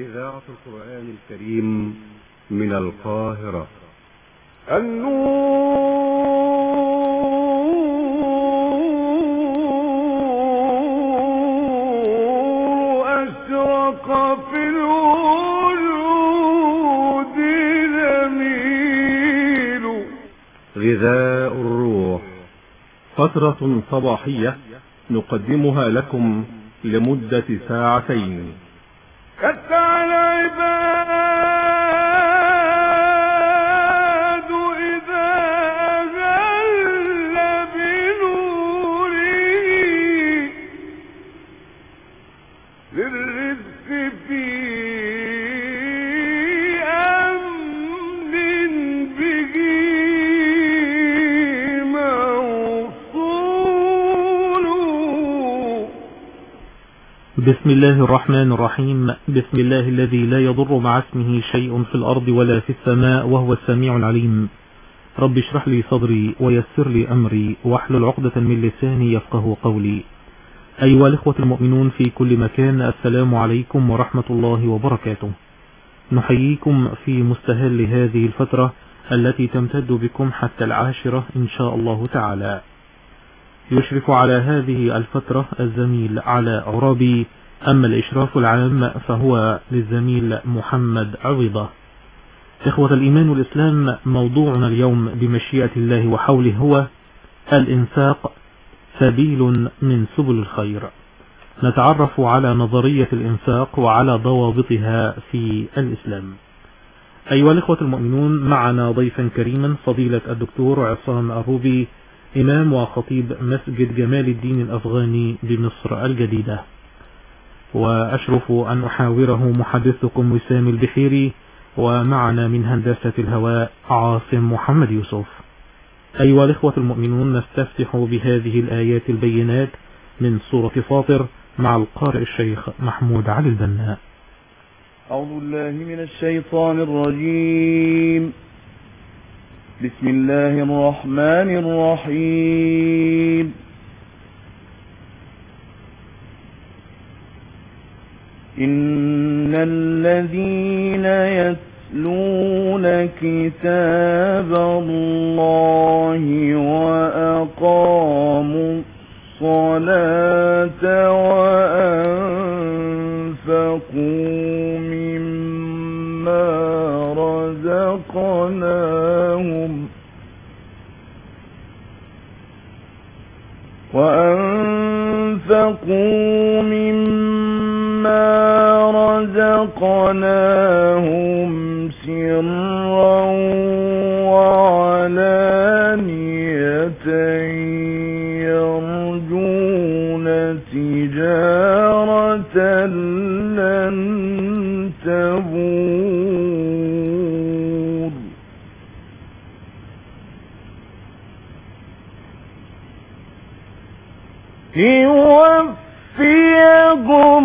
إذاعة القرآن الكريم من القاهرة. النور أشرق في الوجود جميل غذاء الروح. فترة صباحية نقدمها لكم لمدة ساعتين. إذا بسم الله الرحمن الرحيم. بسم الله الذي لا يضر مع اسمه شيء في الأرض ولا في السماء وهو السميع العليم. رب اشرح لي صدري ويسر لي أمري واحلل عقدة من لساني يفقه قولي. أيها الإخوة المؤمنون في كل مكان السلام عليكم ورحمة الله وبركاته. نحييكم في مستهل هذه الفترة التي تمتد بكم حتى العاشرة إن شاء الله تعالى. يشرف على هذه الفترة الزميل على عرابي أما الإشراف العام فهو للزميل محمد عوضة. إخوة الإيمان والإسلام موضوعنا اليوم بمشيئة الله وحوله هو الإنفاق سبيل من سبل الخير. نتعرف على نظرية الإنفاق وعلى ضوابطها في الإسلام. أيها الإخوة المؤمنون معنا ضيفا كريما فضيلة الدكتور عصام الروبي إمام وخطيب مسجد جمال الدين الأفغاني بمصر الجديدة. وأشرف أن أحاوره محدثكم وسام البحيري ومعنا من هندسة الهواء عاصم محمد يوسف. أيها الإخوة المؤمنون نستفتح بهذه الآيات البينات من سورة فاطر مع القارئ الشيخ محمود علي البناء أعوذ بالله من الشيطان الرجيم. بسم الله الرحمن الرحيم. إن الذين يتلون كتاب الله وأقاموا الصلاة وأنفقوا مما رزقناهم وأنفقوا مما رزقناهم سرا وعلانية يرجون تجارة لن تبور. يوفيكم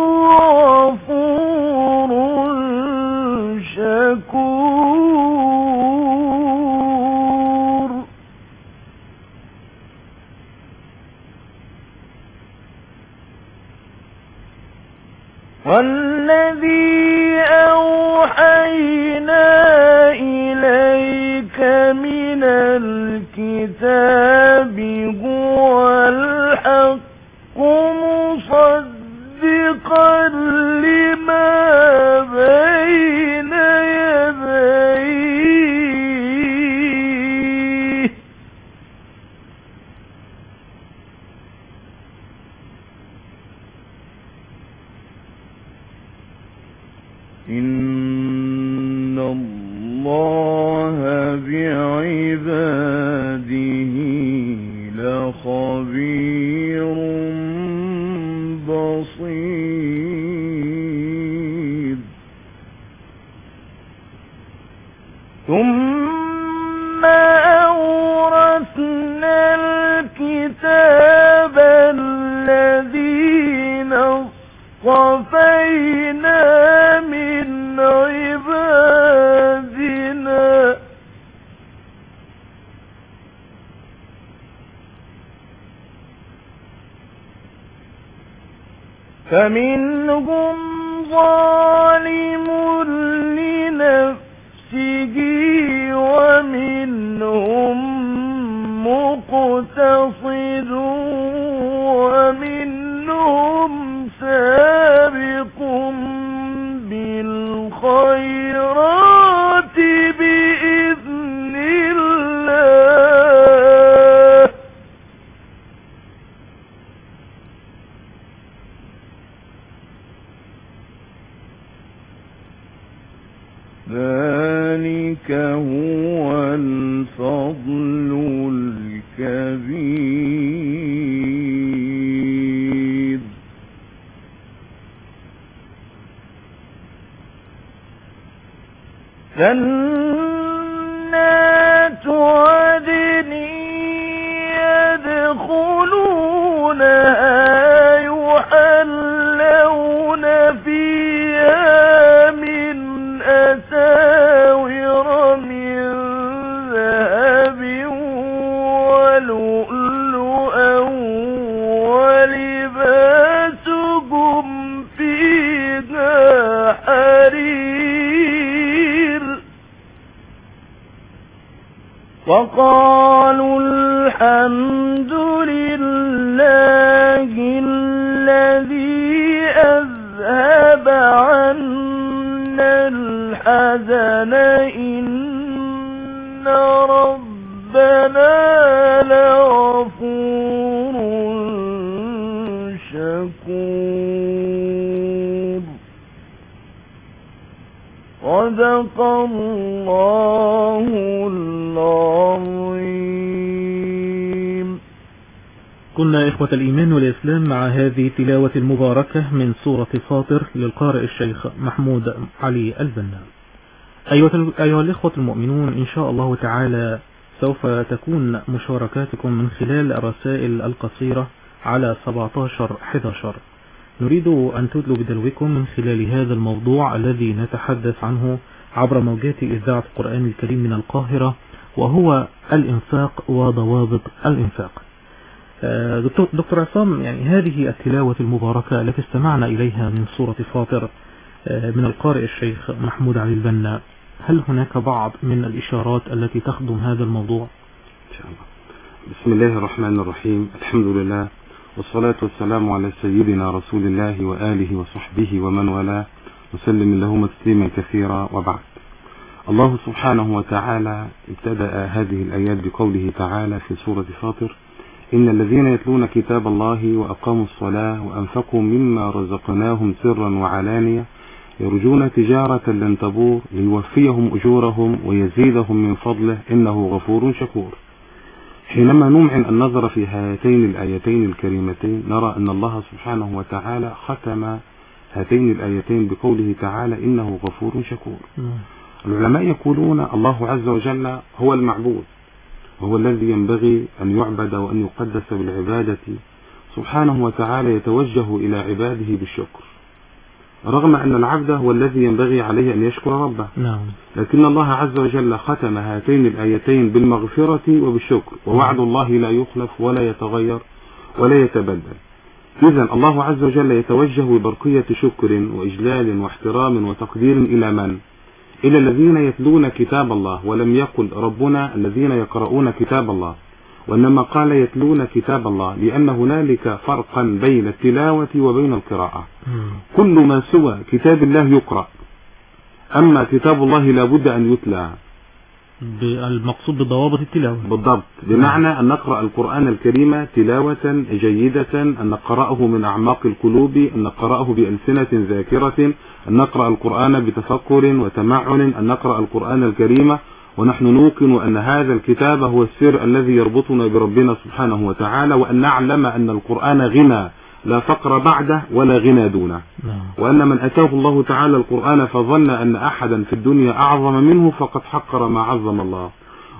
مع هذه التلاوة المباركة من سورة فاطر للقارئ الشيخ محمود علي البنا. أيها, الإخوة المؤمنون إن شاء الله تعالى سوف تكون مشاركاتكم من خلال الرسائل القصيرة على 1711 نريد أن تدلوا بدلوكم من خلال هذا الموضوع الذي نتحدث عنه عبر موجات إذاعة القرآن الكريم من القاهرة وهو الإنفاق وضوابط الإنفاق. دكتور, دكتور عصام يعني هذه التلاوة المباركة التي استمعنا إليها من سورة فاطر آه، من القارئ الشيخ محمود علي البنا. هل هناك بعض من الإشارات التي تخدم هذا الموضوع؟ إن شاء الله. بسم الله الرحمن الرحيم. الحمد لله والصلاة والسلام على سيدنا رسول الله وآله وصحبه ومن والاه. وسلم اللهم تسليما كثيرا وبعد. الله سبحانه وتعالى ابتدأ هذه الآيات بقوله تعالى في سورة فاطر إن الذين يتلون كتاب الله وأقاموا الصلاة وأنفقوا مما رزقناهم سرا وعلانية يرجون تجارة لن تبور ليوفيهم أجورهم ويزيدهم من فضله إنه غفور شكور. حينما نمعن النظر في هاتين الآيتين الكريمتين نرى أن الله سبحانه وتعالى ختم هاتين الآيتين بقوله تعالى إنه غفور شكور. العلماء يقولون الله عز وجل هو المعبود. وهو الذي ينبغي أن يعبد وأن يقدس بالعبادة. سبحانه وتعالى يتوجه إلى عباده بالشكر. رغم أن العبد هو الذي ينبغي عليه أن يشكر ربه. نعم. لكن الله عز وجل ختم هاتين الآيتين بالمغفرة وبالشكر. ووعد الله لا يخلف ولا يتغير ولا يتبدل. إذا الله عز وجل يتوجه ببرقية شكر وإجلال واحترام وتقدير إلى من؟ إلى الذين يتلون كتاب الله ولم يقل ربنا الذين يقرؤون كتاب الله. وإنما قال يتلون كتاب الله لأن هنالك فرقا بين التلاوة وبين القراءة. كل ما سوى كتاب الله يقرأ. أما كتاب الله لابد أن يتلى. المقصود بضوابط التلاوة. بالضبط. بمعنى أن نقرأ القرآن الكريم تلاوة جيدة أن نقرأه من أعماق القلوب أن نقرأه بألسنة ذاكرة أن نقرأ القرآن بتفكر وتمعن أن نقرأ القرآن الكريم. ونحن نوقن أن هذا الكتاب هو السر الذي يربطنا بربنا سبحانه وتعالى وأن نعلم أن القرآن غنى. لا فقر بعده ولا غنى دونه. نعم. وأن من أتاه الله تعالى القرآن فظن أن أحدا في الدنيا أعظم منه فقد حقر ما عظم الله.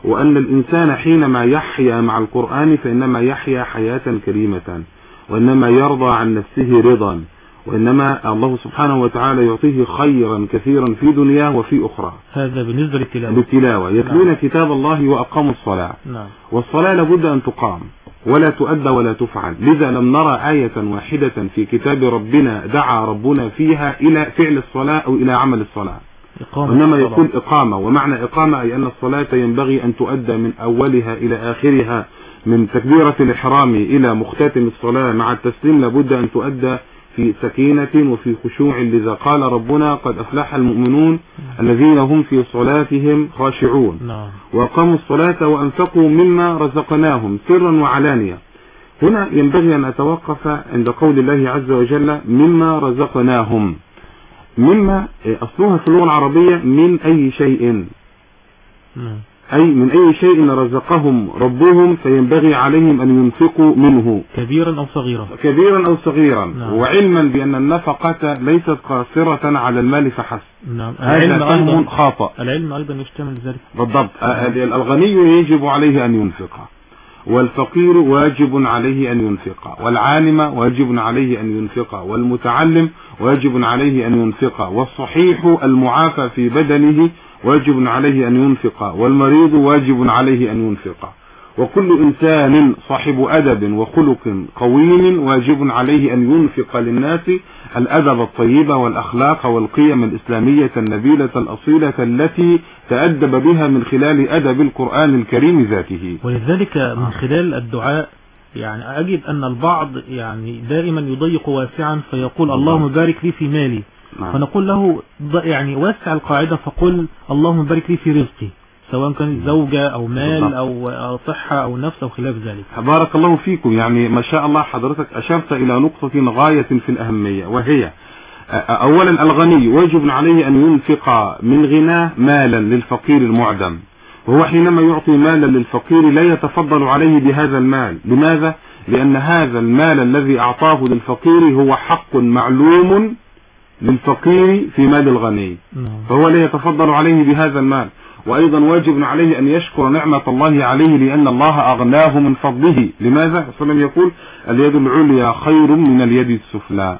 وأن الإنسان حينما يحيا مع القرآن فإنما يحيا حياة كريمة. وإنما يرضى عن نفسه رضا. وإنما الله سبحانه وتعالى يعطيه خيرا كثيرا في دنياه وفي أخرى. هذا بالنسبة للتلاوة. بالتلاوة يتلون كتاب الله وأقاموا الصلاة. نعم. والصلاة لابد أن تقام. ولا تؤدى ولا تفعل. لذا لم نرى آية واحدة في كتاب ربنا دعا ربنا فيها إلى فعل الصلاة أو إلى عمل الصلاة. الصلاة. يقول إقامة. ومعنى إقامة أي أن الصلاة ينبغي أن تؤدى من أولها إلى آخرها من تكبيرة الإحرام إلى مختتم الصلاة. مع التسليم لابد أن تؤدى في سكينة وفي خشوع لذا قال ربنا قد أفلح المؤمنون الذين هم في صلاتهم خاشعون. نعم. وأقاموا الصلاة وأنفقوا مما رزقناهم سرا وعلانية. هنا ينبغي أن أتوقف عند قول الله عز وجل مما رزقناهم. مما أصلها في اللغة العربية من أي شيء. نعم. أي من أي شيء رزقهم ربهم فينبغي عليهم أن ينفقوا منه. كبيرا أو صغيرا. كبيرا أو صغيرا. نعم. وعلما بأن النفقة ليست قاصرة على المال فحسب. نعم. هذا العلم أيضا خاطئ العلم أيضا يشتمل ذلك. بالضبط. آه، الغني يجب عليه أن ينفق. والفقير واجب عليه أن ينفق. والعالم واجب عليه أن ينفق. والمتعلم واجب عليه أن ينفق. والصحيح المعافى في بدنه واجب عليه أن ينفق والمريض واجب عليه أن ينفق. وكل إنسان صاحب أدب وخلق قويم واجب عليه أن ينفق للناس الأدب الطيب والأخلاق والقيم الإسلامية النبيلة الأصيلة التي تأدب بها من خلال أدب القرآن الكريم ذاته. ولذلك من خلال الدعاء يعني أجد أن البعض يعني دائما يضيق واسعا فيقول اللهم بارك لي في مالي. فنقول له يعني وسع القاعدة فقل اللهم بارك لي في رزقي سواء كان زوجة أو مال. أو صحة أو نفس أو خلاف ذلك. بارك الله فيكم. يعني ما شاء الله حضرتك أشرت إلى نقطة غاية في الأهمية وهي أولا الغني واجب عليه أن ينفق من غناه مالا للفقير المعدم وهو حينما يعطي مالا للفقير لا يتفضل عليه بهذا المال. لماذا؟ لأن هذا المال الذي أعطاه للفقير هو حق معلوم للفقير في مال الغني. نعم. فهو لا يتفضل عليه بهذا المال. وأيضا واجب عليه أن يشكر نعمة الله عليه لأن الله أغناه من فضله. لماذا؟ صلى الله يقول اليد العليا خير من اليد السفلى.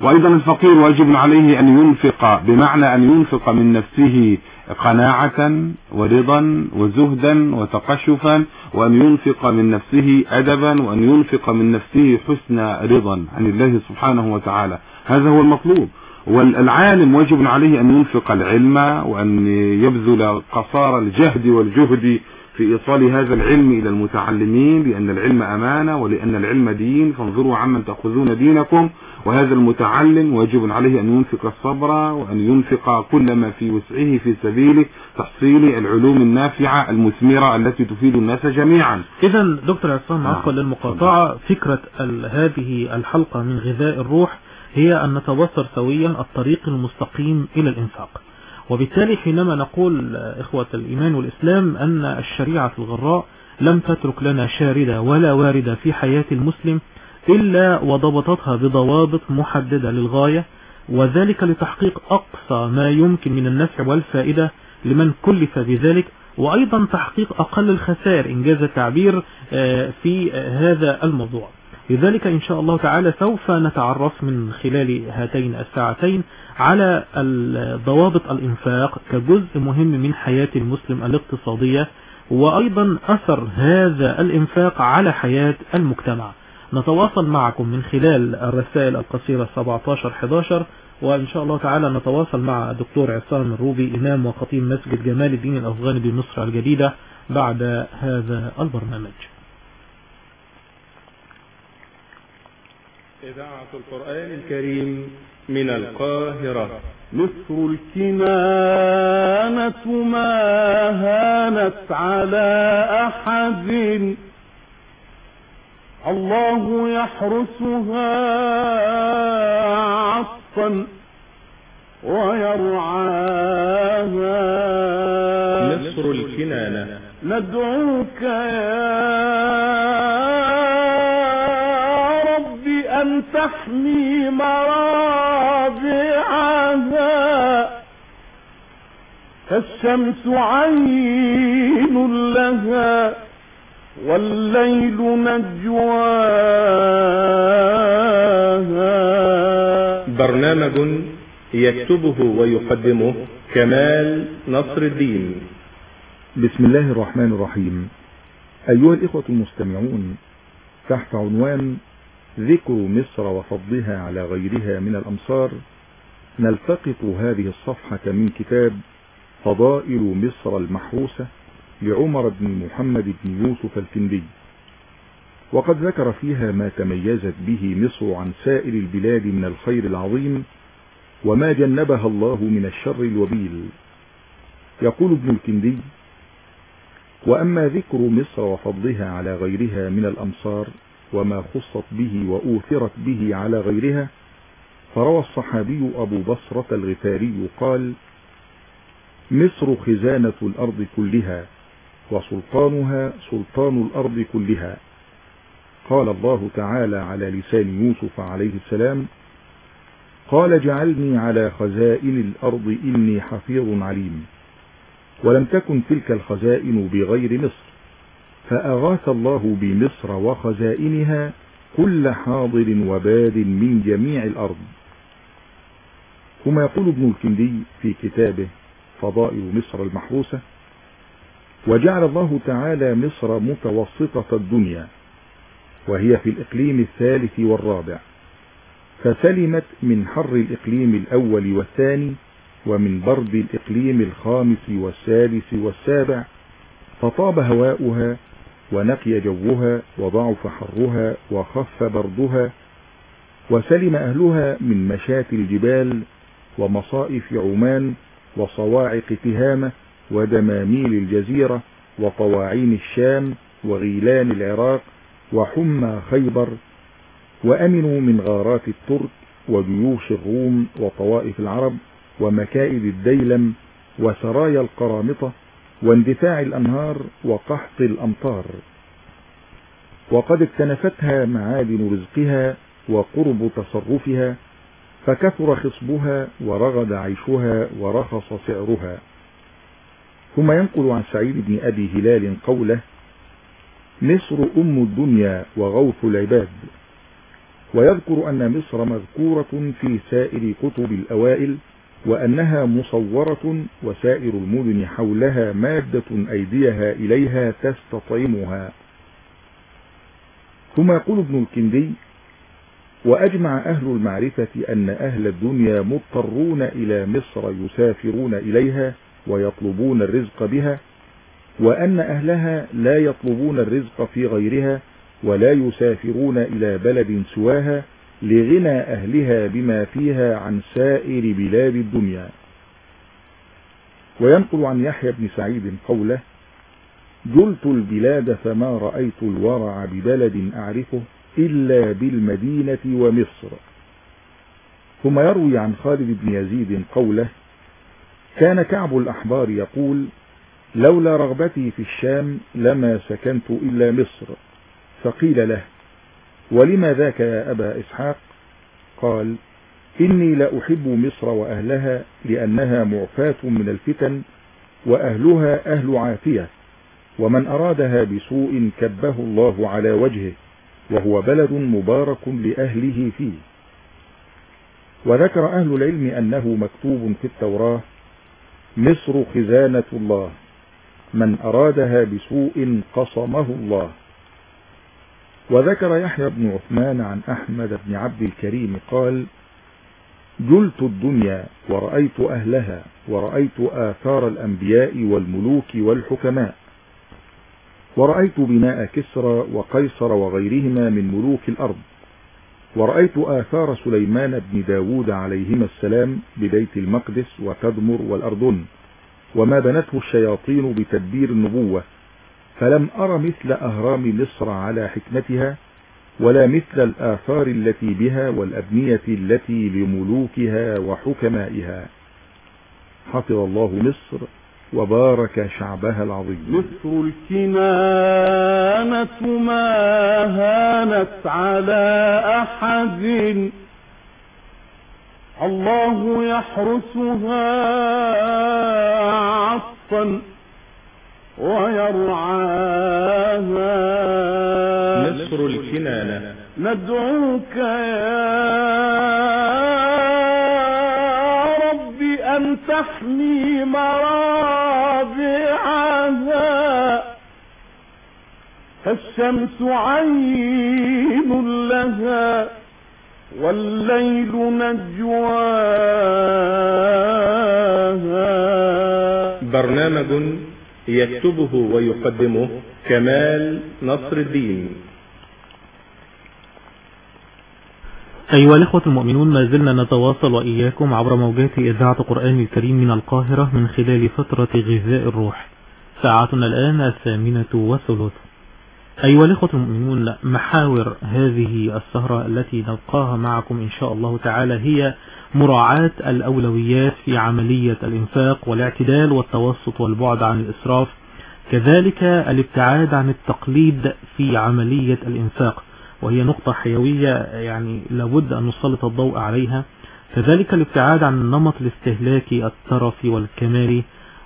وأيضا الفقير واجب عليه أن ينفق بمعنى أن ينفق من نفسه قناعة ورضا وزهدا وتقشفا وأن ينفق من نفسه أدبا وأن ينفق من نفسه حسن رضا عن الله سبحانه وتعالى. هذا هو المطلوب. والعالم واجب عليه أن ينفق العلم وأن يبذل قصارى الجهد والجهد في إيصال هذا العلم إلى المتعلمين لأن العلم أمانة ولأن العلم دين فانظروا عمن تأخذون دينكم. وهذا المتعلم واجب عليه أن ينفق الصبر وأن ينفق كل ما في وسعه في سبيل تحصيل العلوم النافعة المثمرة التي تفيد الناس جميعا. إذا دكتور عصام نعم. عفوا للمقاطعة. فكرة هذه الحلقة من غذاء الروح هي أن نتبصر سويا الطريق المستقيم إلى الإنفاق. وبالتالي حينما نقول آه، إخوة الإيمان والإسلام أن الشريعة الغراء لم تترك لنا شاردة ولا واردة في حياة المسلم إلا وضبطتها بضوابط محددة للغاية وذلك لتحقيق أقصى ما يمكن من النفع والفائدة لمن كلف بذلك وأيضا تحقيق أقل الخسائر إنجاز التعبير آه، في آه، هذا الموضوع. لذلك إن شاء الله تعالى سوف نتعرف من خلال هاتين الساعتين على ضوابط الإنفاق كجزء مهم من حياة المسلم الاقتصادية وأيضا أثر هذا الإنفاق على حياة المجتمع. نتواصل معكم من خلال الرسائل القصيرة 17-11 وإن شاء الله تعالى نتواصل مع الدكتور عصام الروبي إمام وخطيب مسجد جمال الدين الأفغاني بمصر الجديدة بعد هذا البرنامج. إذاعة القرآن الكريم من القاهرة. مصر الكنانة ما هانت على أحد. الله يحرسها عطفا ويرعاها. مصر الكنانة. ندعوك يا أن تحمي مرابعها. فالشمس عين لها والليل نجواها. برنامج يكتبه ويقدمه كمال نصر الدين. بسم الله الرحمن الرحيم. أيها الإخوة المستمعون تحت عنوان ذكر مصر وفضلها على غيرها من الأمصار. نلتقط هذه الصفحة من كتاب فضائل مصر المحروسة لعمر بن محمد بن يوسف الكندي وقد ذكر فيها ما تميزت به مصر عن سائر البلاد من الخير العظيم وما جنبها الله من الشر الوبيل. يقول ابن الكندي وأما ذكر مصر وفضلها على غيرها من الأمصار وما خصت به وأوثرت به على غيرها فروى الصحابي أبو بصرة الغفاري قال مصر خزانة الأرض كلها وسلطانها سلطان الأرض كلها. قال الله تعالى على لسان يوسف عليه السلام قال جعلني على خزائن الأرض إني حفيظ عليم ولم تكن تلك الخزائن بغير مصر. فأغاث الله بمصر وخزائنها كل حاضر وباد من جميع الأرض. ثم يقول ابن الكندي في كتابه فضائل مصر المحروسة وجعل الله تعالى مصر متوسطة الدنيا وهي في الإقليم الثالث والرابع فسلمت من حر الإقليم الأول والثاني ومن برد الإقليم الخامس والسادس والسابع فطاب هواؤها ونقي جوها وضعف حرها وخف بردها وسلم أهلها من مشاة الجبال ومصائف عمان وصواعق تهامة ودماميل الجزيرة وطواعين الشام وغيلان العراق وحمى خيبر وأمنوا من غارات الترك وجيوش الروم وطوائف العرب ومكائد الديلم وسرايا القرامطة واندفاع الأنهار وقحط الأمطار. وقد اكتنفتها معادن رزقها وقرب تصرفها فكثر خصبها ورغد عيشها ورخص سعرها. ثم ينقل عن سعيد بن أبي هلال قوله مصر أم الدنيا وغوث العباد ويذكر أن مصر مذكورة في سائر كتب الأوائل وأنها مصورة وسائر المدن حولها مادة أيديها إليها تستطعمها. ثم يقول ابن الكندي وأجمع أهل المعرفة أن أهل الدنيا مضطرون إلى مصر يسافرون إليها ويطلبون الرزق بها وأن أهلها لا يطلبون الرزق في غيرها ولا يسافرون إلى بلد سواها لغنى أهلها بما فيها عن سائر بلاد الدنيا. وينقل عن يحيى بن سعيد قوله جلت البلاد فما رأيت الورع ببلد أعرفه إلا بالمدينة ومصر. ثم يروي عن خالد بن يزيد قوله كان كعب الأحبار يقول لولا رغبتي في الشام لما سكنت إلا مصر. فقيل له ولما ذاك يا أبا إسحاق؟ قال إني لأحب مصر وأهلها لأنها معفاة من الفتن وأهلها أهل عافية ومن أرادها بسوء كبه الله على وجهه وهو بلد مبارك لأهله فيه. وذكر أهل العلم أنه مكتوب في التوراة مصر خزانة الله من أرادها بسوء قصمه الله. وذكر يحيى بن عثمان عن أحمد بن عبد الكريم قال جلت الدنيا ورأيت أهلها ورأيت آثار الأنبياء والملوك والحكماء. ورأيت بناء كسرى وقيصر وغيرهما من ملوك الأرض. ورأيت آثار سليمان بن داود عليهما السلام ببيت المقدس وتدمر والأردن. وما بنته الشياطين بتدبير النبوة. فلم أر مثل أهرام مصر على حكمتها ولا مثل الآثار التي بها والأبنية التي لملوكها وحكمائها. حفظ الله مصر وبارك شعبها العظيم. مصر الكنانة ما هانت على أحد. الله يحرسها عطا ويرعاها. مصر الكنانة. ندعوك يا رب أن تحمي مرابعها. فالشمس عين لها والليل نجواها. برنامج يكتبه ويقدمه كمال نصر الدين. أيها الإخوة المؤمنون ما زلنا نتواصل وإياكم عبر موجات إذاعة قرآن الكريم من القاهرة من خلال فترة غذاء الروح. ساعتنا الآن الثامنة وثلث أيها الإخوة المؤمنون محاور هذه السهرة التي نلقاها معكم إن شاء الله تعالى هي مراعاة الأولويات في عملية الإنفاق والاعتدال والتوسط والبعد عن الإسراف كذلك الابتعاد عن التقليد في عملية الإنفاق وهي نقطة حيوية يعني لابد أن نسلط الضوء عليها كذلك الابتعاد عن النمط الاستهلاكي الترفي والكمالي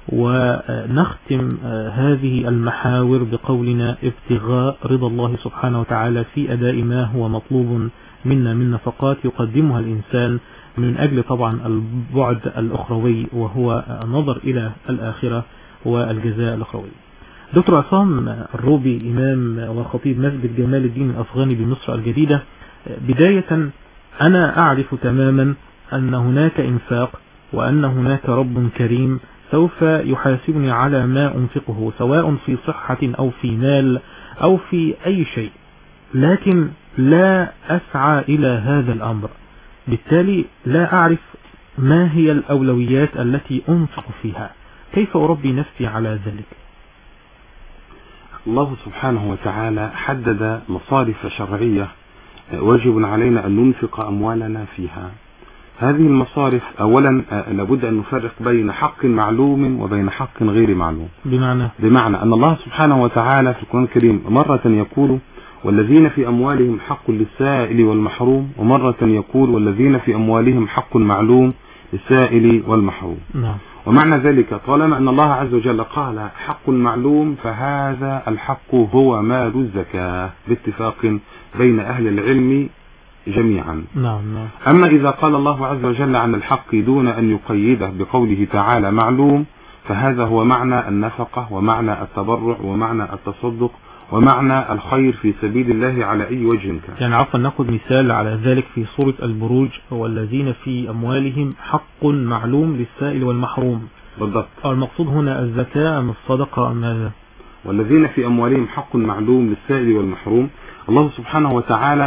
ونختم هذه المحاور بقولنا ابتغاء رضا الله سبحانه وتعالى في أداء ما هو مطلوب منا من نفقات يقدمها الإنسان من أجل طبعا البعد الأخروي وهو النظر إلى الآخرة والجزاء الأخروي دكتور عصام الروبي إمام وخطيب مسجد جمال الدين الأفغاني بمصر الجديدة بداية أنا أعرف تماما أن هناك إنفاق وأن هناك رب كريم سوف يحاسبني على ما أنفقه سواء في صحة أو في مال أو في أي شيء. لكن لا أسعى إلى هذا الأمر. بالتالي لا أعرف ما هي الأولويات التي أنفق فيها. كيف أربي نفسي على ذلك؟ الله سبحانه وتعالى حدد مصارف شرعية واجب علينا أن ننفق أموالنا فيها. هذه المصارف أولا لابد أن نفرق بين حق معلوم وبين حق غير معلوم. بمعنى؟ بمعنى أن الله سبحانه وتعالى في القرآن الكريم مرة يقول والذين في أموالهم حق للسائل والمحروم ومرة يقول والذين في أموالهم حق معلوم للسائل والمحروم نعم. ومعنى ذلك طالما أن الله عز وجل قال حق معلوم فهذا الحق هو مال الزكاة باتفاق بين أهل العلم جميعا. نعم نعم. أما إذا قال الله عز وجل عن الحق دون أن يقيده بقوله تعالى معلوم فهذا هو معنى النفقة ومعنى التبرع ومعنى التصدق ومعنى الخير في سبيل الله على أي وجه كان. يعني عفوا نأخذ مثال على ذلك في سورة البروج. والذين في أموالهم حق معلوم للسائل والمحروم. بالضبط. المقصود هنا الزكاة أم الصدقة أم ماذا؟ والذين في أموالهم حق معلوم للسائل والمحروم. الله سبحانه وتعالى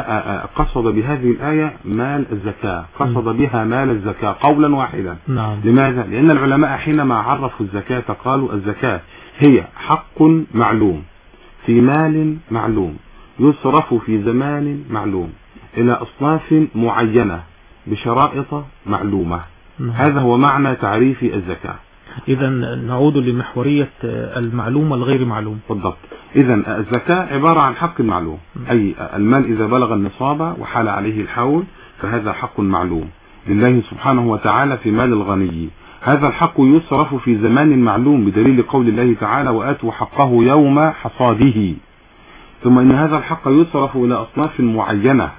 قصد بهذه الآية مال الزكاة قصد بها مال الزكاة قولا واحدا. نعم. لماذا؟ لأن العلماء حينما عرفوا الزكاة قالوا الزكاة هي حق معلوم في مال معلوم يصرف في زمان معلوم إلى أصناف معينة بشرائط معلومة. نعم. هذا هو معنى تعريف الزكاة. إذا نعود لمحورية المعلوم والغير معلوم. بالضبط. إذا الزكاة عبارة عن حق معلوم. أي المال إذا بلغ النصاب وحال عليه الحول فهذا حق معلوم. لله سبحانه وتعالى في مال الغني. هذا الحق يصرف في زمان معلوم بدليل قول الله تعالى وآتوا حقه يوم حصاده. ثم إن هذا الحق يصرف إلى أصناف معينة.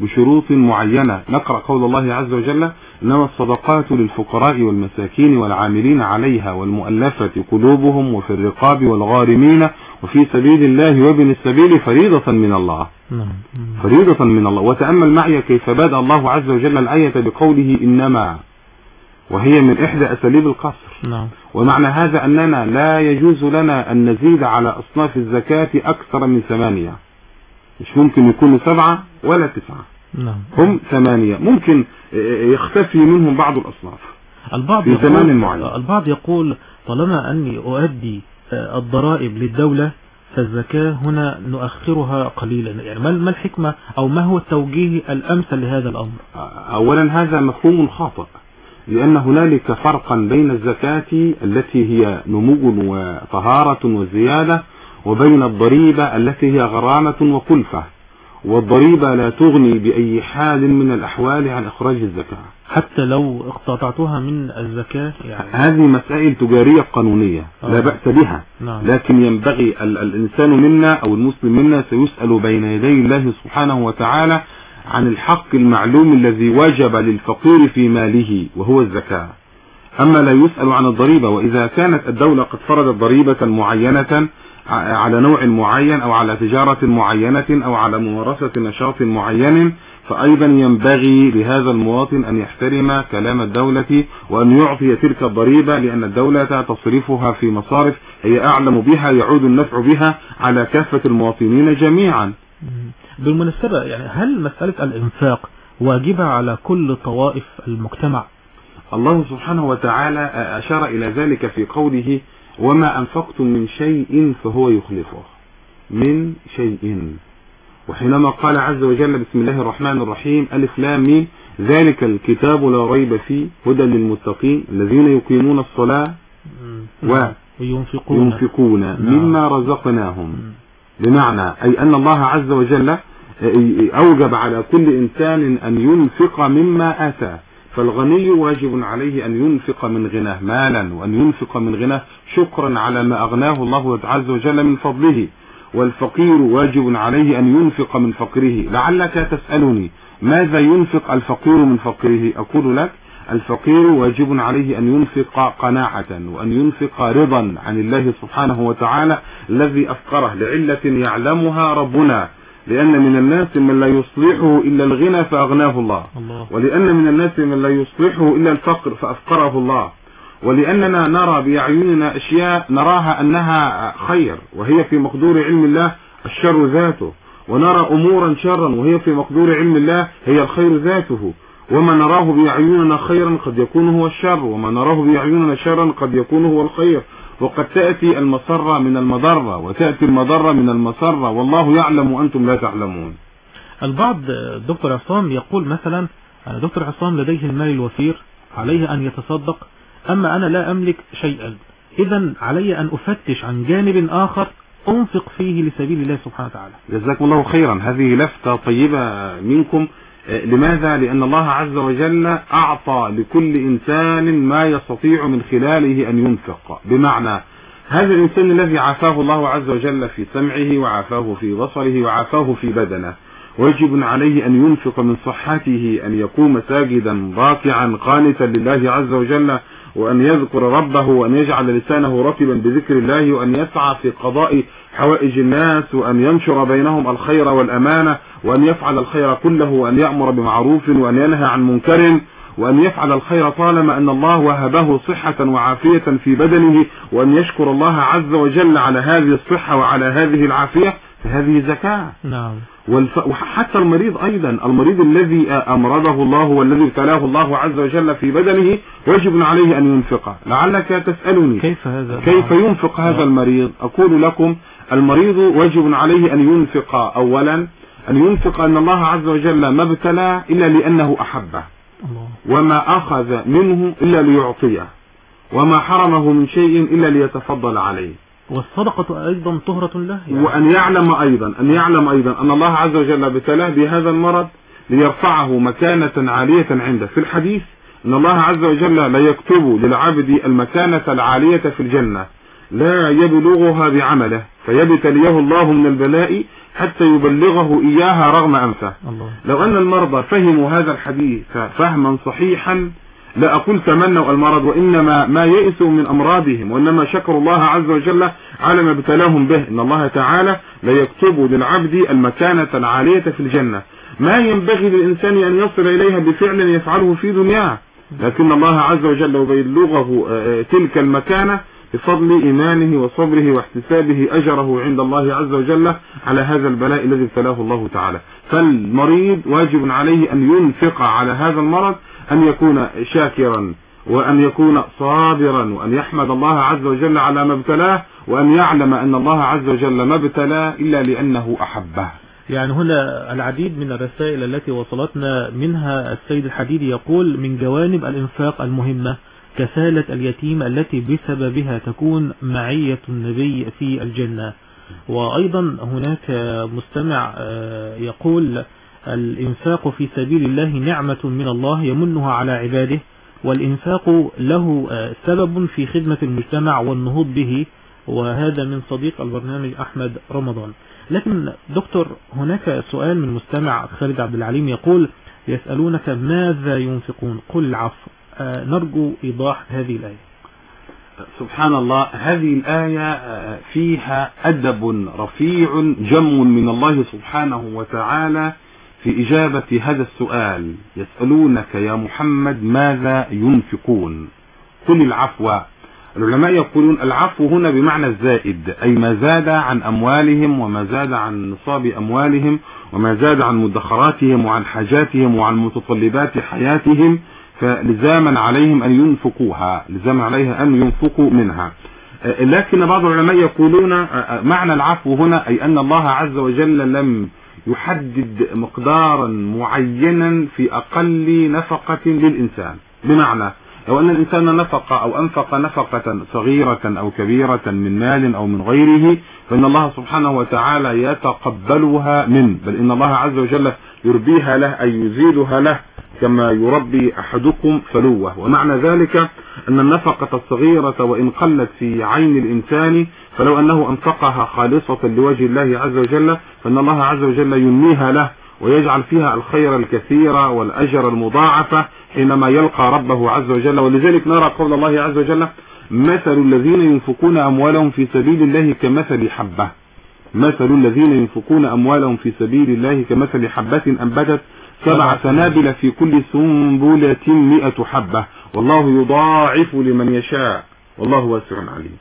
بشروط معينة. نقرأ قول الله عز وجل إنما الصدقات للفقراء والمساكين والعاملين عليها والمؤلفة قلوبهم وفي الرقاب والغارمين وفي سبيل الله وابن السبيل فريضة من الله. نعم. فريضة من الله. وتأمل معي كيف بدأ الله عز وجل الآية بقوله إنما وهي من إحدى أساليب القصر. نعم. ومعنى هذا أننا لا يجوز لنا أن نزيد على أصناف الزكاة أكثر من ثمانية. مش ممكن يكونوا سبعة ولا تسعة. نعم. هم ثمانية. ممكن يختفي منهم بعض الأصناف. البعض في يقول زمان معين. البعض يقول طالما أني أؤدي آه، الضرائب للدولة فالزكاة هنا نؤخرها قليلا. يعني ما الحكمة أو ما هو التوجيه الأمثل لهذا الأمر؟ أولا هذا مفهوم خاطئ لأن هنالك فرقا بين الزكاة التي هي نمو وطهارة وزيادة وبين الضريبة التي هي غرامة وكلفة. والضريبة لا تغني بأي حال من الأحوال عن إخراج الزكاة. حتى لو اقتطعتها من الزكاة يعني هذه مسائل تجارية قانونية لا آه. بأس بها. نعم. لكن ينبغي ال- الإنسان منا أو المسلم منا سيسأل بين يدي الله سبحانه وتعالى عن الحق المعلوم الذي وجب للفقير في ماله وهو الزكاة. أما لا يسأل عن الضريبة وإذا كانت الدولة قد فرضت ضريبة معينة على نوع معين أو على تجارة معينة أو على ممارسة نشاط معين فأيضا ينبغي لهذا المواطن أن يحترم كلام الدولة وأن يعطي تلك الضريبة لأن الدولة تصرفها في مصارف هي أعلم بها يعود النفع بها على كافة المواطنين جميعا. بالمناسبة يعني هل مسألة الإنفاق واجبة على كل طوائف المجتمع الله سبحانه وتعالى أشار إلى ذلك في قوله وما أنفقتم من شيء فهو يخلفه. من شيء. وحينما قال عز وجل بسم الله الرحمن الرحيم ألف لام ميم ذلك الكتاب لا ريب فيه هدى للمتقين الذين يقيمون الصلاة وينفقون ينفقون مما رزقناهم. بمعنى أي أن الله عز وجل أوجب على كل إنسان أن ينفق مما آتاه. فالغني واجب عليه أن ينفق من غناه مالا وأن ينفق من غناه شكرا على ما أغناه الله عز وجل من فضله. والفقير واجب عليه أن ينفق من فقره. لعلك تسألني ماذا ينفق الفقير من فقره؟ أقول لك الفقير واجب عليه أن ينفق قناعة وأن ينفق رضا عن الله سبحانه وتعالى الذي أفقره لعلة يعلمها ربنا. لأن من الناس من لا يصلحه إلا الغنى فأغناه الله. الله. ولأن من الناس من لا يصلحه إلا الفقر فأفقره الله. ولأننا نرى بأعيننا أشياء نراها أنها خير وهي في مقدور علم الله الشر ذاته. ونرى أمورا شرا وهي في مقدور علم الله هي الخير ذاته. وما نراه بأعيننا خيرا قد يكون هو الشر وما نراه بأعيننا شرا قد يكون هو الخير. وقد تأتي المسرة من المضرة وتأتي المضرة من المسرة. والله يعلم وأنتم لا تعلمون. البعض دكتور عصام يقول مثلا أنا دكتور عصام لديه المال الوفير عليه أن يتصدق أما أنا لا أملك شيئا. إذا علي أن أفتش عن جانب آخر أنفق فيه لسبيل الله سبحانه وتعالى. جزاكم الله خيرا. هذه لفتة طيبة منكم. لماذا؟ لأن الله عز وجل أعطى لكل إنسان ما يستطيع من خلاله أن ينفق. بمعنى هذا الإنسان الذي عافاه الله عز وجل في سمعه وعافاه في بصره وعافاه في بدنه واجب عليه أن ينفق من صحته أن يقوم ساجدا راكعا قانتا لله عز وجل وأن يذكر ربه وأن يجعل لسانه رطبا بذكر الله وأن يسعى في قضاء حوائج الناس وأن ينشر بينهم الخير والأمانة وأن يفعل الخير كله وأن يأمر بمعروف وأن ينهى عن منكر وأن يفعل الخير طالما أن الله وهبه صحة وعافية في بدنه وأن يشكر الله عز وجل على هذه الصحة وعلى هذه العافية فهذه زكاة. نعم. والف... وحتى المريض أيضا المريض الذي أمرضه الله والذي ابتلاه الله عز وجل في بدنه واجب عليه أن ينفقه لعلك تسألني كيف هذا؟ كيف ينفق هذا المريض؟ أقول لكم المريض واجب عليه أن ينفق أولا أن ينفق أن الله عز وجل ما ابتلاه إلا لأنه أحبه. وما أخذ منه إلا ليعطيه. وما حرمه من شيء إلا ليتفضل عليه. والصدقة أيضا طهرة له يعني. وأن يعلم أيضا أن يعلم أيضا أن الله عز وجل ابتلاه بهذا المرض ليرفعه مكانة عالية عنده. في الحديث أن الله عز وجل لا يكتب للعبد المكانة العالية في الجنة. لا يبلغها بعمله فيبتليه الله من البلاء حتى يبلغه إياها رغم أنفه. الله. لو أن المرضى فهموا هذا الحديث فهما صحيحا لا أقول تمنوا المرض وإنما ما يئسوا من أمراضهم وإنما شكروا الله عز وجل على ما ابتلاهم به. إن الله تعالى لا يكتب للعبد المكانة العالية في الجنة. ما ينبغي للإنسان أن يصل إليها بفعل يفعله في دنياه. لكن الله عز وجل يبلغه آه، تلك المكانة بفضل إيمانه وصبره واحتسابه أجره عند الله عز وجل على هذا البلاء الذي ابتلاه الله تعالى. فالمريض واجب عليه أن ينفق على هذا المرض أن يكون شاكرا وأن يكون صابرا وأن يحمد الله عز وجل على ما ابتلاه وأن يعلم أن الله عز وجل ما ابتلاه إلا لأنه أحبه. يعني هنا العديد من الرسائل التي وصلتنا منها السيد الحديدي يقول من جوانب الإنفاق المهمة كفالة اليتيم التي بسببها تكون معية النبي في الجنة. وأيضا هناك مستمع آه، يقول الإنفاق في سبيل الله نعمة من الله يمنها على عباده والإنفاق له آه، سبب في خدمة المجتمع والنهوض به وهذا من صديق البرنامج أحمد رمضان. لكن دكتور هناك سؤال من مستمع خالد عبد العليم يقول يسألونك ماذا ينفقون؟ قل العفو. نرجو إيضاح هذه الآية. سبحان الله هذه الآية آه، فيها أدب رفيع جم من الله سبحانه وتعالى في إجابة هذا السؤال. يسألونك يا محمد ماذا ينفقون؟ قل العفو. العلماء يقولون العفو هنا بمعنى الزائد أي ما زاد عن أموالهم وما زاد عن نصاب أموالهم وما زاد عن مدخراتهم وعن حاجاتهم وعن متطلبات حياتهم فلزاما عليهم أن ينفقوها لزاما عليها أن ينفقوا منها. آه، لكن بعض العلماء يقولون آه، آه، معنى العفو هنا أي أن الله عز وجل لم يحدد مقدارا معينا في أقل نفقة للإنسان. بمعنى لو أن الإنسان نفق أو أنفق نفقة صغيرة أو كبيرة من مال أو من غيره فإن الله سبحانه وتعالى يتقبلها منه. بل إن الله عز وجل يربيها له أي يزيدها له. كما يربي أحدكم فلوة. ومعنى ذلك أن النفقة الصغيرة وإن قلت في عين الإنسان فلو أنه أنفقها خالصة لوجه الله عز وجل فإن الله عز وجل ينميها له ويجعل فيها الخير الكثير والأجر المضاعفة حينما يلقى ربه عز وجل. ولذلك نرى قول الله عز وجل مثل الذين ينفقون أموالهم في سبيل الله كمثل حبة. مثل الذين ينفقون أموالهم في سبيل الله كمثل حبة أنبتت سبع سنابل في كل سنبلة مئة حبة. والله يضاعف لمن يشاء. والله واسع عليم.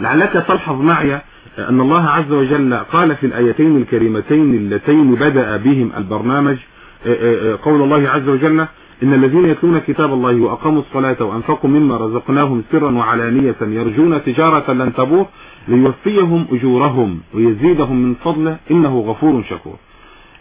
لعلك تلحظ معي أن الله عز وجل قال في الآيتين الكريمتين اللتين بدأ بهم البرنامج قول الله عز وجل إن الذين يتلون كتاب الله وأقاموا الصلاة وأنفقوا مما رزقناهم سرا وعلانية يرجون تجارة لن تبور ليوفيهم أجورهم ويزيدهم من فضله إنه غفور شكور.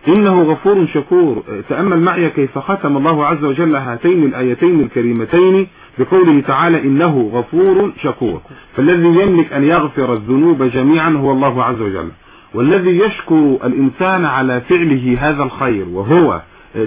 إنه غفور شكور. تأمل معي كيف ختم الله عز وجل هاتين الآيتين الكريمتين بقوله تعالى إنه غفور شكور. فالذي يملك أن يغفر الذنوب جميعا هو الله عز وجل. والذي يشكر الإنسان على فعله هذا الخير وهو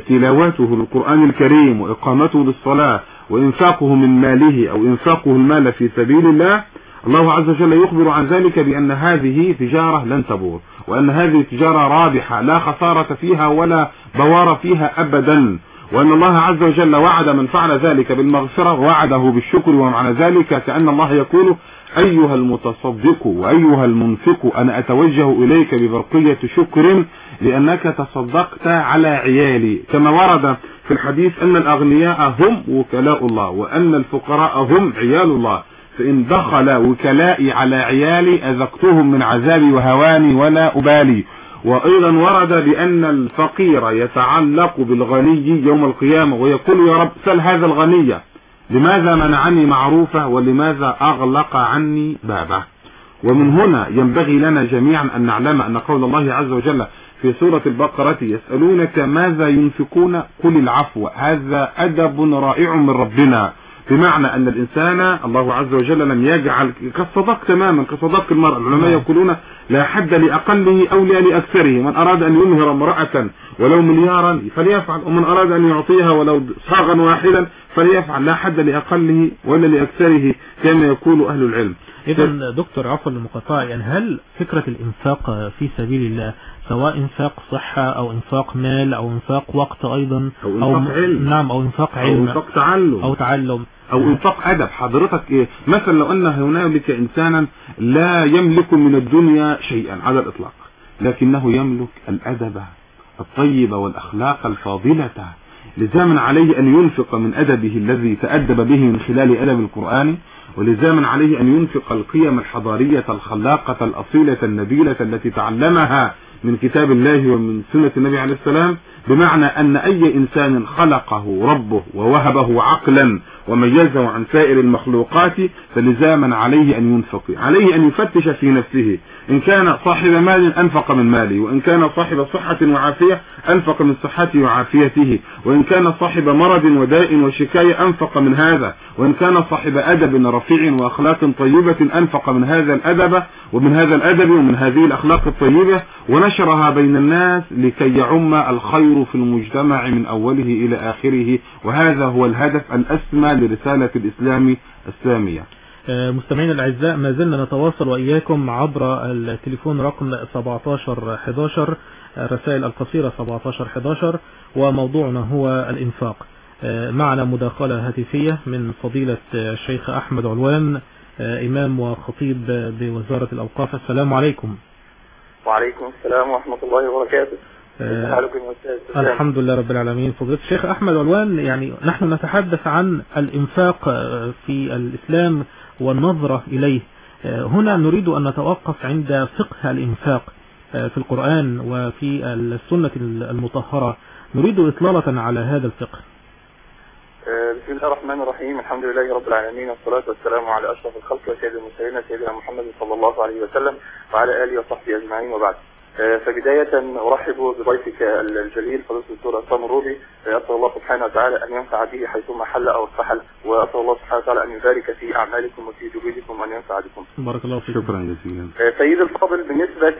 تلاوته للقرآن الكريم وإقامته للصلاة وإنفاقه من ماله أو إنفاقه المال في سبيل الله الله عز وجل يخبر عن ذلك بأن هذه تجارة لن تبور وأن هذه تجارة رابحة لا خسارة فيها ولا بوار فيها أبدا وأن الله عز وجل وعد من فعل ذلك بالمغفرة وعده بالشكر ومعنى ذلك كأن الله يقول أيها المتصدق وأيها المنفق أنا أتوجه إليك ببرقية شكر لأنك تصدقت على عيالي. كما ورد في الحديث أن الأغنياء هم وكلاء الله وأن الفقراء هم عيال الله. فإن دخل وكلائي على عيالي أذقتهم من عذابي وهواني ولا أبالي. وأيضا ورد بأن الفقير يتعلق بالغني يوم القيامة ويقول يا رب سل هذا الغني. لماذا منعني معروفة ولماذا أغلق عني بابه؟ ومن هنا ينبغي لنا جميعا أن نعلم أن قول الله عز وجل في سورة البقرة يسألونك ماذا ينفقون؟ قل العفو. هذا أدب رائع من ربنا. بمعنى أن الإنسان الله عز وجل لم يجعل كالصداق تماما كصداق المرأة العلماء يقولون لا حد لأقله أو لا لأكثره من أراد أن يمهر امرأة ولو مليارا فليفعل ومن أراد أن يعطيها ولو صاغا واحدا فليفعل لا حد لأقله ولا لأكثره كما يقول أهل العلم. إذا دكتور عفوا للمقاطعة يعني هل فكرة الإنفاق في سبيل الله سواء إنفاق صحة أو إنفاق مال أو إنفاق وقت أيضا أو إنفاق علم. نعم أو إنفاق أو علم إنفاق تعلم. أو تعلم أو إنفاق ادب حضرتك إيه؟ مثلا لو أن هنالك انسانا لا يملك من الدنيا شيئا على الإطلاق لكنه يملك الأدب الطيب والأخلاق الفاضلة. لزاما عليه أن ينفق من أدبه الذي تأدب به من خلال أدب القرآن ولزاما عليه أن ينفق القيم الحضارية الخلاقة الأصيلة النبيلة التي تعلمها من كتاب الله ومن سنة النبي عليه السلام بمعنى أن أي إنسان خلقه ربه ووهبه عقلا وميزه عن سائر المخلوقات فلزاما عليه أن ينفق عليه أن يفتش في نفسه. إن كان صاحب مال أنفق من ماله وإن كان صاحب صحة وعافية أنفق من صحته وعافيته وإن كان صاحب مرض وداء وشكاية أنفق من هذا وإن كان صاحب أدب رفيع وأخلاق طيبة أنفق من هذا الأدب ومن هذا الأدب ومن هذه الأخلاق الطيبة ونشرها بين الناس لكي يعم الخير في المجتمع من أوله إلى آخره وهذا هو الهدف الأسمى لرسالة الإسلام السامية آه، مستمعينا الأعزاء ما زلنا نتواصل وإياكم عبر التليفون رقم 1711 الرسائل القصيرة 1711 وموضوعنا هو الإنفاق. آه، معنا مداخلة هاتفية من فضيلة الشيخ أحمد علوان آه، إمام وخطيب بوزارة الأوقاف. السلام عليكم. وعليكم السلام ورحمة الله وبركاته. آه،؟ الحمد لله رب العالمين. فضيلة الشيخ أحمد علوان يعني نحن نتحدث عن الإنفاق آه، في الإسلام والنظرة إليه. آه، هنا نريد أن نتوقف عند فقه الإنفاق آه، في القرآن وفي السنة المطهرة. نريد إطلالة على هذا الفقه. آه، بسم الله الرحمن الرحيم. الحمد لله رب العالمين والصلاة والسلام على أشرف الخلق وسيد المرسلين سيدنا محمد صلى الله عليه وسلم وعلى آله وصحبه أجمعين وبعد. فبداية أرحب بضيفك الجليل فضيلة الدكتور عصام الروبي. آه، أسأل الله سبحانه وتعالى أن ينفع به حيثما حل أو ارتحل وأسأل الله سبحانه وتعالى أن يبارك في أعمالكم وفي جهودكم وأن ينفع بكم. بارك الله فيكم شكرا جزيلا. آه، سيد الفاضل بالنسبة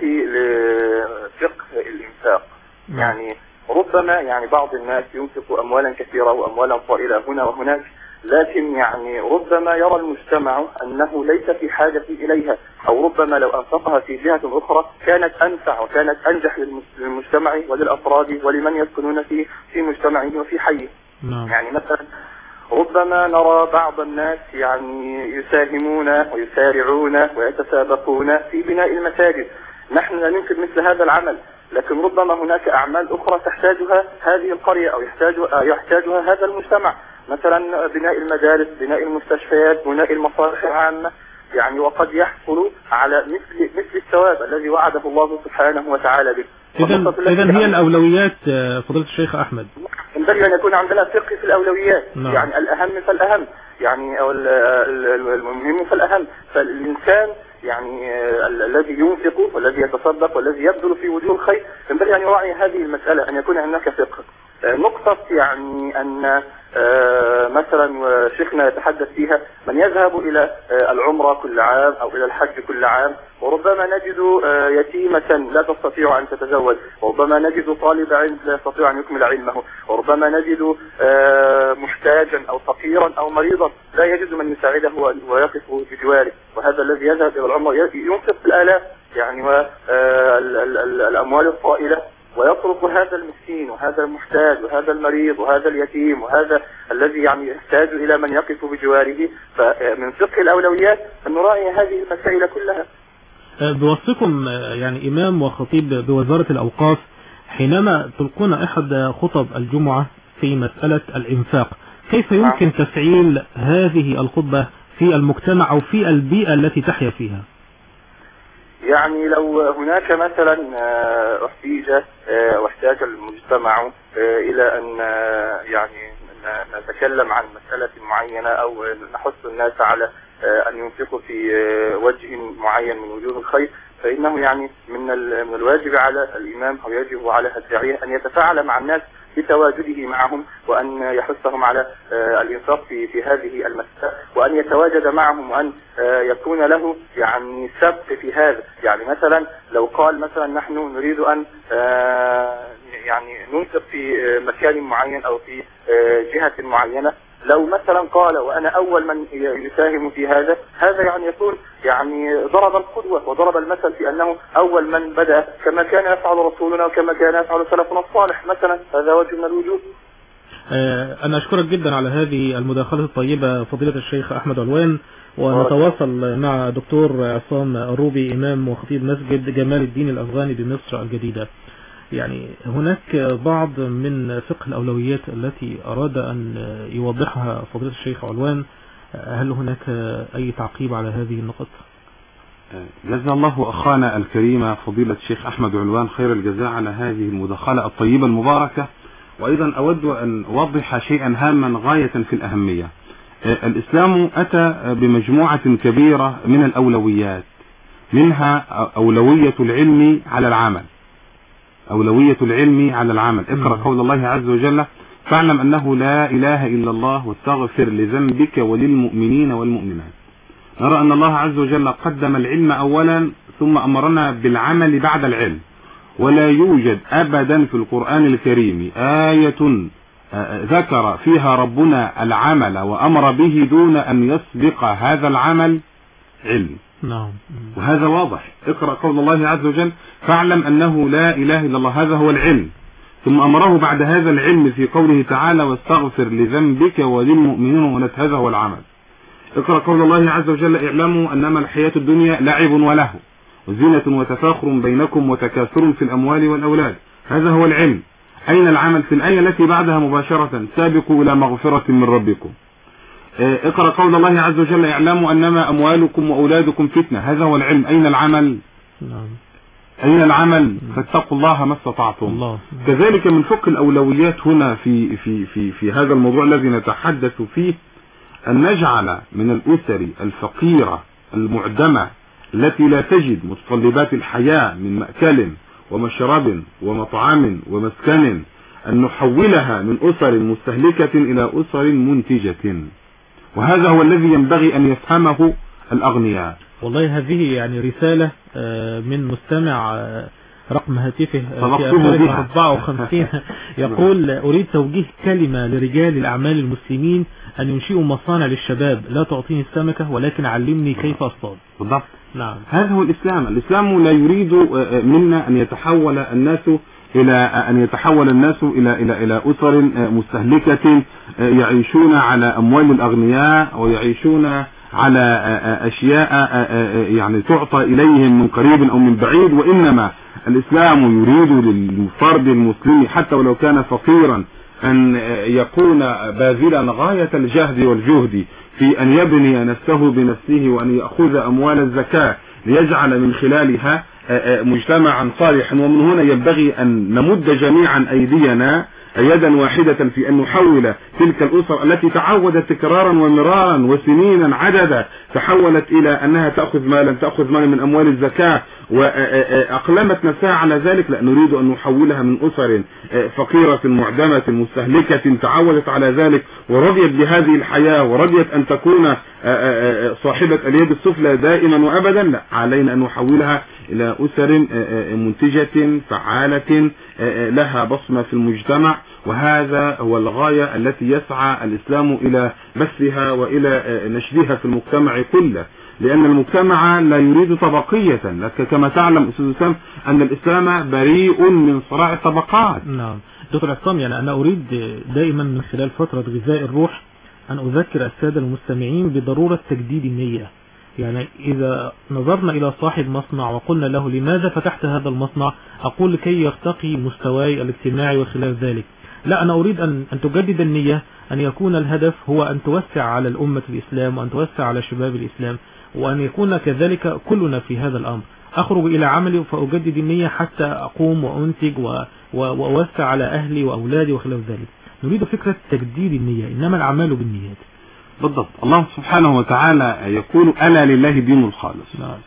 لفقه الإنفاق نعم. يعني ربما يعني بعض الناس ينفق أموالا كثيرة وأموالا طائلة هنا وهناك لكن يعني ربما يرى المجتمع أنه ليس في حاجة إليها أو ربما لو أنفقها في جهة أخرى كانت أنفع وكانت أنجح للمجتمع وللأفراد ولمن يسكنون في في مجتمعه وفي حيه. نعم. يعني مثلا ربما نرى بعض الناس يعني يساهمون ويسارعون ويتسابقون في بناء المساجد. نحن لا ننكر مثل هذا العمل لكن ربما هناك أعمال أخرى تحتاجها هذه القرية أو يحتاج يحتاجها هذا المجتمع. مثلا بناء المدارس بناء المستشفيات بناء المصالح العامة. يعني وقد يحصل على مثل مثل الثواب الذي وعده الله سبحانه وتعالى به. إذا إذا هي الأولويات آه، فضيلة الشيخ أحمد. ينبغي أن يكون عندنا فقه في الأولويات. نعم. يعني الأهم فالأهم. يعني أو ال- ال- المهم فالأهم. فالإنسان يعني آه، ال- الذي ينفق والذي يتصدق والذي يبذل في وجوه الخير ينبغي أن يراعي هذه المسألة أن يكون هناك فقه. آه، نقطة يعني أن مثلا وشيخنا يتحدث فيها من يذهب إلى آه، العمرة كل عام أو إلى الحج كل عام وربما نجد آه، يتيمة لا تستطيع أن تتزوج وربما نجد طالب علم لا يستطيع أن يكمل علمه وربما نجد آه، محتاجا أو فقيرا أو مريضا لا يجد من يساعده ويقف بجواره وهذا الذي يذهب إلى العمرة ينفق الآلاف يعني والأموال الطائلة ويترك هذا المسكين وهذا المحتاج وهذا المريض وهذا اليتيم وهذا الذي يعني يحتاج إلى من يقف بجواره. فمن فقه الأولويات أن نراعي هذه المسائل كلها. آه، بوصفكم آه، يعني إمام وخطيب بوزارة الأوقاف حينما تلقون أحد خطب الجمعة في مسألة الإنفاق كيف يمكن تفعيل هذه الخطبة في المجتمع أو في البيئة التي تحيا فيها؟ يعني لو هناك مثلا آه، احتيج آه، واحتاج المجتمع آه، أن آه، يعني نتكلم عن مسألة معينة أو نحث الناس على أن ينفقوا في وجه معين من وجوه الخير فإنه يعني من من الواجب على الإمام أو يجب على الداعية أن يتفاعل مع الناس بتواجده معهم وأن يحثهم على آه، الإنفاق في في هذه المسألة وأن يتواجد معهم وأن آه، يكون له يعني سبق في هذا. يعني مثلا لو قال مثلا نحن نريد أن آه، يعني ننفق في مكان معين أو في جهة معينة لو مثلا قال وأنا أول من يساهم في هذا هذا يعني يكون يعني ضرب القدوة وضرب المثل في أنه أول من بدأ كما كان يفعل رسولنا وكما كان يفعل سلفنا الصالح. مثلا هذا وجه من الوجوه. آه، أنا أشكرك جدا على هذه المداخلة الطيبة فضيلة الشيخ أحمد علوان. ونتواصل مع دكتور عصام الروبي إمام وخطيب مسجد جمال الدين الأفغاني بمصر الجديدة. يعني هناك بعض من فقه الأولويات التي أراد أن يوضحها فضيلة الشيخ علوان. هل هناك أي تعقيب على هذه النقط؟ جزا الله أخانا الكريم فضيلة الشيخ أحمد علوان خير الجزاء على هذه المداخلة الطيبة المباركة. وأيضا أود أن أوضح شيئا هاما غاية في الأهمية. الإسلام أتى بمجموعة كبيرة من الأولويات. منها أولوية العلم على العمل. أولوية العلم على العمل. اقرأ قول الله عز وجل فاعلم أنه لا إله إلا الله واستغفر لذنبك وللمؤمنين والمؤمنات. نرى أن الله عز وجل قدم العلم أولا ثم أمرنا بالعمل بعد العلم. ولا يوجد أبدا في القرآن الكريم آية ذكر فيها ربنا العمل وأمر به دون أن يسبق هذا العمل علم. نعم. وهذا واضح. اقرأ قول الله عز وجل فاعلم أنه لا إله إلا الله هذا هو العلم. ثم أمره بعد هذا العلم في قوله تعالى واستغفر لذنبك وللمؤمنين والمؤمنات هذا هو العمل اقرأ قول الله عز وجل اعلموا أنما الحياة الدنيا لعب وله وزينة وتفاخر بينكم وتكاثر في الأموال والأولاد. هذا هو العلم. أين العمل في الآية التي بعدها مباشرة؟ سابقوا إلى مغفرة من ربكم. اقرأ قول الله عز وجل اعلموا أنما أموالكم وأولادكم فتنة هذا هو العلم. أين العمل؟ نعم. أين العمل؟ فاتقوا الله ما استطعتم. الله. كذلك من فقه الأولويات هنا في في في في هذا الموضوع الذي نتحدث فيه أن نجعل من الأسر الفقيرة المعدمة التي لا تجد متطلبات الحياة من مأكل ومشرب ومطعم ومسكن أن نحولها من أسر مستهلكة إلى أسر منتجة. وهذا هو الذي ينبغي أن يفهمه الأغنياء. والله هذه يعني رسالة آه، من مستمع آه، رقم هاتفه آه، في سبقته آخره بها. 54 يقول أريد توجيه كلمة لرجال الأعمال المسلمين أن ينشئوا مصانع للشباب. لا تعطيني السمكة ولكن علمني كيف أصطاد. بالضبط. نعم. هذا هو الإسلام. الإسلام لا يريد آه، منا أن يتحول الناس إلى أن يتحول الناس إلى إلى إلى أسر آه، مستهلكة آه، يعيشون على أموال الأغنياء ويعيشون على أشياء يعني تعطى إليهم من قريب أو من بعيد وإنما الإسلام يريد للفرد المسلم حتى ولو كان فقيرا أن يكون باذلا غاية الجهد والجهد في أن يبني نفسه بنفسه وأن يأخذ أموال الزكاة ليجعل من خلالها مجتمعا صالحا. ومن هنا ينبغي أن نمد جميعا أيدينا يدا واحدة في أن نحول تلك الأسر التي تعودت تكرارا ومرارا وسنينا عددا تحولت إلى أنها تأخذ مالا تأخذ مالا من أموال الزكاة وأقلمت نفسها على ذلك لا نريد أن نحولها من أسر آه، فقيرة معدمة مستهلكة تعودت على ذلك ورضيت بهذه الحياة ورضيت أن تكون آه، آه، صاحبة اليد السفلى دائما وأبدا لا علينا أن نحولها إلى أسر منتجة فعالة لها بصمة في المجتمع وهذا هو الغاية التي يسعى الإسلام إلى بثها وإلى نشرها في المجتمع كله. لأن المجتمع لا يريد طبقية لك كما تعلم أستاذ وسام أن الإسلام بريء من صراع الطبقات. نعم. دكتور عصام يعني أنا أريد دائما من خلال فترة غذاء الروح أن أذكر السادة المستمعين بضرورة تجديد النية. يعني إذا نظرنا إلى صاحب مصنع وقلنا له لماذا فتحت هذا المصنع أقول لكي يرتقي مستواي الاجتماعي وخلاف ذلك. لا أنا أريد أن, أن تجدد النية أن يكون الهدف هو أن توسع على الأمة الإسلام وأن توسع على شباب الإسلام. وأن يكون كذلك كلنا في هذا الأمر. أخرج إلى عملي فأجدد النية حتى أقوم وأنتج و... و... وأوسع على أهلي وأولادي وخلاف ذلك. نريد فكرة تجديد النية إنما الأعمال بالنيات. بالضبط. الله سبحانه وتعالى يقول ألا لله دين الخالص. نعم.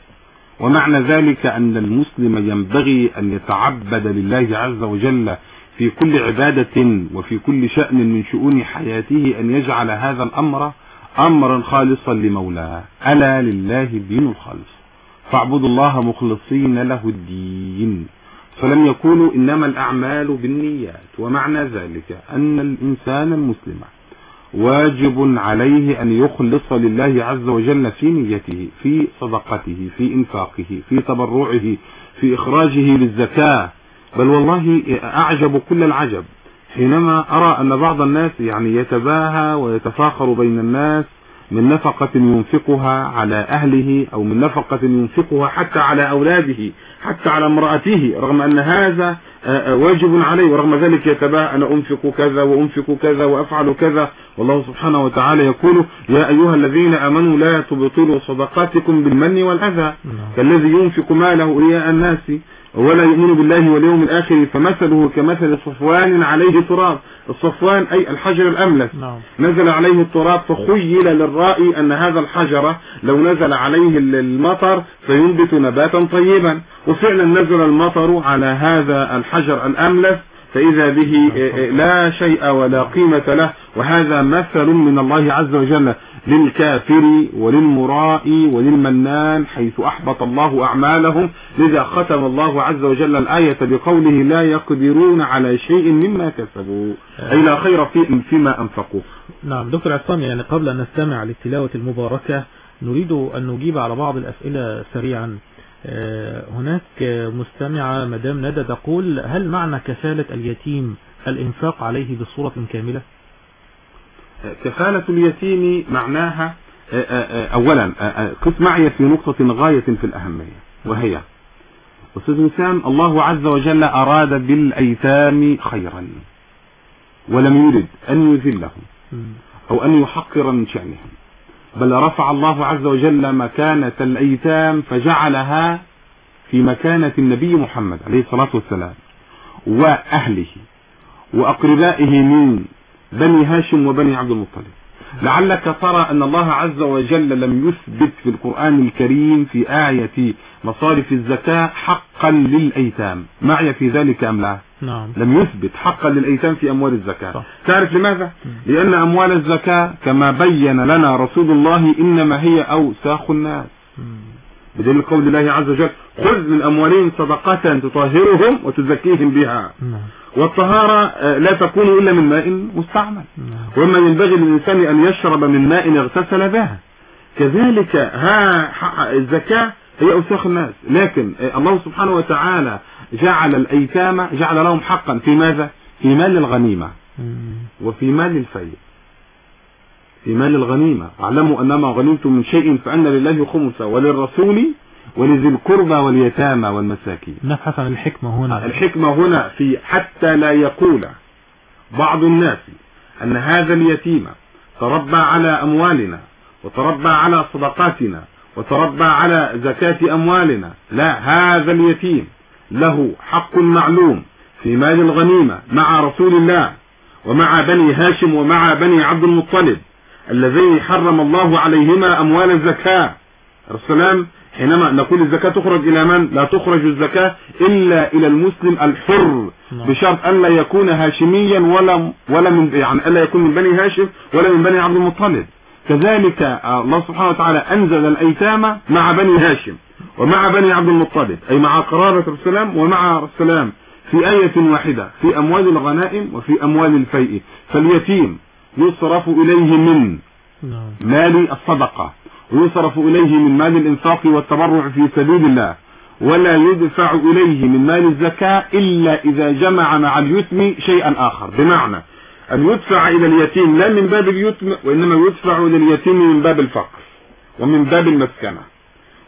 ومعنى ذلك أن المسلم ينبغي أن يتعبد لله عز وجل في كل عبادة وفي كل شأن من شؤون حياته أن يجعل هذا الأمر أمرا خالصا لمولاه. ألا لله الدين الخالص. فاعبدوا الله مخلصين له الدين. فلم يقولوا إنما الأعمال بالنيات. ومعنى ذلك أن الإنسان المسلم واجب عليه أن يخلص لله عز وجل في نيته في صدقته في إنفاقه في تبرعه في إخراجه للزكاة. بل والله أعجب كل العجب. حينما أرى أن بعض الناس يعني يتباهى ويتفاخر بين الناس من نفقة ينفقها على أهله أو من نفقة ينفقها حتى على أولاده حتى على امرأته رغم أن هذا آه، آه، واجب عليه ورغم ذلك يتباهى أنا أنفق كذا وأنفق كذا وأفعل كذا والله سبحانه وتعالى يقول يا أيها الذين آمنوا لا تبطلوا صدقاتكم بالمن والأذى نعم. كالذي ينفق ماله رياء الناس ولا يؤمن بالله واليوم الآخر فمثله كمثل صفوان عليه تراب. الصفوان أي الحجر الأملس نعم. نزل عليه التراب فخيل للرائي أن هذا الحجر لو نزل عليه المطر فينبت نباتا طيبا. وفعلا نزل المطر على هذا الحجر الأملس فإذا به لا شيء ولا قيمة له. وهذا مثل من الله عز وجل. للكافر وللمرائي وللمنان حيث أحبط الله أعمالهم. لذا ختم الله عز وجل الآية بقوله لا يقدرون على شيء مما كسبوا. أي لا خير في فيما أنفقوا. نعم دكتور عصام يعني قبل أن نستمع للتلاوة المباركة نريد أن نجيب على بعض الأسئلة سريعا. آه، هناك مستمعة مدام ندى تقول هل معنى كفالة اليتيم الإنفاق عليه بصورة كاملة؟ كفالة اليتيم معناها آه، آه، آه، أولا آه، قس معي في نقطة غاية في الأهمية وهي أستاذ وسام الله عز وجل أراد بالأيتام خيرا ولم يرد أن يذلهم. أو أن يحقر من شأنهم بل رفع الله عز وجل مكانة الأيتام فجعلها في مكانة النبي محمد عليه الصلاة والسلام وأهله وأقربائه من بني هاشم وبني عبد المطلب. لعلك ترى أن الله عز وجل لم يثبت في القرآن الكريم في آية مصارف الزكاة حقا للأيتام. معي في ذلك أم لا؟ نعم. لم يثبت حقا للأيتام في أموال الزكاة. صح. تعرف لماذا؟ لأن أموال الزكاة كما بين لنا رسول الله إنما هي أوساخ الناس. بدليل قول الله عز وجل خذ من أموالهم صدقة تطهرهم وتزكيهم بها. نعم. والطهارة آه، لا تكون إلا من ماء مستعمل. نعم. وما ينبغي للإنسان أن يشرب من ماء اغتسل به. كذلك ها الزكاة هي أوساخ الناس. لكن آه، الله سبحانه وتعالى جعل الأيتام جعل لهم حقا. في ماذا؟ في مال الغنيمة. وفي مال الفيء في مال الغنيمة. واعلموا أنما غنمتم من شيء فأن لله خمسة وللرسول ولذي القربى واليتامى والمساكين. نبحث عن الحكمة هنا. الحكمة هنا في حتى لا يقول بعض الناس أن هذا اليتيم تربى على أموالنا وتربى على صدقاتنا وتربى على زكاة أموالنا. لا هذا اليتيم له حق معلوم في مال الغنيمة مع رسول الله ومع بني هاشم ومع بني عبد المطلب الذين حرم الله عليهما أموال الزكاة. السلام حينما نقول الزكاة تخرج إلى من؟ لا تخرج الزكاة إلا إلى المسلم الحر نعم. بشرط أن لا يكون هاشميا ولا ولا من يعني ألا يكون من بني هاشم ولا من بني عبد المطلب. كذلك آه، الله سبحانه وتعالى أنزل الأيتام مع بني هاشم ومع بني عبد المطلب أي مع قرابة السلام ومع السلام في آية واحدة في أموال الغنائم وفي أموال الفيء. فاليتيم يصرف إليه من نعم. مال الصدقة. ويصرف إليه من مال الإنفاق والتبرع في سبيل الله ولا يدفع إليه من مال الزكاة إلا إذا جمع مع اليتم شيئا آخر. بمعنى أن يدفع إلى اليتيم لا من باب اليتم وإنما يدفع إلى اليتيم من باب الفقر ومن باب المسكنة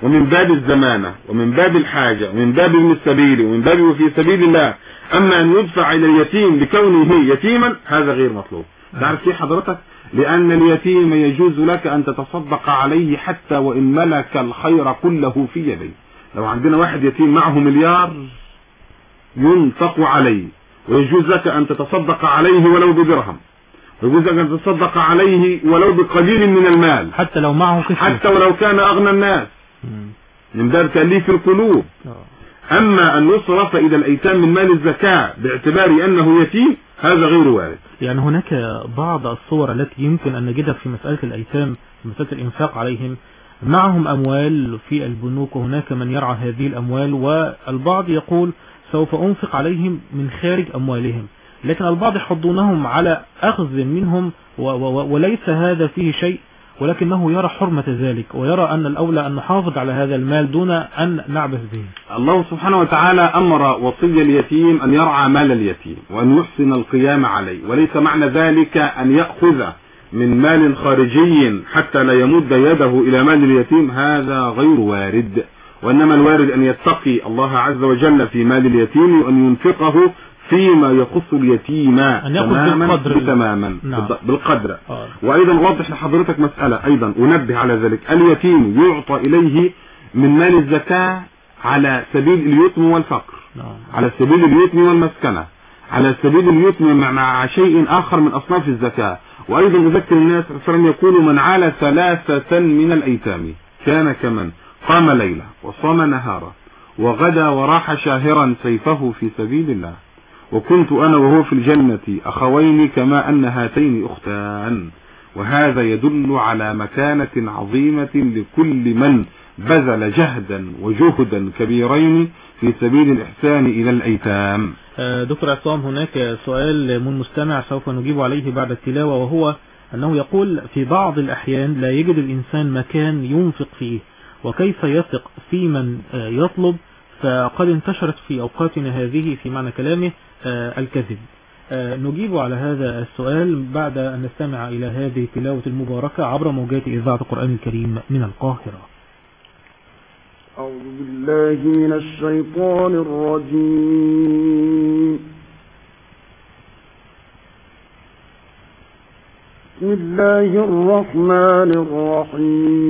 ومن باب الزمانة ومن باب الحاجة ومن باب ابن السبيل ومن باب وفي سبيل الله. أما أن يدفع إلى اليتيم بكونه يتيما هذا غير مطلوب. تعرف في حضرتك لأن اليتيم يجوز لك أن تتصدق عليه حتى وإن ملك الخير كله في يديه. لو عندنا واحد يتيم معه مليار ينفق عليه ويجوز لك أن تتصدق عليه ولو بدرهم. ويجوز لك أن تتصدق عليه ولو بقليل من المال. حتى لو معه قسم حتى ولو كان أغنى الناس. من باب تأليف القلوب. آه. أما أن يصرف إلى الأيتام من مال الزكاة باعتبار أنه يتيم هذا غير وارد. يعني هناك بعض الصور التي يمكن أن نجدها في مسألة الأيتام في مسألة الإنفاق عليهم. معهم أموال في البنوك وهناك من يرعى هذه الأموال والبعض يقول سوف أنفق عليهم من خارج أموالهم. لكن البعض يحضونهم على أخذ منهم وليس هذا فيه شيء. ولكنه يرى حرمة ذلك ويرى أن الأولى أن نحافظ على هذا المال دون أن نعبث به. الله سبحانه وتعالى أمر وصي اليتيم أن يرعى مال اليتيم وأن يحسن القيام عليه وليس معنى ذلك أن يأخذ من مال خارجي حتى لا يمد يده إلى مال اليتيم هذا غير وارد. وإنما الوارد أن يتقي الله عز وجل في مال اليتيم وأن ينفقه فيما يخص اليتيم أن يأخذ تماما بالقدر. تماما نعم. بالقدر آه. وأيضا وضح لحضرتك مسألة أيضا أنبه على ذلك اليتيم يعطى إليه من مال الزكاة على سبيل اليتم والفقر نعم على سبيل اليتم والمسكنة على سبيل اليتم مع, شيء آخر من أصناف الزكاة وأيضا أذكر الناس وسلم يقول من عال ثلاثة من الأيتام كان كمن قام ليلة وصام نهارا وغدا وراح شاهرا سيفه في سبيل الله وكنت أنا وهو في الجنة أخوين كما أن هاتين أختان. وهذا يدل على مكانة عظيمة لكل من بذل جهدا وجهدا كبيرين في سبيل الإحسان إلى الأيتام. آه، دكتور عصام هناك سؤال من مستمع سوف نجيب عليه بعد التلاوة وهو أنه يقول في بعض الأحيان لا يجد الإنسان مكان ينفق فيه وكيف يثق في من آه، يطلب فقد انتشرت في أوقاتنا هذه في معنى كلامه آه، الكذب. آه، نجيب على هذا السؤال بعد أن نستمع إلى هذه التلاوة المباركة عبر موجات إذاعة القرآن الكريم من القاهرة. أعوذ بالله من الشيطان الرجيم. بسم الله الرحمن الرحيم.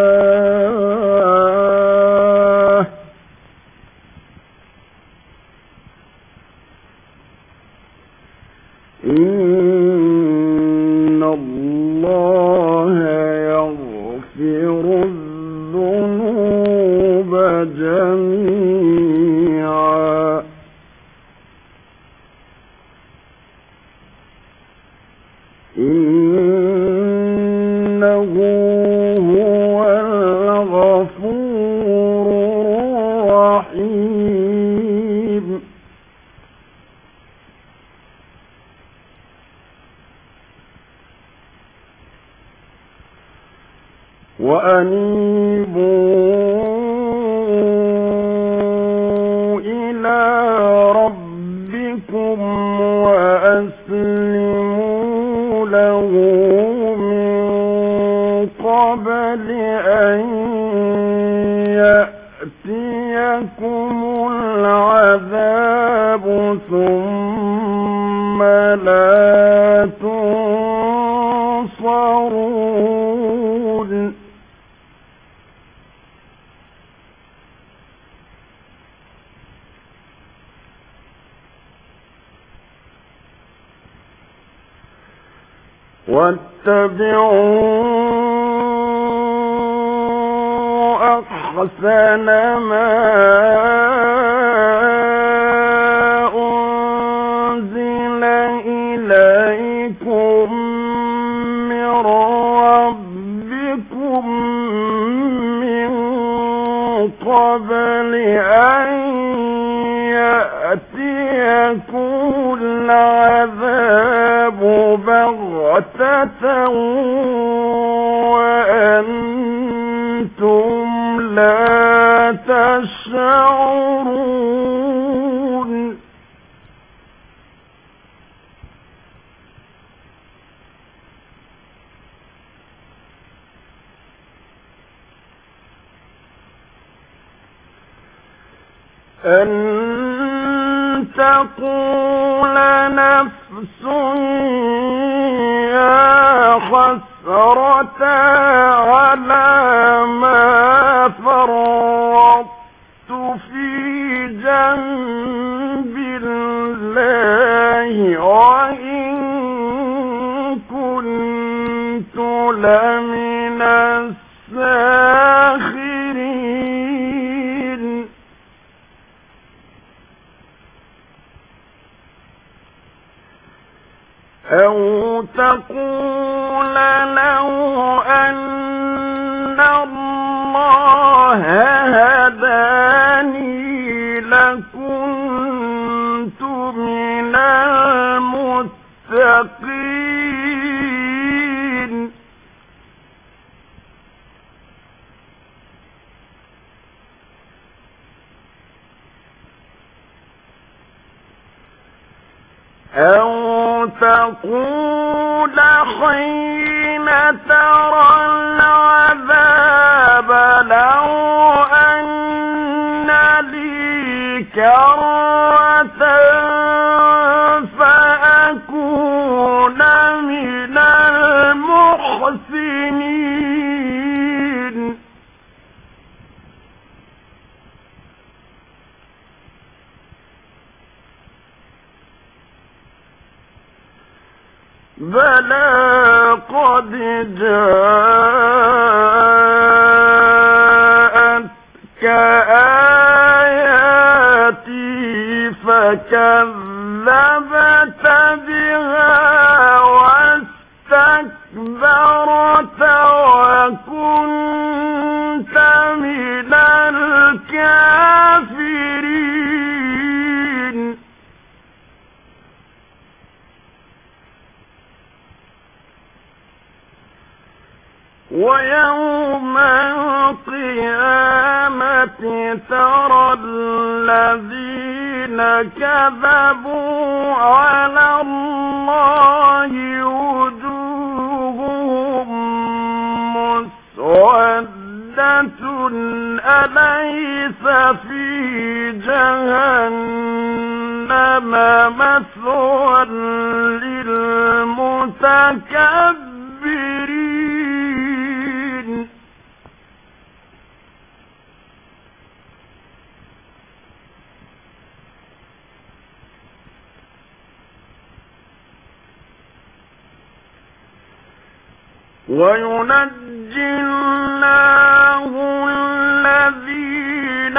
وينجي الله الذين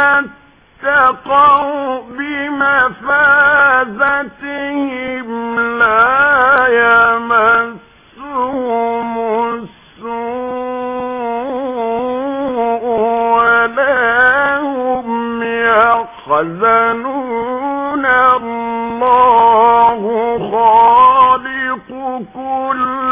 اتقوا بمفازتهم لا يمسهم السوء ولا هم يحزنون. الله خالق كل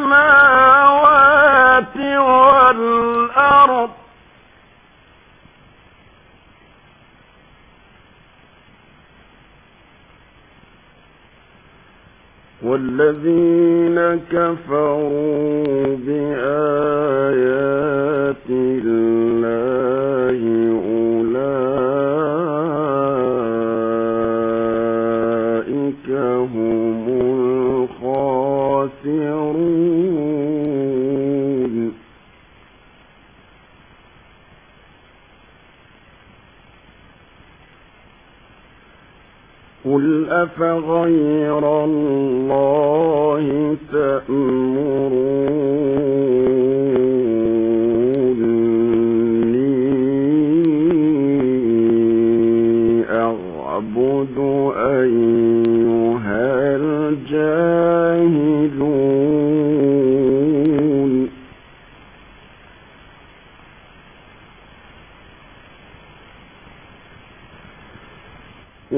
السماوات والأرض. والذين كفروا بآيات الله أفغير الله تأمروني أعبد أيها الجاهلون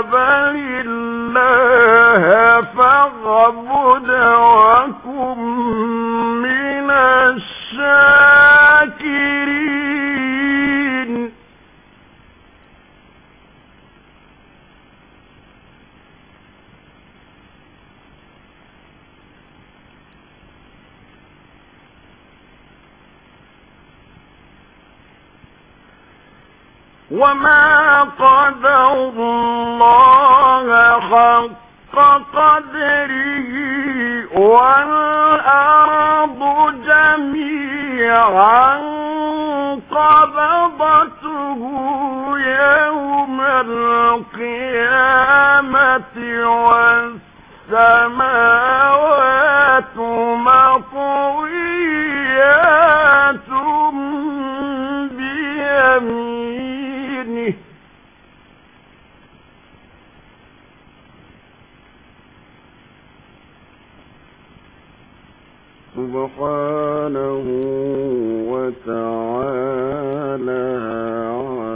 بل الله وكن من الشاكرين. وما قدر الله حق قدره والأرض جميعا قبضته يوم القيامة والسماوات مطويات بيمينه سبحانه وتعالى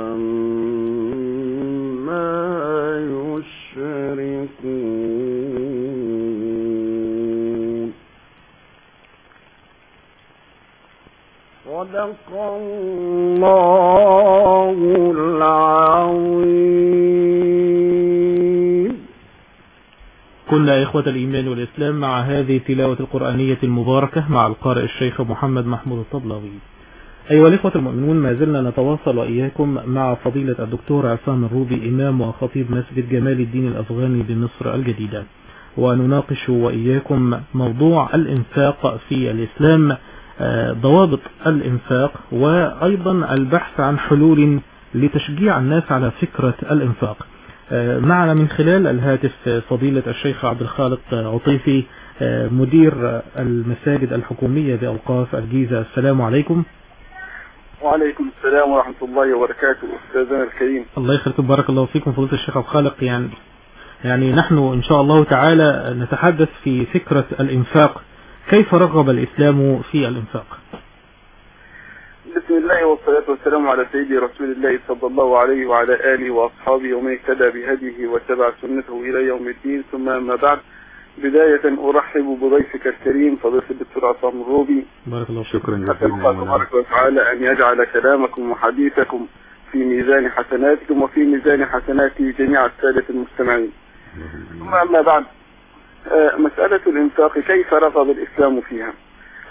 عما يشركون. صدق الله العظيم. كنا إخوة الإيمان والإسلام مع هذه التلاوة القرآنية المباركة مع القارئ الشيخ محمد محمود الطبلاوي أيها الإخوة المؤمنون ما زلنا نتواصل وإياكم مع فضيلة الدكتور عصام الروبي إمام وخطيب مسجد جمال الدين الأفغاني بمصر الجديدة. ونناقش وإياكم موضوع الإنفاق في الإسلام آه، ضوابط الإنفاق وأيضا البحث عن حلول لتشجيع الناس على فكرة الإنفاق. معنا من خلال الهاتف فضيلة الشيخ عبد الخالق عطيفي آه، مدير المساجد الحكومية بأوقاف الجيزة. السلام عليكم. وعليكم السلام ورحمة الله وبركاته أستاذنا الكريم. الله يخليكم بارك الله فيكم فضيلة الشيخ عبد الخالق. يعني يعني نحن إن شاء الله تعالى نتحدث في فكرة الإنفاق. كيف رغب الإسلام في الإنفاق؟ بسم الله والصلاة والسلام على سيدي رسول الله صلى الله عليه وعلى آله وأصحابه ومن اهتدى بهديه واتبع سنته إلى يوم الدين. ثم أما بعد بداية أرحب بضيفك الكريم فضيلة الدكتور عصام الروبي. بارك الله شكرا جزيلا الله تبارك وتعالى أن يجعل كلامكم وحديثكم في ميزان حسناتكم وفي ميزان حسنات جميع السادة المستمعين. ثم أما بعد آه، مسألة الإنفاق كيف رغب الإسلام فيها؟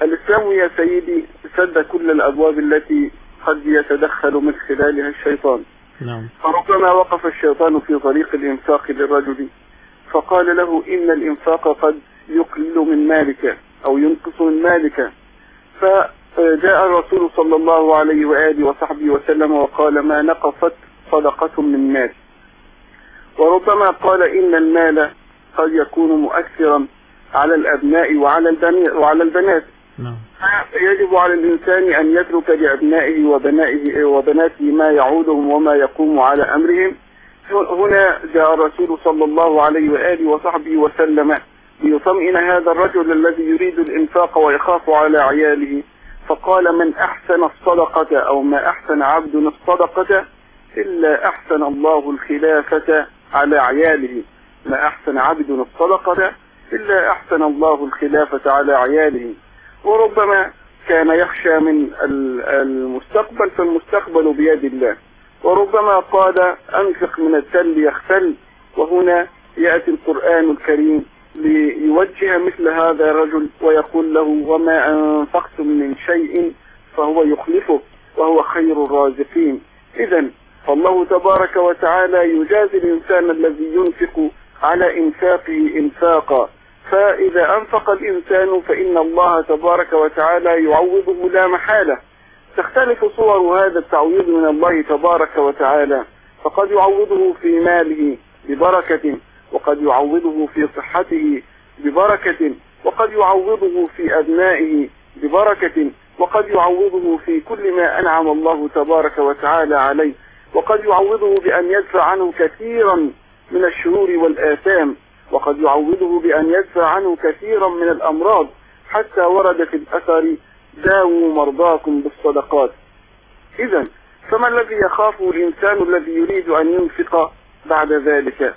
الإسلام يا سيدي سد كل الأبواب التي قد يتدخل من خلالها الشيطان. نعم. فربما وقف الشيطان في طريق الإنفاق للرجل فقال له إن الإنفاق قد يقل من مالك أو ينقص من مالك. فجاء الرسول صلى الله عليه وآله وصحبه وسلم وقال ما نقصت صدقة من مال. وربما قال إن المال قد يكون مؤثرا على الأبناء وعلى البنات. نعم. يجب على الإنسان أن يترك لأبنائه وبنائه وبناته ما يعودهم وما يقوم على أمرهم. هنا جاء الرسول صلى الله عليه وآله وصحبه وسلم ليطمئن هذا الرجل الذي يريد الإنفاق ويخاف على عياله. فقال من أحسن الصدقة أو ما أحسن عبد الصدقة إلا أحسن الله الخلافة على عياله. ما أحسن عبد الصدقة إلا أحسن الله الخلافة على عياله. وربما كان يخشى من ال- المستقبل فالمستقبل بيد الله. وربما قال أنفق من التل يختل. وهنا يأتي القرآن الكريم ليوجه مثل هذا الرجل ويقول له وما أنفقتم من شيء فهو يخلفه وهو خير الرازقين. إذا فالله تبارك وتعالى يجازي الإنسان الذي ينفق على إنفاقه إنفاقا. فإذا أنفق الإنسان فإن الله تبارك وتعالى يعوضه لا محالة. تختلف صور هذا التعويض من الله تبارك وتعالى. فقد يعوضه في ماله ببركة وقد يعوضه في صحته ببركة وقد يعوضه في أبنائه ببركة وقد يعوضه في كل ما أنعم الله تبارك وتعالى عليه. وقد يعوضه بأن يدفع عنه كثيرا من الشرور والآثام. وقد يعوضه بأن يدفع عنه كثيرا من الأمراض حتى ورد في الأثر داووا مرضاكم بالصدقات إذا فما الذي يخافه الإنسان الذي يريد أن ينفق بعد ذلك؟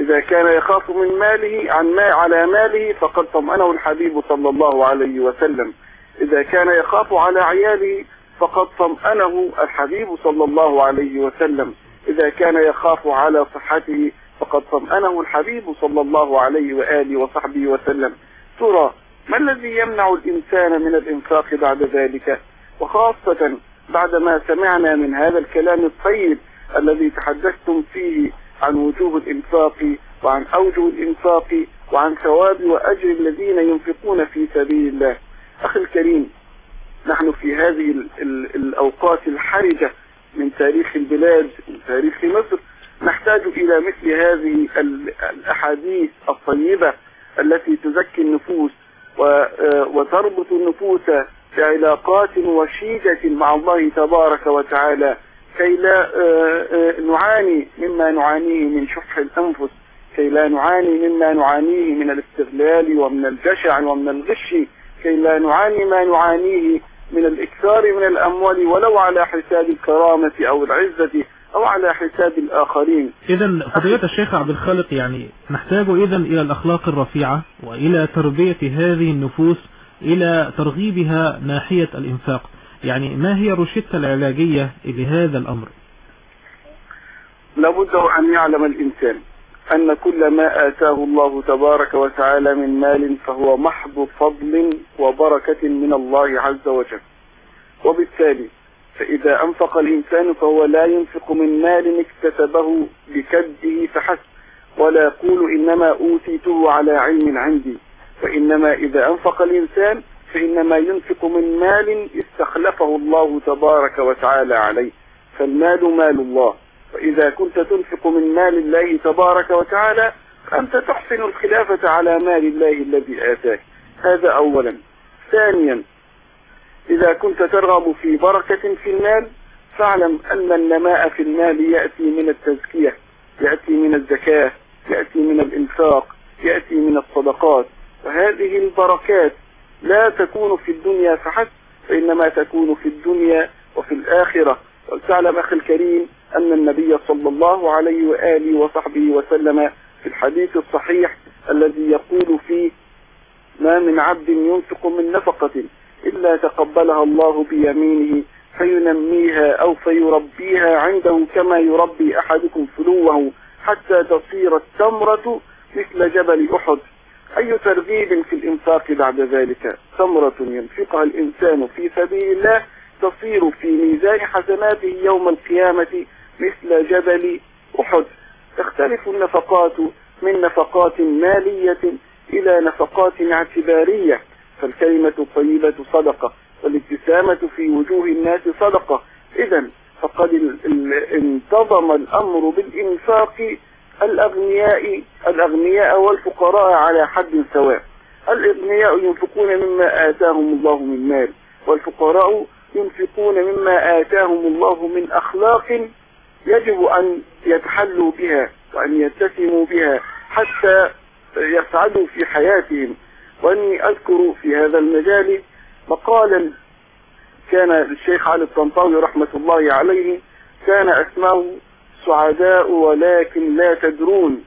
إذا كان يخاف من ماله عن ما على ماله فقد طمأنه الحبيب صلى الله عليه وسلم. إذا كان يخاف على عياله فقد طمأنه الحبيب صلى الله عليه وسلم. إذا كان يخاف على صحته فقد طمأنه الحبيب صلى الله عليه وآله وصحبه وسلم. ترى ما الذي يمنع الإنسان من الإنفاق بعد ذلك؟ وخاصة بعدما سمعنا من هذا الكلام الطيب الذي تحدثتم فيه عن وجوب الإنفاق وعن أوجه الإنفاق وعن ثواب وأجر الذين ينفقون في سبيل الله. أخي الكريم نحن في هذه ال ال الأوقات الحرجة من تاريخ البلاد من تاريخ مصر نحتاج إلى مثل هذه ال- الأحاديث الطيبة التي تزكي النفوس آه، وتربط النفوس بعلاقات وشيدة مع الله تبارك وتعالى كي لا آه، آه، نعاني مما نعانيه من شح الأنفس كي لا نعاني مما نعانيه من الاستغلال ومن الجشع ومن الغش كي لا نعاني ما نعانيه من الإكثار من الأموال ولو على حساب الكرامة أو العزة. أو على حساب الآخرين. إذا فضيلة الشيخ عبد الخالق يعني نحتاج إذا إلى الأخلاق الرفيعة وإلى تربية هذه النفوس إلى ترغيبها ناحية الإنفاق. يعني ما هي الروشتة العلاجية لهذا الأمر؟ لابد أن يعلم الإنسان أن كل ما آتاه الله تبارك وتعالى من مال فهو محض فضل وبركة من الله عز وجل. وبالتالي فإذا أنفق الإنسان فهو لا ينفق من مال اكتسبه بكده فحسب ولا يقول إنما أوتيته على علم عندي. فإنما إذا أنفق الإنسان فإنما ينفق من مال استخلفه الله تبارك وتعالى عليه. فالمال مال الله. فإذا كنت تنفق من مال الله تبارك وتعالى فأنت تحسن الخلافة على مال الله الذي آتاك هذا أولا. ثانيا إذا كنت ترغب في بركة في المال فاعلم أن النماء في المال يأتي من التزكية يأتي من الزكاة يأتي من الإنفاق يأتي من الصدقات. وهذه البركات لا تكون في الدنيا فحسب فإنما تكون في الدنيا وفي الآخرة. ولتعلم أخي الكريم أن النبي صلى الله عليه وآله وصحبه وسلم في الحديث الصحيح الذي يقول فيه ما من عبد ينفق من نفقة إلا تقبلها الله بيمينه فينميها أو فيربيها عنده كما يربي أحدكم فلوه حتى تصير التمرة مثل جبل أحد. أي ترغيب في الإنفاق بعد ذلك؟ تمرة ينفقها الإنسان في سبيل الله تصير في ميزان حسناته يوم القيامة مثل جبل أحد. تختلف النفقات من نفقات مالية إلى نفقات اعتبارية. فالكلمة الطيبة صدقة والابتسامة في وجوه الناس صدقة. إذا فقد انتظم الأمر بالإنفاق الأغنياء الأغنياء والفقراء على حد سواء. الأغنياء ينفقون مما آتاهم الله من مال والفقراء ينفقون مما آتاهم الله من أخلاق يجب أن يتحلوا بها وأن يتسموا بها حتى يسعدوا في حياتهم. وأني أذكر في هذا المجال مقالا كان الشيخ علي الطنطاوي رحمة الله عليه كان أسماه سعداء ولكن لا تدرون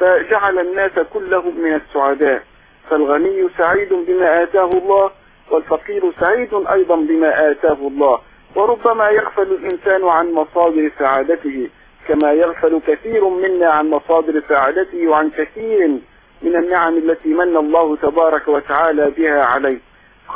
فجعل الناس كلهم من السعداء فالغني سعيد بما آتاه الله والفقير سعيد أيضا بما آتاه الله وربما يغفل الإنسان عن مصادر سعادته كما يغفل كثير منا عن مصادر سعادته وعن كثير من النعم التي من الله تبارك وتعالى بها عليه.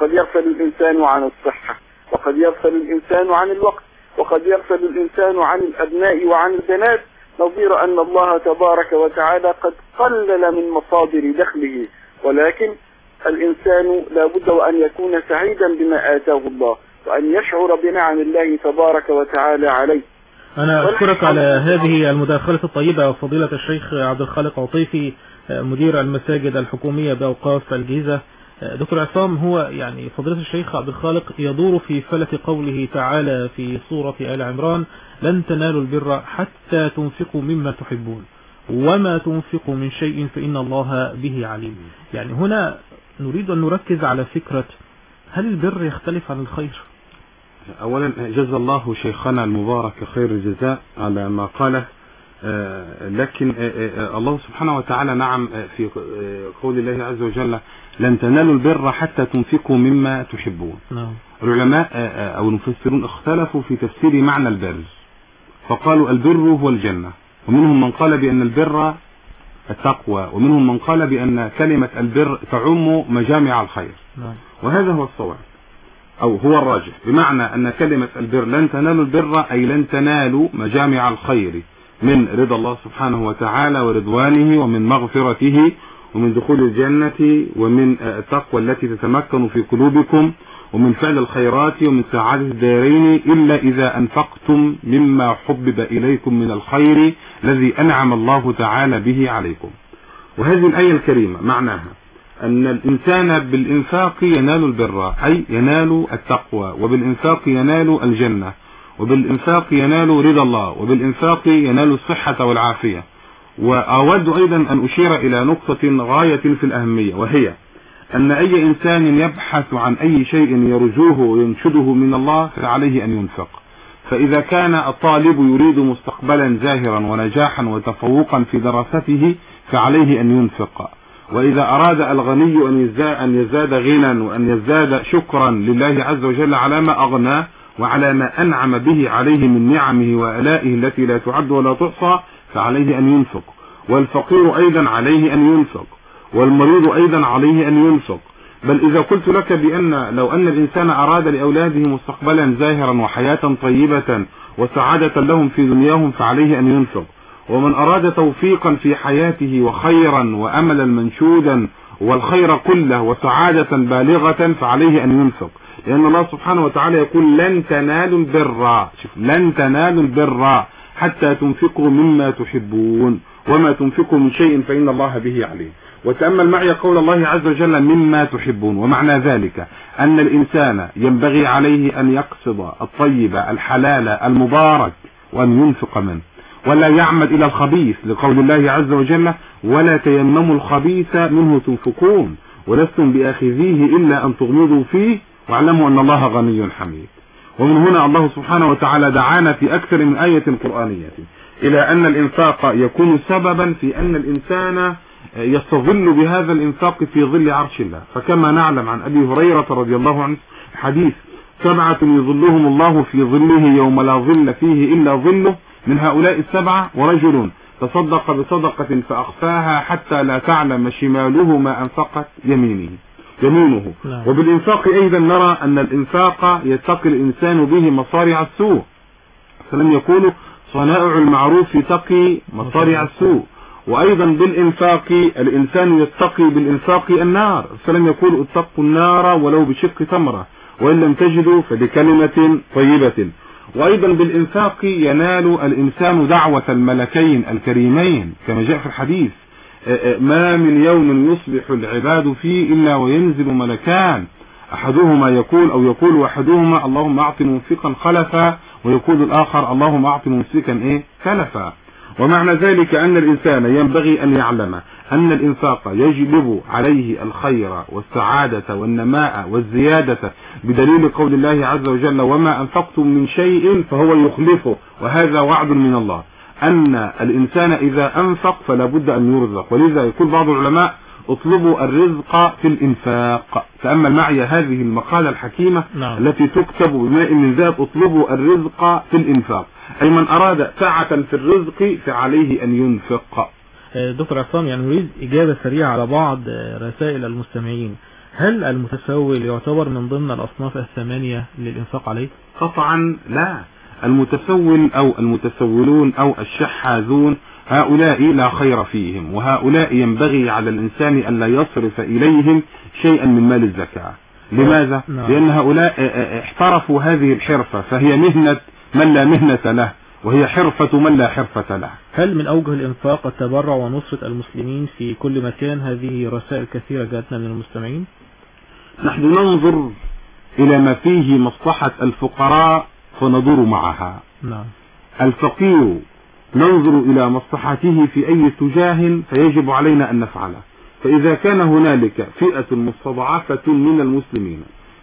قد يغفل الإنسان عن الصحة وقد يغفل الإنسان عن الوقت وقد يغفل الإنسان عن الأبناء وعن البنات. نظير أن الله تبارك وتعالى قد قلل من مصادر دخله. ولكن الإنسان لا بد وأن يكون سعيدا بما آتاه الله وأن يشعر بنعم الله تبارك وتعالى عليه. أنا أشكرك على هذه المداخلة الطيبة فضيلة الشيخ عبد الخالق عطيفي. مدير المساجد الحكومية بأوقاف الجيزة. دكتور عصام هو يعني فضيلة الشيخ عبد الخالق يدور في فلك قوله تعالى في سورة آل عمران لن تنالوا البر حتى تنفقوا مما تحبون وما تنفقوا من شيء فإن الله به عليم. يعني هنا نريد أن نركز على فكرة هل البر يختلف عن الخير؟ أولا جزا الله شيخنا المبارك خير الجزاء على ما قاله. لكن آه، آه، الله سبحانه وتعالى نعم آه، في آه، قول الله عز وجل لن تنالوا البر حتى تنفقوا مما تحبون. نعم. العلماء آه، آه، أو المفسرون اختلفوا في تفسير معنى البر فقالوا البر هو الجنة. ومنهم من قال بأن البر التقوى ومنهم من قال بأن كلمة البر تعم مجامع الخير. نعم. وهذا هو الصواب أو هو الراجح بمعنى أن كلمة البر لن تنالوا البر أي لن تنالوا مجامع الخير. من رضا الله سبحانه وتعالى ورضوانه ومن مغفرته ومن دخول الجنة ومن التقوى التي تتمكن في قلوبكم ومن فعل الخيرات ومن سعادة الدارين إلا إذا أنفقتم مما حبب إليكم من الخير الذي أنعم الله تعالى به عليكم. وهذه الآية الكريمة معناها أن الإنسان بالإنفاق ينال البر أي ينال التقوى وبالإنفاق ينال الجنة. وبالإنفاق ينال رضا الله وبالإنفاق ينال الصحة والعافية. وأود أيضا أن أشير إلى نقطة غاية في الأهمية وهي أن أي إنسان يبحث عن أي شيء يرجوه وينشده من الله فعليه أن ينفق. فإذا كان الطالب يريد مستقبلا زاهرا ونجاحا وتفوقا في دراسته فعليه أن ينفق. وإذا أراد الغني أن يزداد, غنى وأن يزداد شكرا لله عز وجل على ما أغناه وعلى ما أنعم به عليه من نعمه وآلائه التي لا تعد ولا تحصى فعليه أن ينفق. والفقير أيضا عليه أن ينفق. والمريض أيضا عليه أن ينفق. بل إذا قلت لك بأن لو أن الإنسان أراد لأولاده مستقبلا زاهرا وحياة طيبة وسعادة لهم في دنياهم فعليه أن ينفق. ومن أراد توفيقا في حياته وخيرا وأملا منشودا والخير كله وسعادة بالغة فعليه أن ينفق. لأن الله سبحانه وتعالى يقول لن تنالوا البر. لن تنالوا البر حتى تنفقوا مما تحبون. وما تنفقوا من شيء فإن الله به عليم. وتأمل معي قول الله عز وجل مما تحبون. ومعنى ذلك أن الإنسان ينبغي عليه أن يقصد الطيب الحلال المبارك وأن ينفق منه. ولا يعمد إلى الخبيث لقول الله عز وجل ولا تيمموا الخبيث منه تنفقون ولستم بآخذيه إلا أن تغمضوا فيه واعلموا أن الله غني حميد. ومن هنا الله سبحانه وتعالى دعانا في أكثر من آية قرآنية. إلى أن الإنفاق يكون سببا في أن الإنسان يستظل بهذا الإنفاق في ظل عرش الله. فكما نعلم عن أبي هريرة رضي الله عنه حديث سبعة يظلهم الله في ظله يوم لا ظل فيه إلا ظله من هؤلاء السبعة ورجل تصدق بصدقة فأخفاها حتى لا تعلم شماله ما أنفقت يمينه. يمينه. نعم. وبالإنفاق أيضا نرى أن الإنفاق يتقي الإنسان به مصارع السوء. فلم يقولوا صنائع المعروف تقي مصارع السوء. وأيضا بالإنفاق الإنسان يتقي بالإنفاق النار. فلم يقول أتقوا النار ولو بشق تمرة. وإن لم تجدوا فبكلمة طيبة. وأيضا بالإنفاق ينال الإنسان دعوة الملكين الكريمين كما جاء في الحديث. ما من يوم يصبح العباد فيه إلا وينزل ملكان. أحدهما يقول أو يقول أحدهما اللهم أعط منفقا خلفا ويقول الآخر اللهم أعط ممسكا إيه؟ تلفا ومعنى ذلك أن الإنسان ينبغي أن يعلم أن الإنفاق يجلب عليه الخير والسعادة والنماء والزيادة بدليل قول الله عز وجل وما أنفقتم من شيء فهو يخلفه وهذا وعد من الله. أن الإنسان إذا أنفق فلا بد أن يرزق. ولذا يقول بعض العلماء اطلبوا الرزق في الإنفاق. تأمل معي هذه المقالة الحكيمة نعم. التي تكتب بماء من ذهب اطلبوا الرزق في الإنفاق. أي من أراد سعة في الرزق فعليه أن ينفق. آه، دكتور عصام يعني نريد إجابة سريعة على بعض آه، رسائل المستمعين. هل المتسول يعتبر من ضمن الأصناف الثمانية للإنفاق عليه؟ قطعا لا. المتسول أو المتسولون أو الشحاذون هؤلاء لا خير فيهم وهؤلاء ينبغي على الإنسان أن لا يصرف إليهم شيئا من مال الزكاة لماذا؟ نعم. لأن هؤلاء احترفوا هذه الحرفة فهي مهنة من لا مهنة له وهي حرفة من لا حرفة له هل من أوجه الإنفاق التبرع ونصرة المسلمين في كل مكان هذه رسائل كثيرة جاءتنا من المستمعين؟ نحن ننظر إلى ما فيه مصلحة الفقراء فندور معها. نعم. الفقير ننظر إلى مصلحته في أي اتجاه فيجب علينا أن نفعله. فإذا كان هنالك فئة مستضعفة من المسلمين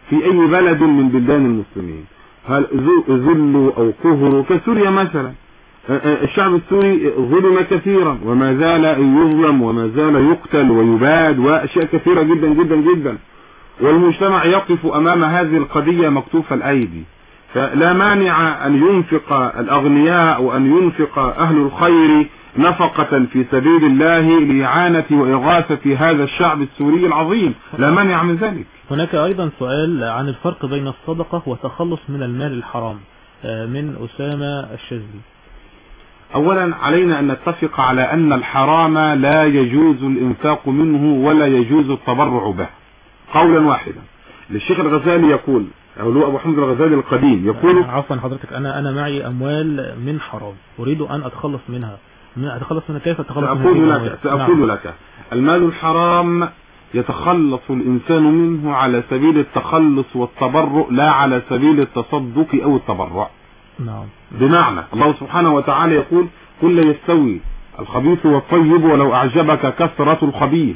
في أي بلد من بلدان المسلمين هل ذلوا أو قهروا كسوريا مثلا الشعب السوري ظلم كثيرا وما زال يظلم وما زال يقتل ويباد وأشياء كثيرة جدا جدا جدا. والمجتمع يقف أمام هذه القضية مكتوف الأيدي. فلا مانع أن ينفق الأغنياء وأن ينفق أهل الخير نفقة في سبيل الله لإعانة وإغاثة هذا الشعب السوري العظيم. لا مانع من ذلك. هناك أيضا سؤال عن الفرق بين الصدقة والتخلص من المال الحرام آه، من أسامة الشاذلي. اولا علينا أن نتفق على أن الحرام لا يجوز الإنفاق منه ولا يجوز التبرع به. قولا واحدا. للشيخ الغزالي يقول أو له أبو حمد الغزالي القديم يقول عفوا حضرتك أنا أنا معي أموال من حرام أريد أن أتخلص منها. من أتخلص منها كيف منها؟ سأقول هذه لك؟ سأقول لك. المال الحرام يتخلص الإنسان منه على سبيل التخلص والتبرع لا على سبيل التصدق أو التبرع. نعم. بمعنى الله سبحانه وتعالى يقول قل لا يستوي الخبيث والطيب ولو أعجبك كثرة الخبيث.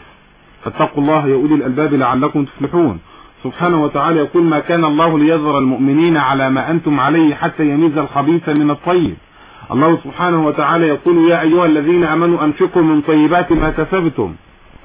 فاتقوا الله يا أولي الألباب لعلكم تفلحون. سبحانه وتعالى يقول ما كان الله ليذر المؤمنين على ما أنتم عليه حتى يميز الخبيث من الطيب. الله سبحانه وتعالى يقول يا أيها الذين أمنوا أنفقوا من طيبات ما كسبتم.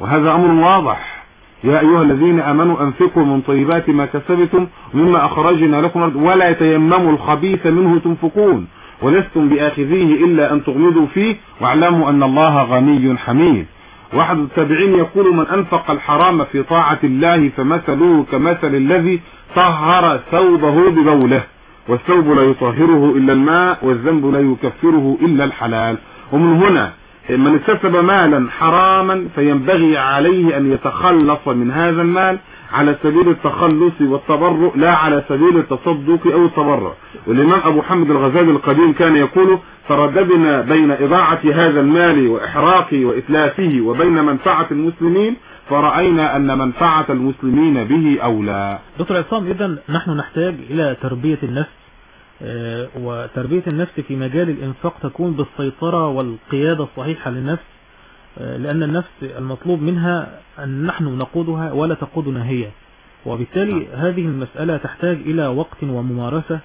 وهذا أمر واضح. يا أيها الذين آمنوا أنفقوا من طيبات ما كسبتم مما أخرجنا لكم ولا يتيمموا الخبيث منه تنفقون. ولستم بآخذيه إلا أن تغمضوا فيه. واعلموا أن الله غني حميد. واحد التابعين يقول من أنفق الحرام في طاعة الله فمثله كمثل الذي طهر ثوبه ببوله والثوب لا يطهره إلا الماء والذنب لا يكفره إلا الحلال. ومن هنا من اكتسب مالا حراما فينبغي عليه أن يتخلص من هذا المال على سبيل التخلص والتبرع لا على سبيل التصدق أو التبرع والإمام أبو حمد الغزالي القديم كان يقول ترددنا بين إضاعة هذا المال وإحراقه وإتلافه وبين منفعة المسلمين فرأينا أن منفعة المسلمين به أولى. دكتور عصام اذا نحن نحتاج إلى تربية النفس آه، وتربية النفس في مجال الإنفاق تكون بالسيطرة والقيادة الصحيحة للنفس. آه، لأن النفس المطلوب منها أن نحن نقودها ولا تقودنا هي وبالتالي هذه المسألة تحتاج إلى وقت وممارسة.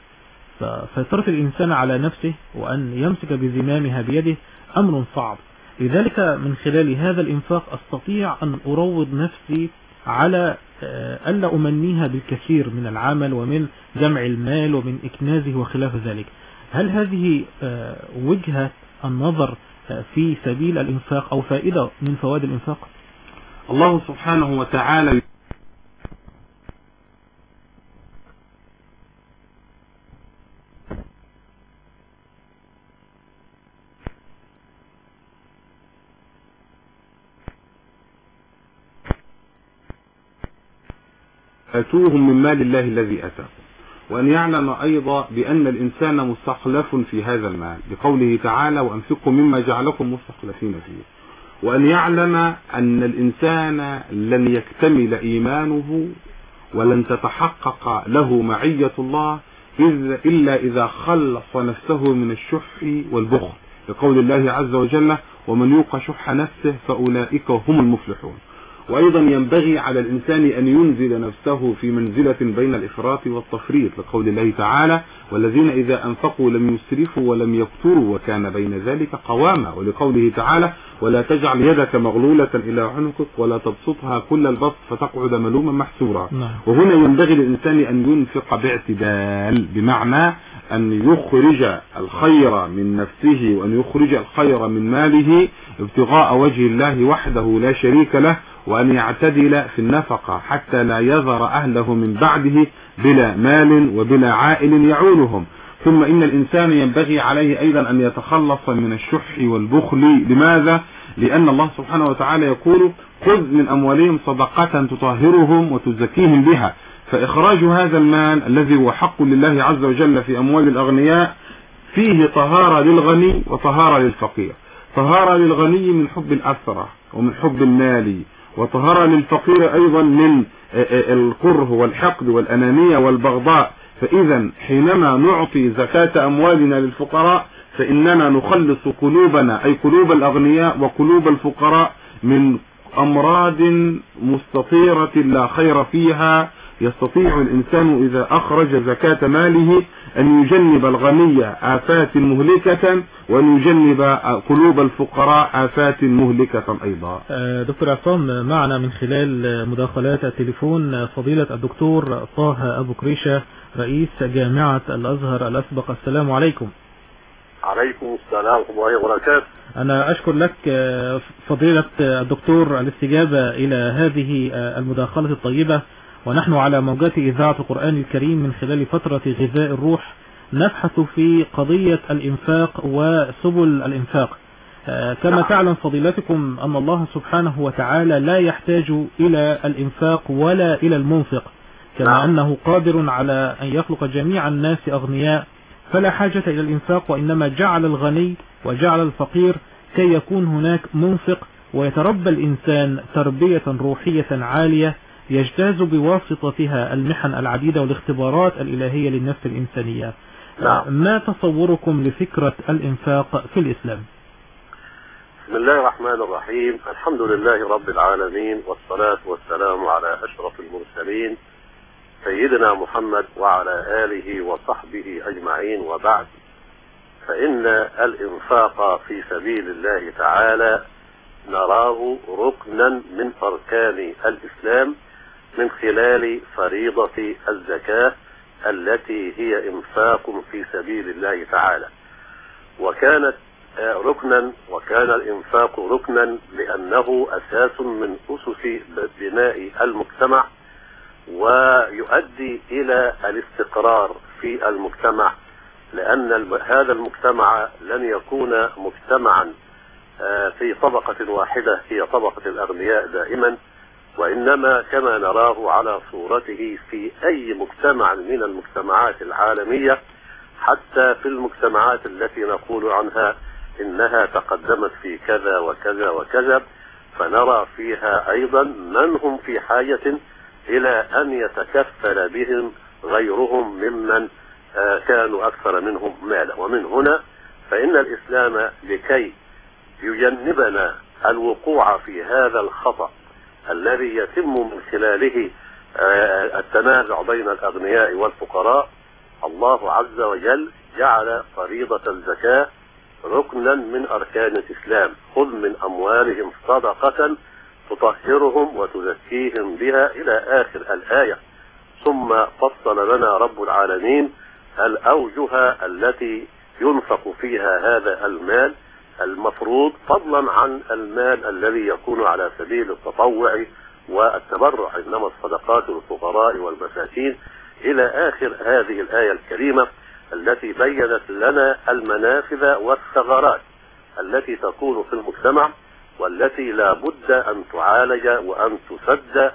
فسيطرة الإنسان على نفسه وأن يمسك بزمامها بيده أمر صعب. لذلك من خلال هذا الإنفاق أستطيع أن أروض نفسي على آه، ألا أمنيها بالكثير من العمل ومن جمع المال ومن إكنازه وخلاف ذلك. هل هذه آه، وجهة النظر في سبيل الإنفاق أو فائدة من فوائد الإنفاق؟ الله سبحانه وتعالى آتوهم من مال الله الذي آتاكم وأن يعلم أيضا بأن الإنسان مستخلف في هذا المال لقوله تعالى وأنفقوا مما جعلكم مستخلفين فيه. وأن يعلم أن الإنسان لن يكتمل إيمانه ولن تتحقق له معية الله إلا إذا خلص نفسه من الشح والبخل. لقول الله عز وجل ومن يوق شح نفسه فأولئك هم المفلحون. وأيضا ينبغي على الإنسان أن ينزل نفسه في منزلة بين الإفراط والتفريط لقول الله تعالى والذين إذا أنفقوا لم يسرفوا ولم يقتروا وكان بين ذلك قواما ولقوله تعالى ولا تجعل يدك مغلولة إلى عنقك ولا تبسطها كل البسط فتقعد ملوما محسورا نعم. وهنا ينبغي للإنسان أن ينفق باعتدال بمعنى أن يخرج الخير من نفسه وأن يخرج الخير من ماله ابتغاء وجه الله وحده لا شريك له وأن يعتدل في النفقة حتى لا يذر أهله من بعده بلا مال وبلا عائل يعولهم. ثم إن الإنسان ينبغي عليه أيضا أن يتخلص من الشح والبخل. لماذا؟ لأن الله سبحانه وتعالى يقول خذ من أموالهم صدقة تطهرهم وتزكيهم بها. فإخراج هذا المال الذي هو حق لله عز وجل في أموال الأغنياء فيه طهارة للغني وطهارة للفقير. طهارة للغني من حب الأثرة ومن حب المال. وطهارة للفقير أيضا من الكره والحقد والأنانية والبغضاء. فإذا حينما نعطي زكاة أموالنا للفقراء فإننا نخلص قلوبنا أي قلوب الأغنياء وقلوب الفقراء من أمراض مستطيرة لا خير فيها يستطيع الإنسان إذا أخرج زكاة ماله أن يجنب الغني آفات مهلكة وأن يجنب قلوب الفقراء آفات مهلكة أيضا. آه، دكتور عصام معنا من خلال مداخلات التليفون فضيلة الدكتور طه أبو كريشة رئيس جامعة الأزهر الأسبق. السلام عليكم. عليكم السلام ورحمة الله وبركاته. أنا أشكر لك آه، فضيلة الدكتور الاستجابة إلى هذه آه، المداخلة الطيبة. ونحن على موجات إذاعة القرآن الكريم من خلال فترة غذاء الروح نبحث في قضية الإنفاق وسبل الإنفاق آه، كما نعم. تعلم فضيلتكم أن الله سبحانه وتعالى لا يحتاج إلى الإنفاق ولا إلى المنفق كما نعم. أنه قادر على أن يخلق جميع الناس أغنياء فلا حاجة إلى الإنفاق وإنما جعل الغني وجعل الفقير كي يكون هناك منفق ويتربى الإنسان تربية روحية عالية يجتاز بواسطتها المحن العديدة والاختبارات الإلهية للنفس الإنسانية. نعم. ما تصوركم لفكرة الإنفاق في الإسلام؟ بسم الله الرحمن الرحيم. الحمد لله رب العالمين والصلاة والسلام على أشرف المرسلين سيدنا محمد وعلى آله وصحبه أجمعين وبعد. فإن الإنفاق في سبيل الله تعالى نراه ركنا من أركان الإسلام من خلال فريضة الزكاة التي هي إنفاق في سبيل الله تعالى. وكانت ركنا وكان الإنفاق ركنا لأنه أساس من أسس بناء المجتمع ويؤدي إلى الاستقرار في المجتمع لأن هذا المجتمع لن يكون مجتمعا آه، في طبقة واحدة هي طبقة الأغنياء دائما. وإنما كما نراه على صورته في أي مجتمع من المجتمعات العالمية حتى في المجتمعات التي نقول عنها إنها تقدمت في كذا وكذا وكذا فنرى فيها أيضا من هم في حاجة إلى أن يتكفل بهم غيرهم ممن آه، كانوا أكثر منهم مالا. ومن هنا فإن الإسلام لكي يجنبنا الوقوع في هذا الخطأ الذي يتم من خلاله آه، التنازع بين الأغنياء والفقراء الله عز وجل جعل فريضة الزكاة ركنا من أركان الإسلام. خذ من أموالهم صدقة تطهرهم وتزكيهم بها إلى آخر الآية. ثم فصل لنا رب العالمين الأوجه التي ينفق فيها هذا المال؟ المفروض فضلا عن المال الذي يكون على سبيل التطوع والتبرع إنما الصدقات للفقراء والمساكين. إلى آخر هذه الآية الكريمة التي بينت لنا المنافذ والثغرات التي تكون في المجتمع والتي لا بد أن تعالج وأن تسد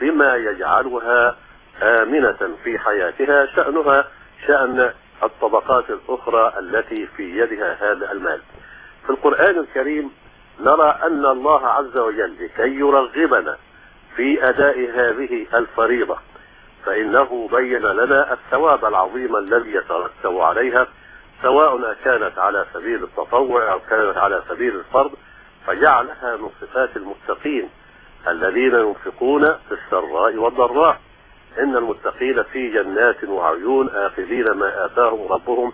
بما يجعلها آمنة في حياتها شأنها شأن الطبقات الأخرى التي في يدها هذا المال. في القرآن الكريم نرى أن الله عز وجل لكي يرغبنا في أداء هذه الفريضة فإنه بين لنا الثواب العظيم الذي يترتب عليها سواء كانت على سبيل التطوع أو كانت على سبيل الفرض فجعلها من صفات المتقين الذين ينفقون في السراء والضراء. إن المتقين في جنات وعيون آخذين ما آتاهم ربهم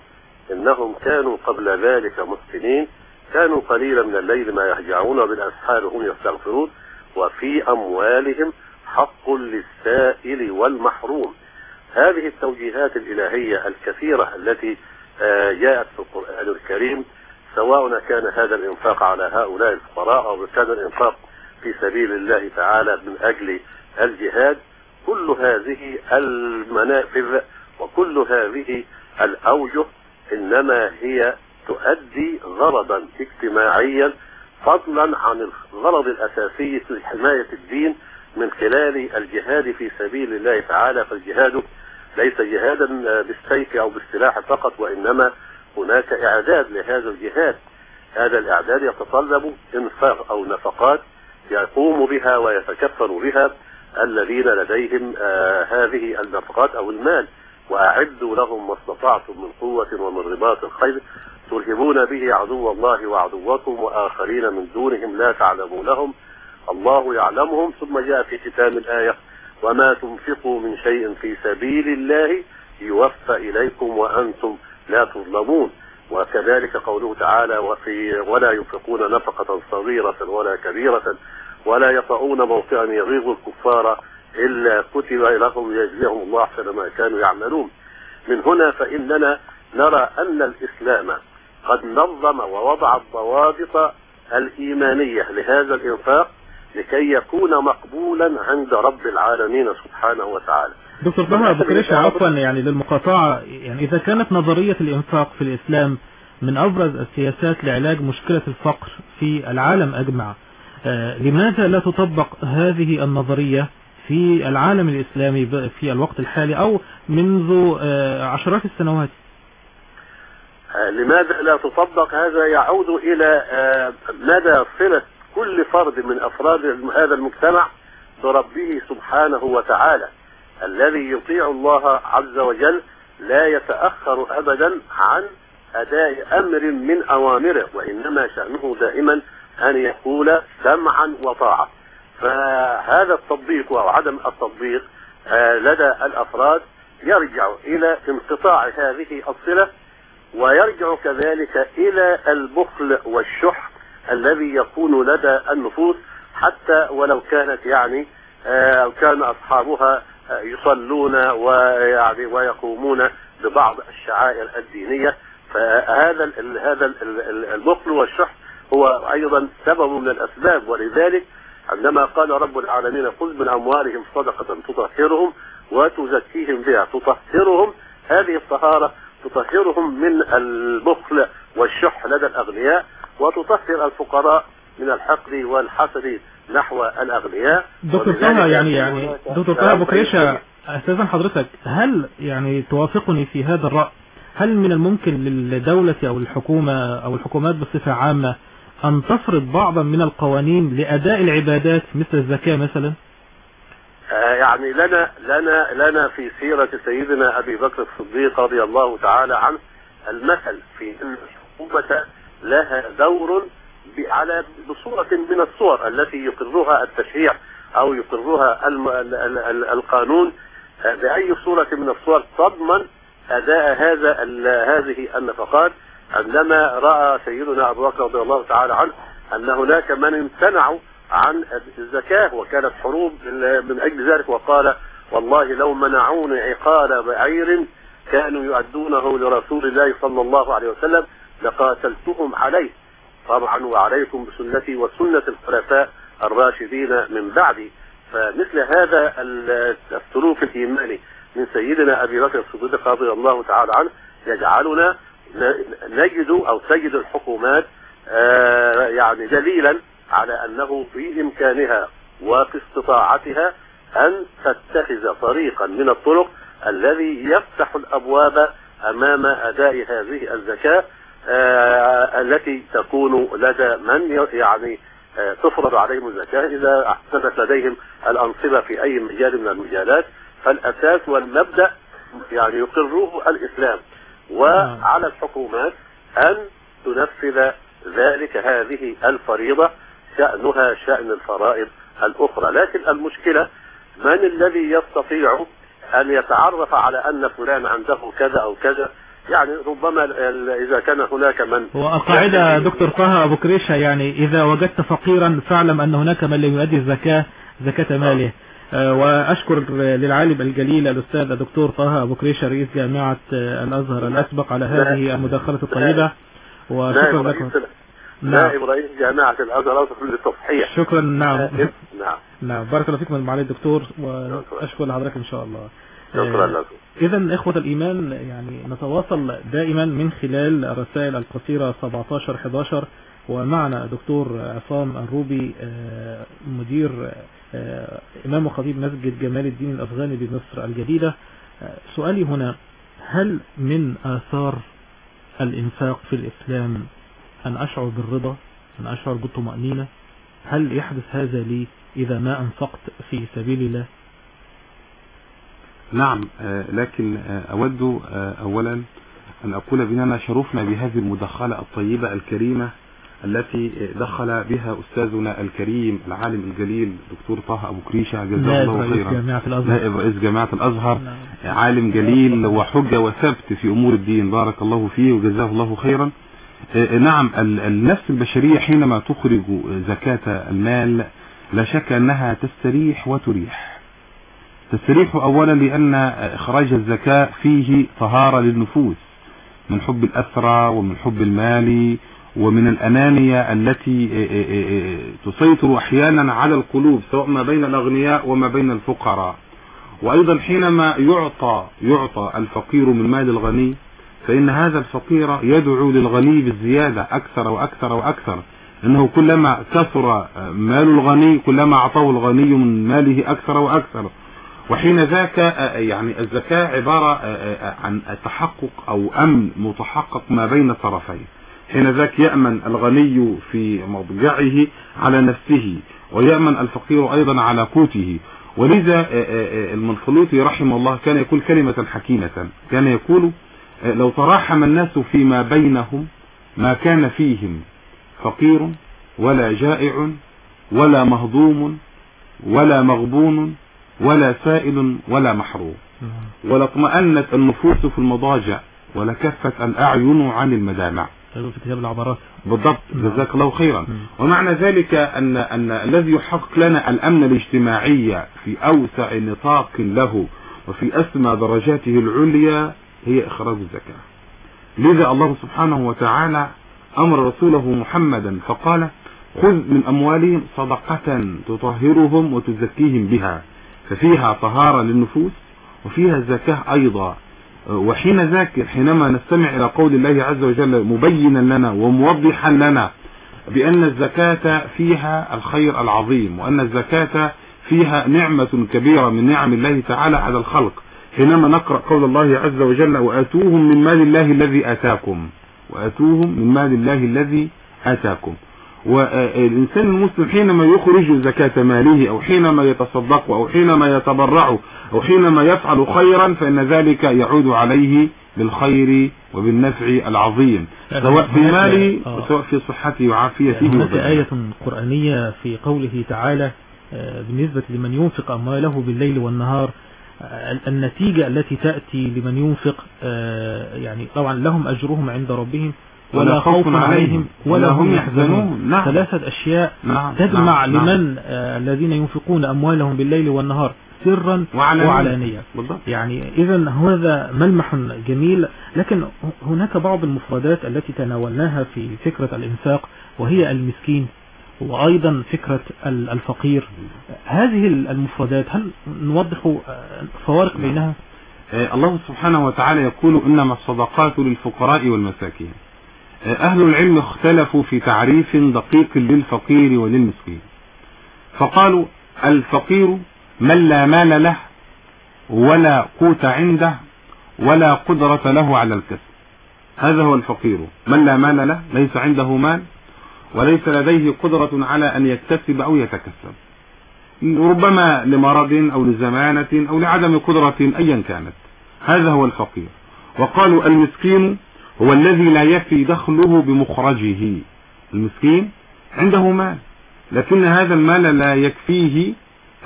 إنهم كانوا قبل ذلك محسنين. كانوا قليلا من الليل ما يهجعون وبالأسحار هم يستغفرون وفي أموالهم حق للسائل والمحروم. هذه التوجيهات الإلهية الكثيرة التي آه، جاءت في القرآن الكريم سواء كان هذا الإنفاق على هؤلاء الفقراء أو كان الإنفاق في سبيل الله تعالى من أجل الجهاد كل هذه المنافذ وكل هذه الأوجه إنما هي تؤدي غرضا اجتماعيا فضلا عن الغرض الأساسي في حماية الدين من خلال الجهاد في سبيل الله تعالى. فالجهاد ليس جهادا بالسيف أو بالسلاح فقط وإنما هناك إعداد لهذا الجهاد. هذا الإعداد يتطلب إنفاق أو نفقات يقوم بها ويتكفل بها الذين لديهم آه هذه النفقات أو المال وأعدوا لهم ما استطعتم من قوة ومن رباط الخير. ترهبون به عدو الله وعدوكم وآخرين من دونهم لا تعلمونهم الله يعلمهم. ثم جاء في ختام الآية وما تنفقوا من شيء في سبيل الله يوفى إليكم وأنتم لا تظلمون. وكذلك قوله تعالى وفي ولا ينفقون نفقة صغيرة ولا كبيرة ولا يطعون موطئا يغيظ الكفار إلا كتب لهم يجزيهم الله أحسن ما كانوا يعملون. من هنا فإننا نرى أن الإسلام قد نظم ووضع الضوابط الإيمانية لهذا الإنفاق لكي يكون مقبولا عند رب العالمين سبحانه وتعالى. دكتور طه ابو كريشه عفوا يعني للمقاطعة؟ يعني إذا كانت نظرية الإنفاق في الإسلام من أبرز السياسات لعلاج مشكلة الفقر في العالم أجمع آه، لماذا لا تطبق هذه النظرية في العالم الإسلامي ب- في الوقت الحالي أو منذ آه، عشرات السنوات؟ لماذا لا تطبق؟ هذا يعود إلى آه، مدى صلة كل فرد من أفراد هذا المجتمع بربه سبحانه وتعالى. الذي يطيع الله عز وجل لا يتأخر أبدا عن أداء أمر من أوامره وإنما شأنه دائما أن يقول سمعا وطاعة. فهذا التطبيق أو عدم التطبيق آه، لدى الأفراد يرجع إلى انقطاع هذه الصلة ويرجع كذلك إلى البخل والشح الذي يكون لدى النفوس حتى ولو كانت يعني آه، كان أصحابها آه، يصلون ويعني ويقومون ببعض الشعائر الدينية. فهذا هذا ال- ال- البخل والشح هو أيضا سبب من الأسباب. ولذلك عندما قال رب العالمين خذ من أموالهم صدقة تطهرهم وتزكيهم بها تطهرهم هذه الطهارة تطهرهم من البخل والشح لدى الأغنياء وتطهر الفقراء من الحقد والحسد نحو الأغنياء. دكتور طه يعني يعني دكتور طه ابو كريشه استاذن حضرتك هل يعني توافقني في هذا الرأي؟ هل من الممكن للدولة أو الحكومة أو الحكومات بصفة عامة أن تفرض بعضا من القوانين لأداء العبادات مثل الزكاة مثلا؟ يعني لنا لنا لنا في سيرة سيدنا أبي بكر الصديق رضي الله تعالى عنه المثل في أن الحكومة لها دور على بصورة من الصور التي يقرها التشريع أو يقرها القانون آه، بأي صورة من الصور تضمن أداء هذا هذه النفقات. عندما رأى سيدنا أبو بكر رضي الله تعالى عنه أن هناك من امتنعوا عن الزكاة وكانت حروب من أجل ذلك وقال والله لو منعوني عقال بعير كانوا يؤدونه لرسول الله صلى الله عليه وسلم لقاتلتهم عليه. طبعا وعليكم بسنتي وسنة الخلفاء الراشدين من بعدي. فمثل هذا ال- السلوك الإيماني من سيدنا أبي بكر الصديق رضي الله تعالى عنه يجعلنا نجد أو تجد الحكومات آه، يعني دليلا على أنه في إمكانها وفي استطاعتها أن تتخذ طريقا من الطرق الذي يفتح الأبواب أمام أداء هذه الزكاة آه، التي تكون لدى من يعني آه، تفرض عليهم الزكاة. إذا أحسنت لديهم الأنصبة في أي مجال من المجالات فالأساس والمبدأ يعني يقره الإسلام. وعلى الحكومات أن تنفذ ذلك هذه الفريضة شأنها شأن الفرائض الأخرى. لكن المشكلة من الذي يستطيع أن يتعرف على أن فلان عنده كذا أو كذا؟ يعني ربما إذا كان هناك من هو القاعدة دكتور طه أبو كريشة يعني إذا وجدت فقيرا فاعلم أن هناك من لم يؤدي الزكاة زكاة ماله. آه، وأشكر للعالم الجليل الأستاذ الدكتور طه أبو كريشة رئيس جامعة آه، الأزهر الأسبق على هذه المداخلة الطيبة. وشكرا نائب لكم. نعم نائب رئيس جامعة الأزهر للتصحيح شكرا نعم. نعم. نعم. بارك الله فيكم معالي الدكتور وأشكر لحضرتك إن شاء الله. شكرا لكم. إذا إخوة الإيمان يعني نتواصل دائما من خلال الرسائل القصيرة 17 11 ومعنا دكتور عصام الروبي آه، مدير آه، إمام وخطيب مسجد جمال الدين الأفغاني بمصر الجديدة. آه، سؤالي هنا هل من آثار الإنفاق في الإسلام أن أشعر بالرضا أن أشعر بالطمأنينة. هل يحدث هذا لي إذا ما أنفقت في سبيل الله؟ نعم آه، لكن آه، أود آه، أولا أن أقول بأننا شرفنا بهذه المداخلة الطيبة الكريمة التي دخل بها أستاذنا الكريم العالم الجليل دكتور طه أبو كريشة جزاه الله خيرا. نائب رئيس جامعة الأزهر. نعم. عالم جليل وحجة وثبت في أمور الدين. بارك الله فيه وجزاه الله خيرا. نعم ال- النفس البشرية حينما تخرج زكاة المال لا شك أنها تستريح وتريح. تستريح أولا لأن إخراج الزكاة فيه طهارة للنفوس من حب الأسرى ومن حب المال ومن الأنانية التي آه، آه، آه، تسيطر أحيانا على القلوب سواء ما بين الأغنياء وما بين الفقراء. وأيضا حينما يعطى يعطى الفقير من مال الغني فإن هذا الفقير يدعو للغني بالزيادة أكثر وأكثر وأكثر. إنه كلما كثر مال الغني كلما أعطاه الغني من ماله أكثر وأكثر. وحين ذاك يعني الزكاة عبارة عن تحقق أو أمن متحقق ما بين الطرفين حين ذاك يأمن الغني في مضجعه على نفسه ويأمن الفقير أيضا على قوته. ولذا المنفلوطي رحمه الله كان يقول كلمة حكيمة. كان يقول لو تراحم الناس فيما بينهم ما كان فيهم فقير ولا جائع ولا مهضوم ولا مغبون ولا سائل ولا محروم. ولاطمأنت النفوس في المضاجع ولكفت الأعين عن المدامع. في كتاب العبارات بالضبط. جزاك الله خيرا. ومعنى ذلك أن, أن الذي يحقق لنا الأمن الاجتماعي في أوسع نطاق له وفي أسمى درجاته العليا هي إخراج الزكاة. لذا الله سبحانه وتعالى أمر رسوله محمدا فقال خذ من أموالهم صدقة تطهرهم وتزكيهم بها ففيها طهارة للنفوس وفيها زكاة أيضا. وحين ذاك حينما نستمع إلى قول الله عز وجل مبينا لنا وموضحا لنا بأن الزكاة فيها الخير العظيم وأن الزكاة فيها نعمة كبيرة من نعم الله تعالى على الخلق حينما نقرأ قول الله عز وجل وآتوهم من مال الله الذي آتاكم. وآتوهم من مال الله الذي آتاكم. والإنسان المسلم حينما يخرج زكاة ماله أو حينما يتصدق أو حينما يتبرع أو حينما يفعل خيرا فإن ذلك يعود عليه بالخير وبالنفع العظيم. سواء في ماله وسواء في صحته وعافيته. هناك آية قرآنية في قوله تعالى بالنسبة لمن ينفق أمواله بالليل والنهار النتيجة التي تأتي لمن ينفق يعني طبعا لهم أجرهم عند ربهم ولا خوف عليهم ولا هم يحزنون نعم. ثلاثة أشياء نعم. تجمع نعم. لمن آه الذين ينفقون أموالهم بالليل والنهار سرا وعلانية. وعلانية. يعني إذا هذا ملمح جميل لكن هناك بعض المفردات التي تناولناها في فكرة الإنفاق وهي المسكين وأيضا فكرة الفقير. هذه المفردات هل نوضح فوارق بينها؟ الله سبحانه وتعالى يقول إنما الصدقات للفقراء والمساكين. أهل العلم اختلفوا في تعريف دقيق للفقير وللمسكين. فقالوا الفقير من لا مال له ولا قوت عنده ولا قدرة له على الكسب. هذا هو الفقير. من لا مال له ليس عنده مال وليس لديه قدرة على أن يكتسب أو يتكسب. ربما لمرض أو لزمانة أو لعدم قدرة أيا كانت. هذا هو الفقير. وقالوا المسكين هو الذي لا يكفي دخله بمخرجه. المسكين عنده مال لكن هذا المال لا يكفيه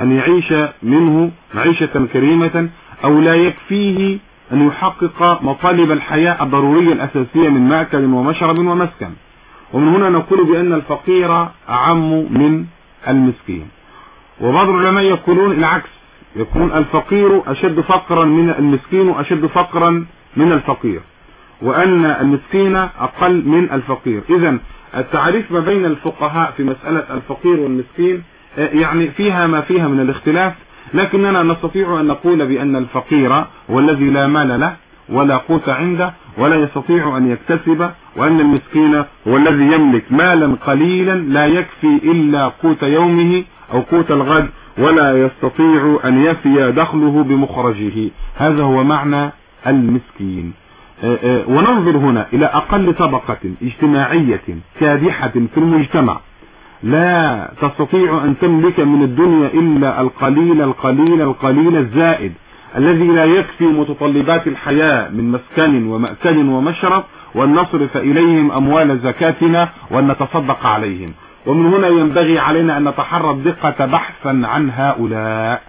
أن يعيش منه معيشة كريمة أو لا يكفيه أن يحقق مطالب الحياة الضرورية الأساسية من مأكل ومشرب ومسكن. ومن هنا نقول بأن الفقير أعم من المسكين. وبعض العلماء يقولون العكس يكون الفقير أشد فقرا من المسكين وأشد فقرا من الفقير وأن المسكين أقل من الفقير. إذا التعريف ما بين الفقهاء في مسألة الفقير والمسكين يعني فيها ما فيها من الاختلاف لكننا نستطيع أن نقول بأن الفقير هو الذي لا مال له ولا قوت عنده ولا يستطيع أن يكتسب وأن المسكين هو الذي يملك مالا قليلا لا يكفي إلا قوت يومه أو قوت الغد ولا يستطيع أن يفي دخله بمخرجه. هذا هو معنى المسكين. وننظر هنا إلى أقل طبقة اجتماعية كادحة في المجتمع. لا تستطيع أن تملك من الدنيا إلا القليل القليل القليل الزائد. الذي لا يكفي متطلبات الحياة من مسكن ومأكل ومشرب وأن نصرف إليهم أموال زكاتنا وأن نتصدق عليهم. ومن هنا ينبغي علينا أن نتحرى الدقة بحثا عن هؤلاء.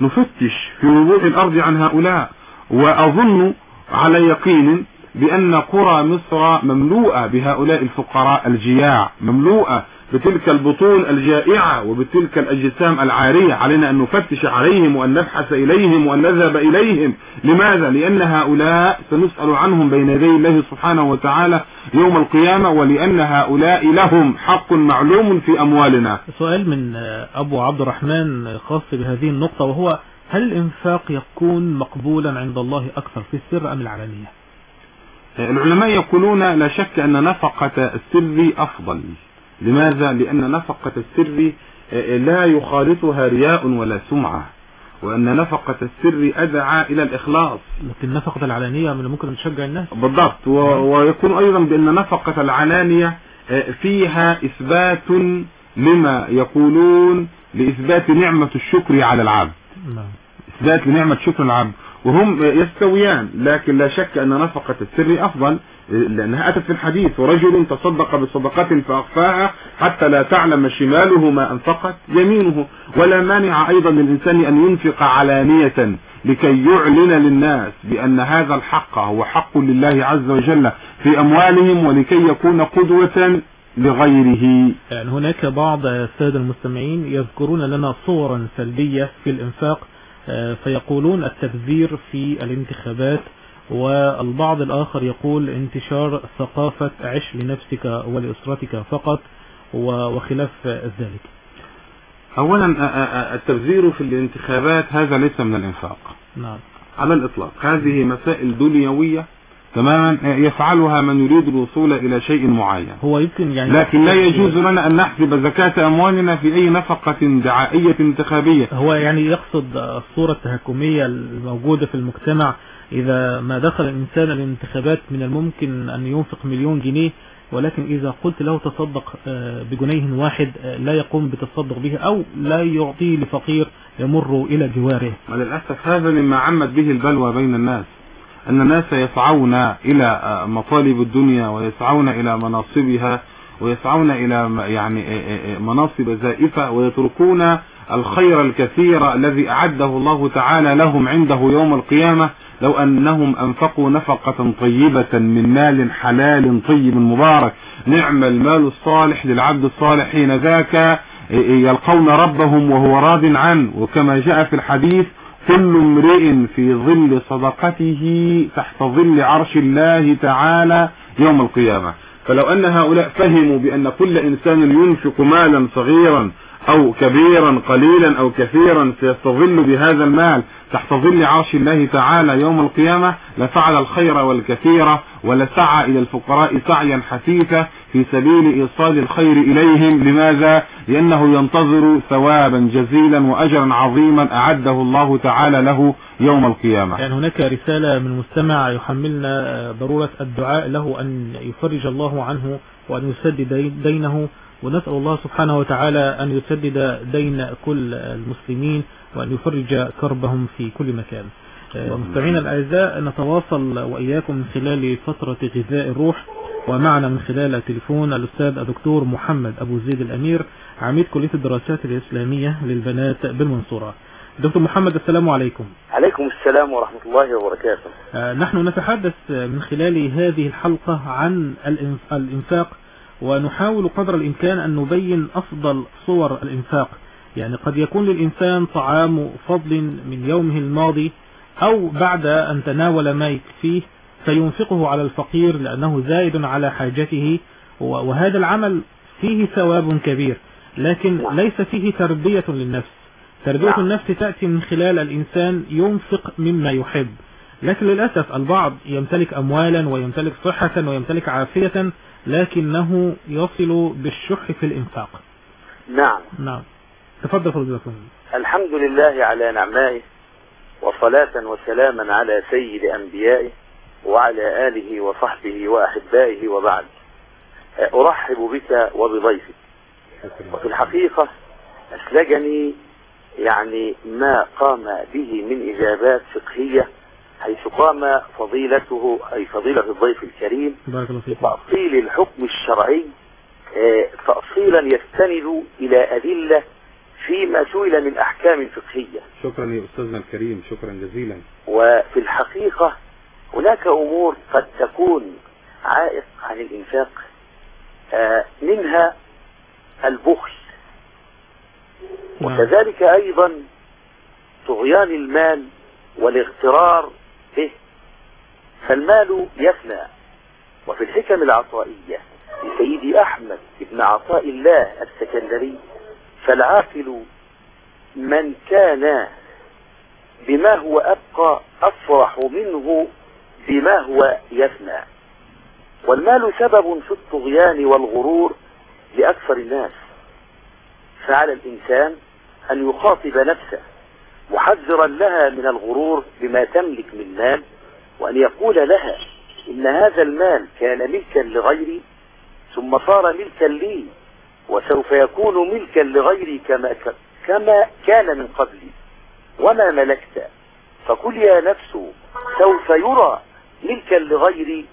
نفتش في وضوح الأرض عن هؤلاء. وأظن على يقين بأن قرى مصر مملوءة بهؤلاء الفقراء الجياع مملوءة بتلك البطون الجائعة وبتلك الأجسام العارية. علينا أن نفتش عليهم وأن نبحث إليهم وأن نذهب إليهم. لماذا؟ لأن هؤلاء سنسأل عنهم بين يدي الله سبحانه وتعالى يوم القيامة ولأن هؤلاء لهم حق معلوم في أموالنا. سؤال من أبو عبد الرحمن خاص بهذه النقطة وهو هل الإنفاق يكون مقبولا عند الله أكثر في السر أم العلانية العلماء يقولون لا شك أن نفقة السر أفضل. لماذا؟ لأن نفقة السر لا يخالطها رياء ولا سمعة. وأن نفقة السر أدعى إلى الإخلاص. لكن نفقة العلانية من ممكن تشجع الناس. بالضبط. و... ويكون أيضا بأن نفقة العلانية فيها إثبات لما يقولون لإثبات نعمة الشكر على العبد. نعم. إثبات لنعمة شكر العبد. وهم يستويان لكن لا شك أن نفقة السر أفضل لأنها أتت في الحديث ورجل تصدق بصدقة فأخفاها حتى لا تعلم شماله ما أنفقت يمينه ولا مانع أيضا للإنسان أن ينفق علانية لكي يعلن للناس بأن هذا الحق هو حق لله عز وجل في أموالهم ولكي يكون قدوة لغيره. يعني هناك بعض السادة المستمعين يذكرون لنا صورا سلبية في الإنفاق فيقولون التبذير في الانتخابات والبعض الآخر يقول انتشار ثقافة عش لنفسك ولأسرتك فقط وخلاف ذلك. أولا التبذير في الانتخابات هذا ليس من الإنفاق. نعم. على الإطلاق هذه مسائل دنيوية تماما يفعلها من يريد الوصول إلى شيء معين. هو يمكن يعني لكن لا يجوز لنا أن نحسب زكاة أموالنا في أي نفقة دعائية انتخابية. هو يعني يقصد الصورة التهكمية الموجودة في المجتمع إذا ما دخل الإنسان الانتخابات من الممكن أن ينفق مليون جنيه ولكن إذا قلت له تصدق آه، بجنيه واحد آه، لا يقوم بتصدق به أو لا يعطيه لفقير يمر إلى جواره. وللأسف هذا مما عمت به البلوى بين الناس. أن الناس يسعون إلى مطالب الدنيا ويسعون إلى مناصبها ويسعون إلى يعني آه، آه، مناصب زائفة ويتركون الخير الكثير الذي أعده الله تعالى لهم عنده يوم القيامة. لو أنهم أنفقوا نفقة طيبة من مال حلال طيب مبارك نعم المال الصالح للعبد الصالح حين ذاك يلقون ربهم وهو راض عنه. وكما جاء في الحديث كل امرئ في ظل صدقته تحت ظل عرش الله تعالى يوم القيامة. فلو أن هؤلاء فهموا بأن كل إنسان ينفق مالا صغيرا أو كبيرا قليلا أو كثيرا سيستظل بهذا المال. تحت ظل عرش الله تعالى يوم القيامة. لفعل الخير والكثير ولسعى إلى الفقراء سعيا حثيثا في سبيل إيصال الخير إليهم. لماذا؟ لأنه ينتظر ثوابا جزيلا وأجرا عظيما أعده الله تعالى له يوم القيامة. يعني هناك رسالة من مستمع يحملنا آه، ضرورة الدعاء له أن يفرج الله عنه وأن يسدد دي- دينه. ونسأل الله سبحانه وتعالى أن يسدد دين كل المسلمين وأن يفرج كربهم في كل مكان. آه، مستمعينا الأعزاء نتواصل وإياكم من خلال فترة غذاء الروح ومعنا من خلال التليفون الأستاذ الدكتور محمد أبو زيد الأمير عميد كلية الدراسات الإسلامية للبنات بالمنصورة. دكتور محمد السلام عليكم. عليكم السلام ورحمة الله وبركاته. آه، نحن نتحدث من خلال هذه الحلقة عن الإنف- الإنفاق ونحاول قدر الإمكان أن نبين أفضل صور الإنفاق. يعني قد يكون للإنسان طعام فضل من يومه الماضي أو بعد أن تناول ما يكفيه فينفقه على الفقير لأنه زائد على حاجته وهذا العمل فيه ثواب كبير لكن ليس فيه تربية للنفس. تربية نعم. النفس تأتي من خلال الإنسان ينفق مما يحب. لكن للأسف البعض يمتلك أموالا ويمتلك صحة ويمتلك عافية لكنه يصل بالشح في الإنفاق. نعم. نعم. تفضل فضيلة الحمد لله على نعمائه وصلاة وسلاما على سيد أنبيائه وعلى آله وصحبه وأحبائه وبعد. أرحب بك وبضيفك. وفي الحقيقة أسلجني يعني ما قام به من إجابات فقهية حيث قام فضيلته أي فضيلة الضيف الكريم بارك الله فيك. تأصيل الحكم الشرعي آه، تأصيلا يستند إلى أدلة فيما سئل من أحكام فقهية. شكرا يا أستاذنا الكريم شكرا جزيلا. وفي الحقيقة هناك أمور قد تكون عائق عن الإنفاق آه، منها البخل. نعم. وكذلك أيضا طغيان المال والاغترار به فالمال يفنى. وفي الحكم العطائية لسيدي أحمد بن عطاء الله السكندري فالعاقل من كان بما هو أبقى أفرح منه بما هو يفنى. والمال سبب في الطغيان والغرور لأكثر الناس. فعلى الإنسان أن يخاطب نفسه. محذرا لها من الغرور بما تملك من مال وأن يقول لها إن هذا المال كان ملكا لغيري ثم صار ملكا لي وسوف يكون ملكا لغيري كما كما كان من قبلي وما ملكت. فقل يا نفس سوف يرى ملكا لغيري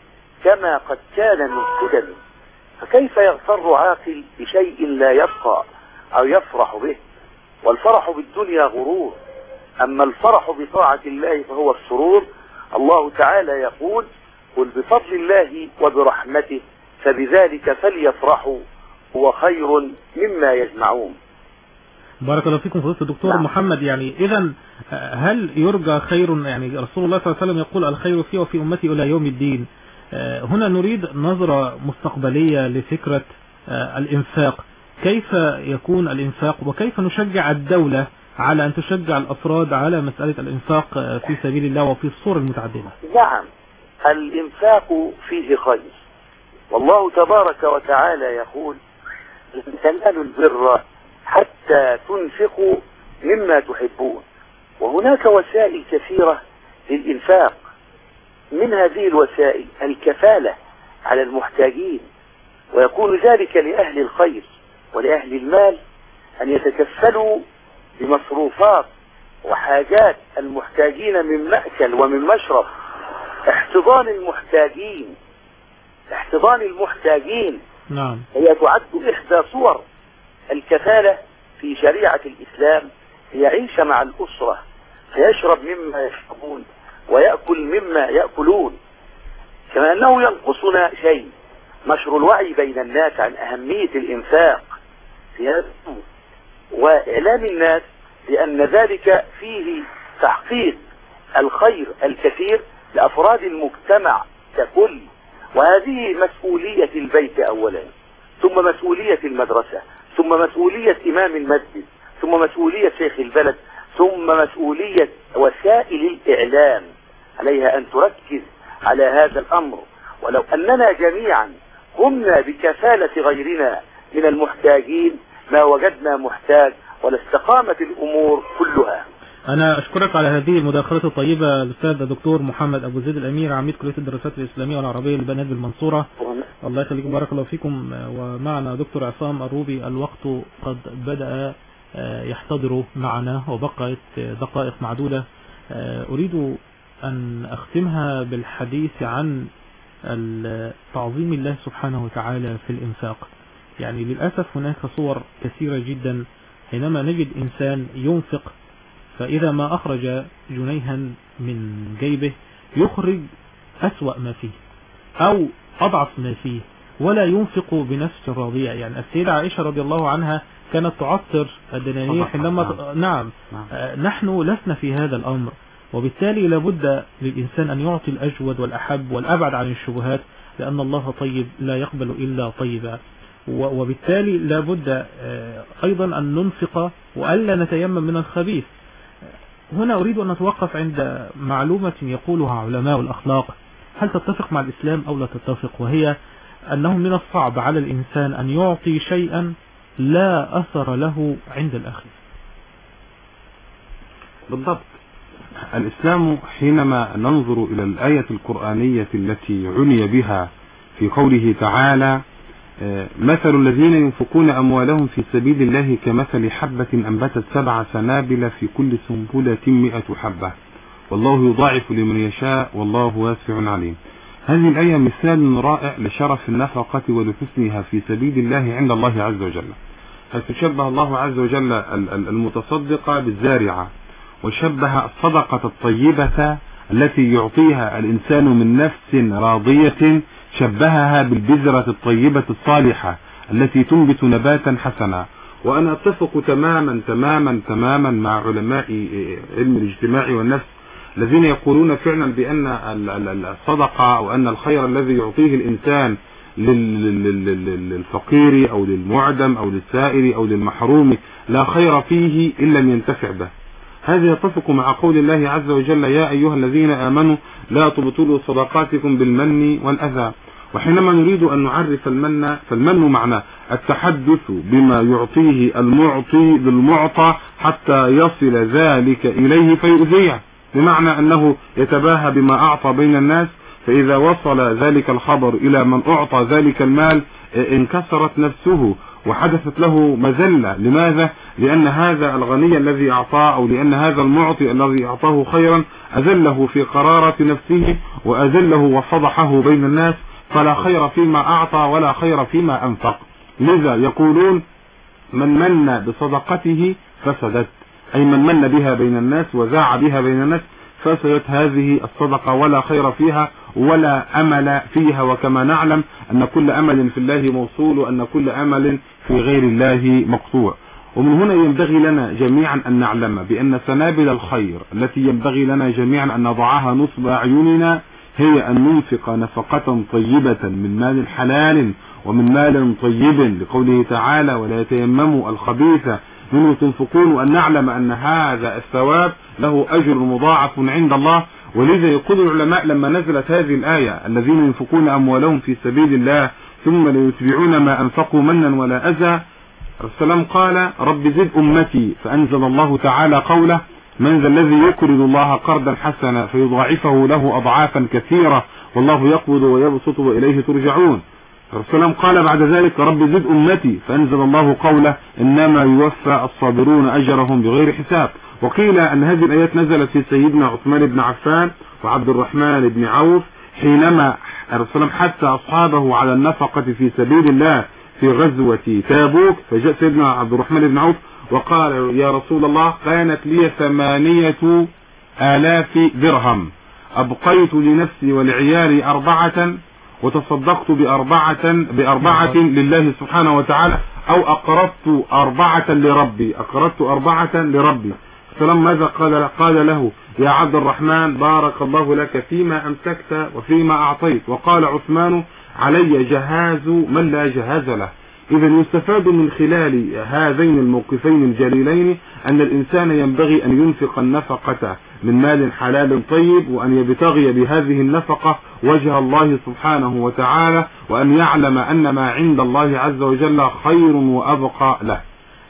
كما قد كان من قدم فكيف يغتر عاقل بشيء لا يبقى أو يفرح به؟ والفرح بالدنيا غرور. أما الفرح بطاعة الله فهو السرور الله تعالى يقول قل بفضل الله وبرحمته فبذلك فليفرحوا هو خير مما يجمعون. بارك الله فيكم فضيلة الدكتور نعم. محمد يعني إذا هل يرجى خير يعني رسول الله صلى الله عليه وسلم يقول الخير في وفي أمتي إلى يوم الدين آه، هنا نريد نظرة مستقبلية لفكرة آه، الإنفاق. كيف يكون الإنفاق وكيف نشجع الدولة على أن تشجع الأفراد على مسألة الإنفاق في سبيل الله وفي الصور المتعددة. نعم الإنفاق فيه خير. والله تبارك وتعالى يقول لن تنالوا البر حتى تنفقوا مما تحبون. وهناك وسائل كثيرة للإنفاق. من هذه الوسائل الكفالة على المحتاجين ويكون ذلك لأهل الخير ولأهل المال أن يتكفلوا بمصروفات وحاجات المحتاجين من مأكل ومن مشرب. احتضان المحتاجين احتضان المحتاجين. نعم. هي تعد إحدى صور الكفالة في شريعة الإسلام. ليعيش مع الأسرة فيشرب مما يشربون ويأكل مما يأكلون. كما أنه ينقصنا شيء نشر الوعي بين الناس عن أهمية الإنفاق. في هذا الأمر. وإعلام الناس بأن ذلك فيه تحقيق الخير الكثير لأفراد المجتمع ككل. وهذه مسؤولية البيت أولا ثم مسؤولية المدرسة ثم مسؤولية إمام المسجد ثم مسؤولية شيخ البلد ثم مسؤولية وسائل الإعلام. عليها أن تركز على هذا الأمر. ولو أننا جميعا قمنا بكفالة غيرنا من المحتاجين ما وجدنا محتاج ولاستقامت الأمور كلها. أنا أشكرك على هذه المداخلة الطيبة الأستاذ الدكتور محمد أبو زيد الأمير عميد كلية الدراسات الإسلامية والعربية لبنات بالمنصورة الله يخليكم بارك الله فيكم. ومعنا دكتور عصام الروبي الوقت قد بدأ آه، يحتضر معنا وبقيت دقائق معدودة. آه، أريد أن أختمها بالحديث عن تعظيم الله سبحانه وتعالى في الإنفاق. يعني للأسف هناك صور كثيرة جدا حينما نجد إنسان ينفق فإذا ما أخرج جنيها من جيبه يخرج أسوأ ما فيه أو أضعف ما فيه ولا ينفق بنفس راضية يعني السيدة عائشة رضي الله عنها كانت تعطر الدنانير حينما نعم. نعم نعم. آه، نحن لسنا في هذا الأمر وبالتالي لابد للإنسان أن يعطي الأجود والأحب والأبعد عن الشبهات لأن الله طيب لا يقبل إلا طيبا وبالتالي لابد آه، أيضا أن ننفق وألا نتيمم من الخبيث. هنا أريد أن نتوقف عند معلومة يقولها علماء الأخلاق. هل تتفق مع الإسلام أو لا تتفق؟ وهي أنه من الصعب على الإنسان أن يعطي شيئا لا أثر له عند الأخذ بالضبط. الإسلام حينما ننظر إلى الآية القرآنية التي عني بها في قوله تعالى مثل الذين ينفقون أموالهم في سبيل الله كمثل حبة أنبتت سبع سنابل في كل سنبلة مئة حبة. والله يضاعف لمن يشاء والله واسع عليم. هذه الآية مثال رائع لشرف النفقة ولحسنها في سبيل الله عند الله عز وجل. حيث شبه الله عز وجل ال- ال- المتصدقة بالزارعة وشبه الصدقة الطيبة التي يعطيها الإنسان من نفس راضية شبهها بالبذرة الطيبة الصالحة التي تنبت نباتا حسنا. وأنا أتفق تماما تماما تماما مع علماء علم الاجتماع والنفس الذين يقولون فعلا بأن ال- ال- ال- الصدقة أو أن الخير الذي يعطيه الإنسان لل- لل- لل- للفقير أو للمعدم أو للسائر أو للمحروم لا خير فيه إن لم ينتفع به. هذا يتفق مع قول الله عز وجل يا أيها الذين آمنوا لا تبطلوا صدقاتكم بالمن والأذى. وحينما نريد أن نعرف المن فالمن معناه التحدث بما يعطيه المعطي للمعطى حتى يصل ذلك إليه فيؤذيه بمعنى أنه يتباهى بما أعطى بين الناس فإذا وصل ذلك الخبر إلى من أعطى ذلك المال انكسرت نفسه وحدثت له مذلة لماذا؟ لأن هذا الغني الذي أعطاه أو لأن هذا المعطي الذي أعطاه خيرا أذله في قرارة نفسه وأذله وفضحه بين الناس فلا خير فيما أعطى ولا خير فيما أنفق. لذا يقولون من من بصدقته فسدت أي من من بها بين الناس وذاع بها بين الناس فسدت هذه الصدقة ولا خير فيها ولا أمل فيها. وكما نعلم أن كل أمل في الله موصول وأن كل أمل في غير الله مقطوع. ومن هنا ينبغي لنا جميعا أن نعلم بأن سنابل الخير التي ينبغي لنا جميعا أن نضعها نصب أعيننا هي أن ننفق نفقة طيبة من مال حلال ومن مال طيب لقوله تعالى ولا يتيمموا الخبيث منه تنفقون وأن نعلم أن هذا الثواب له أجر مضاعف عند الله ولذا يقول العلماء لما نزلت هذه الآية الذين ينفقون أموالهم في سبيل الله ثم لا يتبعون ما أنفقوا منا ولا أذى السلام قال رب زد أمتي فأنزل الله تعالى قوله من ذا الذي يقرض الله قرضا حسنا فيضاعفه له أضعافا كثيرة والله يقبض ويبسط وإليه ترجعون. السلام قال بعد ذلك رب زد أمتي فأنزل الله قوله إنما يوفى الصابرون أجرهم بغير حساب. وقيل أن هذه الآيات نزلت في سيدنا عثمان بن عفان وعبد الرحمن بن عوف حينما الرسول حث أصحابه على النفقة في سبيل الله في غزوة تابوك فجاء سيدنا عبد الرحمن بن عوف وقال يا رسول الله كانت لي ثمانية آلاف درهم. أبقيت لنفسي ولعيالي أربعة وتصدقت بأربعة بأربعة لله سبحانه وتعالى أو أقرضت أربعة لربي. أقرضت أربعة لربي. فلما ماذا قال قال له يا عبد الرحمن بارك الله لك فيما أمسكت وفيما أعطيت. وقال عثمان علي جهاز من لا جهاز له. إذا يستفاد من خلال هذين الموقفين الجليلين أن الإنسان ينبغي أن ينفق النفقة من مال حلال طيب وأن يبتغي بهذه النفقة وجه الله سبحانه وتعالى وأن يعلم أن ما عند الله عز وجل خير وأبقى له.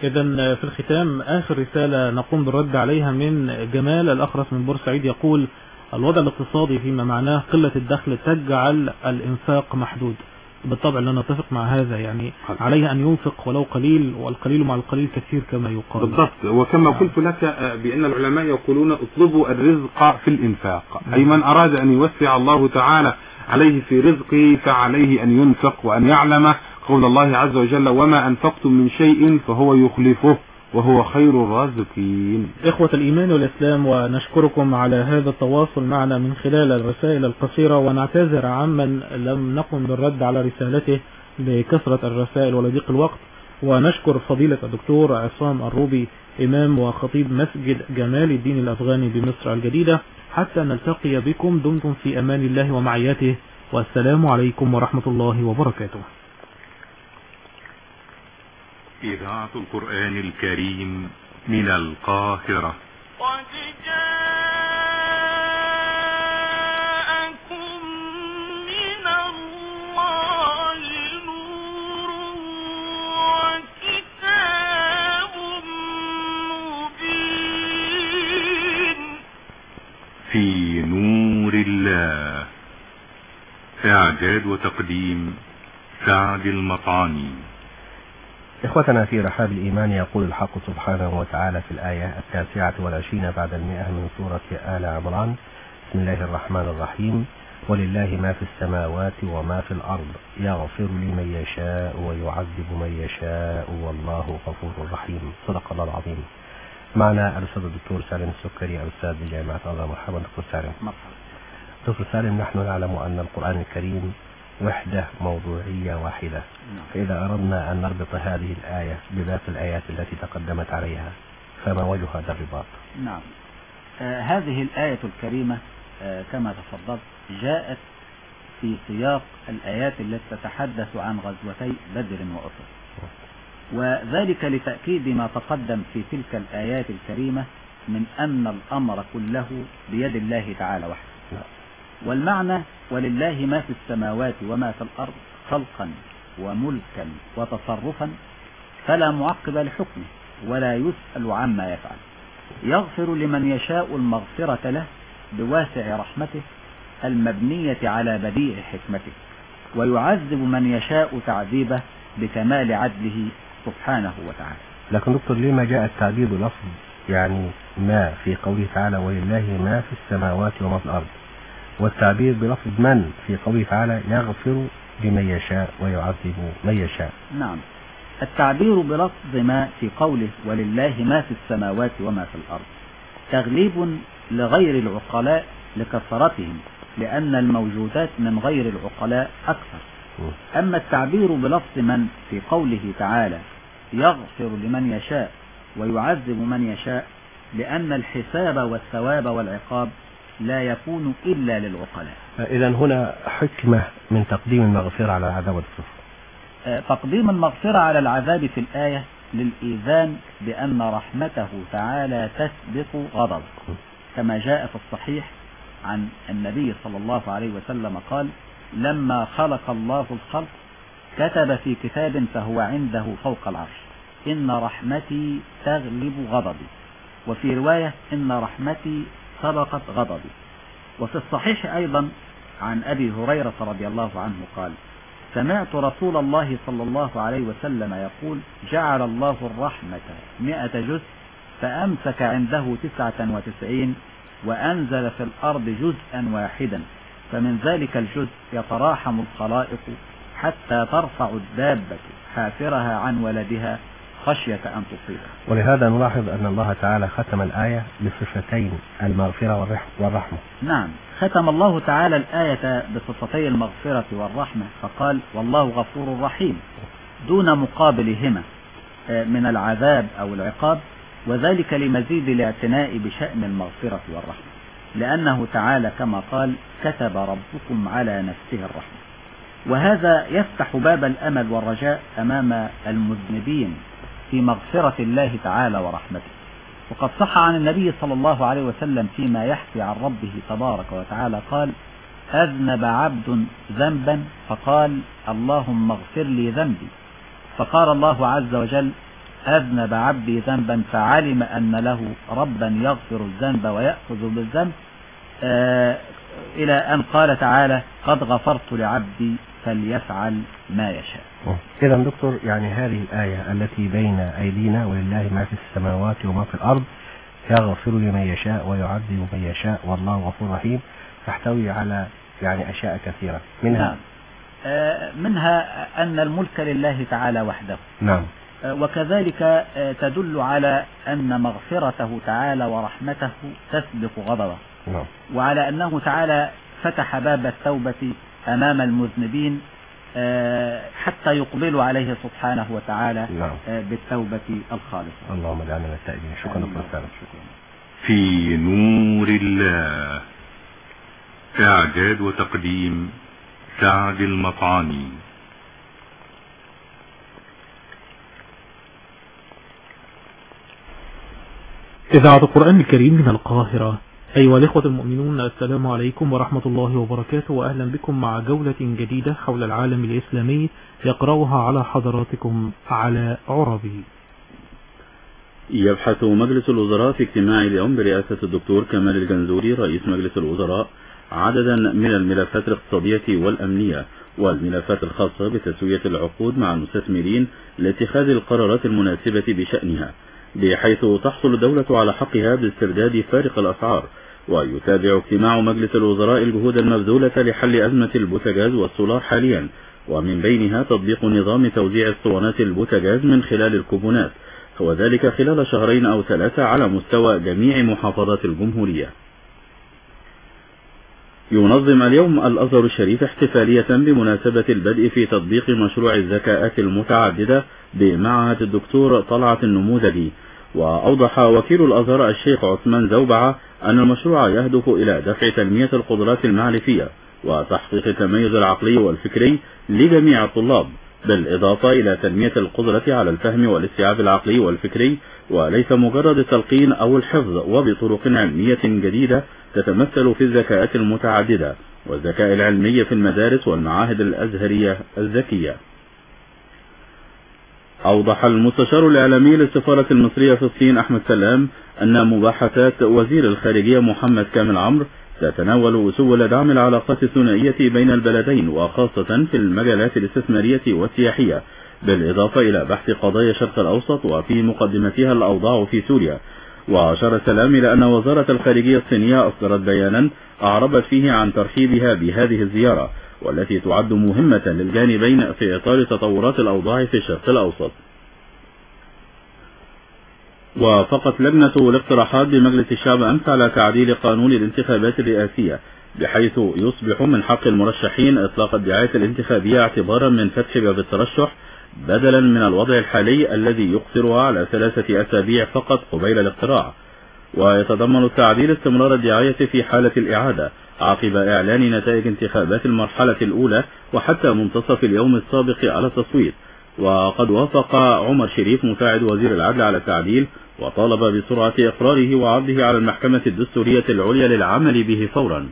إذا في الختام آخر رسالة نقوم بالرد عليها من جمال الأخرس من بورسعيد يقول الوضع الاقتصادي فيما معناه قلة الدخل تجعل الإنفاق محدود. بالطبع لا نتفق مع هذا يعني عليه أن ينفق ولو قليل والقليل مع القليل كثير كما يقال. بالضبط. وكما قلت لك بأن العلماء يقولون اطلبوا الرزق في الإنفاق. أي من أراد أن يوسع الله تعالى عليه في رزقه فعليه أن ينفق وأن يعلم قول الله عز وجل وما أنفقتم من شيء فهو يخلفه. وهو خير الرازقين. إخوة الإيمان والإسلام ونشكركم على هذا التواصل معنا من خلال الرسائل القصيرة ونعتذر عمن لم نقم بالرد على رسالته لكثرة الرسائل ولضيق الوقت. ونشكر فضيلة الدكتور عصام الروبي إمام وخطيب مسجد جمال الدين الأفغاني بمصر الجديدة. حتى نلتقي بكم دمتم في أمان الله ومعيته والسلام عليكم ورحمة الله وبركاته. إذاعة القرآن الكريم من القاهرة. قد جاءكم من الله نور وكتاب مبين. في نور الله. إعداد وتقديم سعد المطعمي إخوتنا في رحاب الإيمان يقول الحق سبحانه وتعالى في الآية التاسعة والعشرين بعد المئة من سورة آل عمران. بسم الله الرحمن الرحيم. ولله ما في السماوات وما في الأرض يغفر لمن يشاء ويعذب من يشاء والله غفور رحيم. صدق الله العظيم. معنا الأستاذ الدكتور سالم السكري أستاذ بجامعة الله مرحبا. دكتور سالم. مرحبا. دكتور سالم نحن نعلم أن القرآن الكريم وحدة موضوعية واحدة. نعم. فإذا أردنا أن نربط هذه الآية بباقي الآيات التي تقدمت عليها فما وجه هذا الرباط؟ نعم. آه هذه الآية الكريمة آه كما تفضلت جاءت في سياق الآيات التي تتحدث عن غزوتي بدر وأحد. وذلك لتأكيد ما تقدم في تلك الآيات الكريمة من أن الأمر كله بيد الله تعالى وحده. والمعنى ولله ما في السماوات وما في الأرض خلقا وملكا وتصرفا فلا معقب لحكمه ولا يسأل عما يفعل. يغفر لمن يشاء المغفرة له بواسع رحمته المبنية على بديع حكمته ويعذب من يشاء تعذيبه بكمال عدله سبحانه وتعالى. لكن دكتور ليه ما جاء التعبير بلفظ يعني ما في قوله تعالى ولله ما في السماوات وما في الأرض؟ والتعبير بلفظ من في قوله تعالى يغفر لمن يشاء ويعذب من يشاء. نعم. التعبير بلفظ ما في قوله ولله ما في السماوات وما في الأرض تغليب لغير العقلاء لكثرتهم لأن الموجودات من غير العقلاء أكثر. أما التعبير بلفظ من في قوله تعالى يغفر لمن يشاء ويعذب من يشاء لأن الحساب والثواب والعقاب لا يكون إلا للعقلاء. إذا هنا حكمة من تقديم المغفرة على العذاب والكفر. آه، تقديم المغفرة على العذاب في الآية للإيذان بأن رحمته تعالى تسبق غضبه. كما جاء في الصحيح عن النبي صلى الله عليه وسلم قال لما خلق الله الخلق كتب في كتاب فهو عنده فوق العرش. إن رحمتي تغلب غضبي. وفي رواية إن رحمتي سبقت غضبي. وفي الصحيح أيضا عن أبي هريرة رضي الله عنه قال سمعت رسول الله صلى الله عليه وسلم يقول جعل الله الرحمة مئة جزء فأمسك عنده تسعة وتسعين وأنزل في الأرض جزءا واحدا فمن ذلك الجزء يتراحم الخلائق حتى ترفع الدابة حافرها عن ولدها خشية أن تصيبه. ولهذا نلاحظ أن الله تعالى ختم الآية بصفتين المغفرة والرح- والرحمة. نعم ختم الله تعالى الآية بصفتي المغفرة والرحمة فقال والله غفور رحيم. دون مقابلهما آه، من العذاب أو العقاب وذلك لمزيد الاعتناء بشأن المغفرة والرحمة. لأنه تعالى كما قال كتب ربكم على نفسه الرحمة. وهذا يفتح باب الأمل والرجاء أمام المذنبين. في مغفرة الله تعالى ورحمته. وقد صح عن النبي صلى الله عليه وسلم فيما يحكي عن ربه تبارك وتعالى قال أذنب عبد ذنبا فقال اللهم اغفر لي ذنبي. فقال الله عز وجل أذنب عبدي ذنبا فعلم أن له ربا يغفر الذنب ويأخذ بالذنب. آه إلى أن قال تعالى قد غفرت لعبدي فليفعل ما يشاء. إذا دكتور يعني هذه الآية التي بين أيدينا ولله ما في السماوات وما في الأرض يغفر لمن يشاء ويعذب من يشاء والله غفور رحيم. تحتوي على يعني أشياء كثيرة. منها؟ نعم. آه منها أن الملك لله تعالى وحده. نعم. آه وكذلك آه تدل على أن مغفرته تعالى ورحمته تسبق غضبه. نعم. وعلى أنه تعالى فتح باب التوبة أمام المذنبين آه، حتى يقبلوا عليه سبحانه وتعالى نعم. آه، بالتوبة الخالصة. اللهم اجعلنا من التائبين. شكرا سالم. في نور الله إعداد وتقديم سعد المطعاني إذاعة القرآن الكريم من القاهرة. أيها الإخوة المؤمنون السلام عليكم ورحمة الله وبركاته وأهلا بكم مع جولة جديدة حول العالم الإسلامي يقرأها على حضراتكم على عربي. يبحث مجلس الوزراء في اجتماع اليوم برئاسة الدكتور كمال الجنزوري رئيس مجلس الوزراء عددا من الملفات الاقتصادية والأمنية والملفات الخاصة بتسوية العقود مع المستثمرين لاتخاذ القرارات المناسبة بشأنها بحيث تحصل الدولة على حقها باسترداد فارق الأسعار ويتابع اجتماع مجلس الوزراء الجهود المبذولة لحل أزمة البوتاجاز والسولار حاليا. ومن بينها تطبيق نظام توزيع اسطوانات البوتاجاز من خلال الكوبونات. وذلك خلال شهرين أو ثلاثة على مستوى جميع محافظات الجمهورية. ينظم اليوم الأزهر الشريف احتفالية بمناسبة البدء في تطبيق مشروع الذكاءات المتعددة بمعهد الدكتور طلعت النموذجي. وأوضح وكيل الأزهر الشيخ عثمان زوبعة أن المشروع يهدف إلى دفع تنمية القدرات المعرفية وتحقيق التميز العقلي والفكري لجميع الطلاب بالإضافة إلى تنمية القدرة على الفهم والاستيعاب العقلي والفكري وليس مجرد التلقين أو الحفظ وبطرق علمية جديدة تتمثل في الذكاءات المتعددة والذكاء العلمي في المدارس والمعاهد الأزهرية الذكية. أوضح المستشار الإعلامي للسفارة المصرية في الصين أحمد سلام أن مباحثات وزير الخارجية محمد كامل عمرو تتناول سبل دعم العلاقات الثنائية بين البلدين وخاصة في المجالات الاستثمارية والسياحية بالإضافة إلى بحث قضايا الشرق الأوسط وفي مقدمتها الأوضاع في سوريا. وأشار سلام إلى أن وزارة الخارجية الصينية أصدرت بيانا أعربت فيه عن ترحيبها بهذه الزيارة. والتي تعد مهمة للجانبين في إطار تطورات الأوضاع في الشرق الأوسط. وافقت لجنة الاقتراحات بمجلس الشعب أمس على تعديل قانون الانتخابات الرئاسية بحيث يصبح من حق المرشحين إطلاق الدعاية الانتخابية اعتبارا من فتح باب الترشح بدلا من الوضع الحالي الذي يقصر على ثلاثة أسابيع فقط قبيل الاقتراع. ويتضمن التعديل استمرار الدعاية في حالة الإعادة عقب إعلان نتائج انتخابات المرحلة الأولى وحتى منتصف اليوم السابق على التصويت. وقد وافق عمر شريف مساعد وزير العدل على التعديل وطالب بسرعة إقراره وعرضه على المحكمة الدستورية العليا للعمل به فورا.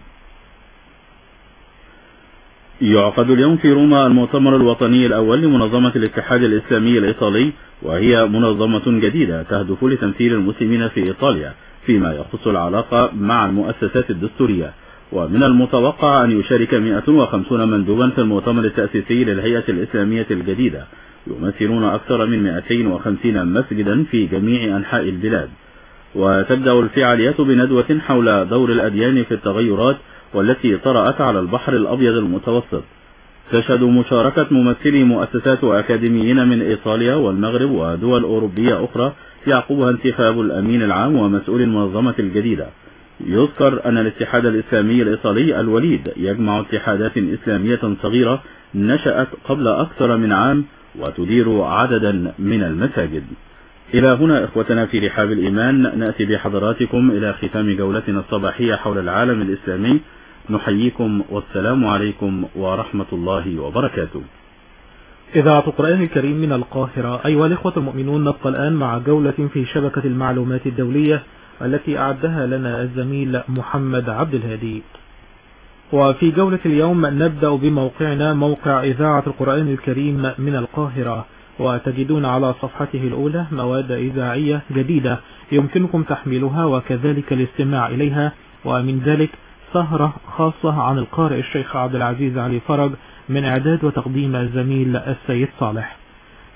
يعقد اليوم في روما المؤتمر الوطني الأول لمنظمة الاتحاد الإسلامي الإيطالي وهي منظمة جديدة تهدف لتمثيل المسلمين في إيطاليا فيما يخص العلاقة مع المؤسسات الدستورية. ومن المتوقع أن يشارك 150 مندوبا في المؤتمر التأسيسي للهيئة الإسلامية الجديدة يمثلون أكثر من 250 مسجدا في جميع أنحاء البلاد. وتبدأ الفعاليات بندوة حول دور الأديان في التغيرات والتي طرأت على البحر الأبيض المتوسط. تشهد مشاركة ممثلي مؤسسات وأكاديميين من إيطاليا والمغرب ودول أوروبية أخرى يعقبها انتخاب الأمين العام ومسؤول المنظمة الجديدة. يذكر أن الاتحاد الإسلامي الإيطالي الوليد يجمع اتحادات إسلامية صغيرة نشأت قبل أكثر من عام وتدير عددا من المساجد. إلى هنا إخوتنا في رحاب الإيمان نأتي بحضراتكم إلى ختام جولتنا الصباحية حول العالم الإسلامي. نحييكم والسلام عليكم ورحمة الله وبركاته. إذاعة القرآن الكريم من القاهرة. أيها الإخوة المؤمنون نبقى الآن مع جولة في شبكة المعلومات الدولية. التي أعدها لنا الزميل محمد عبد الهادي. وفي جولة اليوم نبدأ بموقعنا موقع إذاعة القرآن الكريم من القاهرة. وتجدون على صفحته الأولى مواد إذاعية جديدة يمكنكم تحميلها وكذلك الاستماع إليها. ومن ذلك سهرة خاصة عن القارئ الشيخ عبد العزيز علي فرج من إعداد وتقديم الزميل السيد صالح.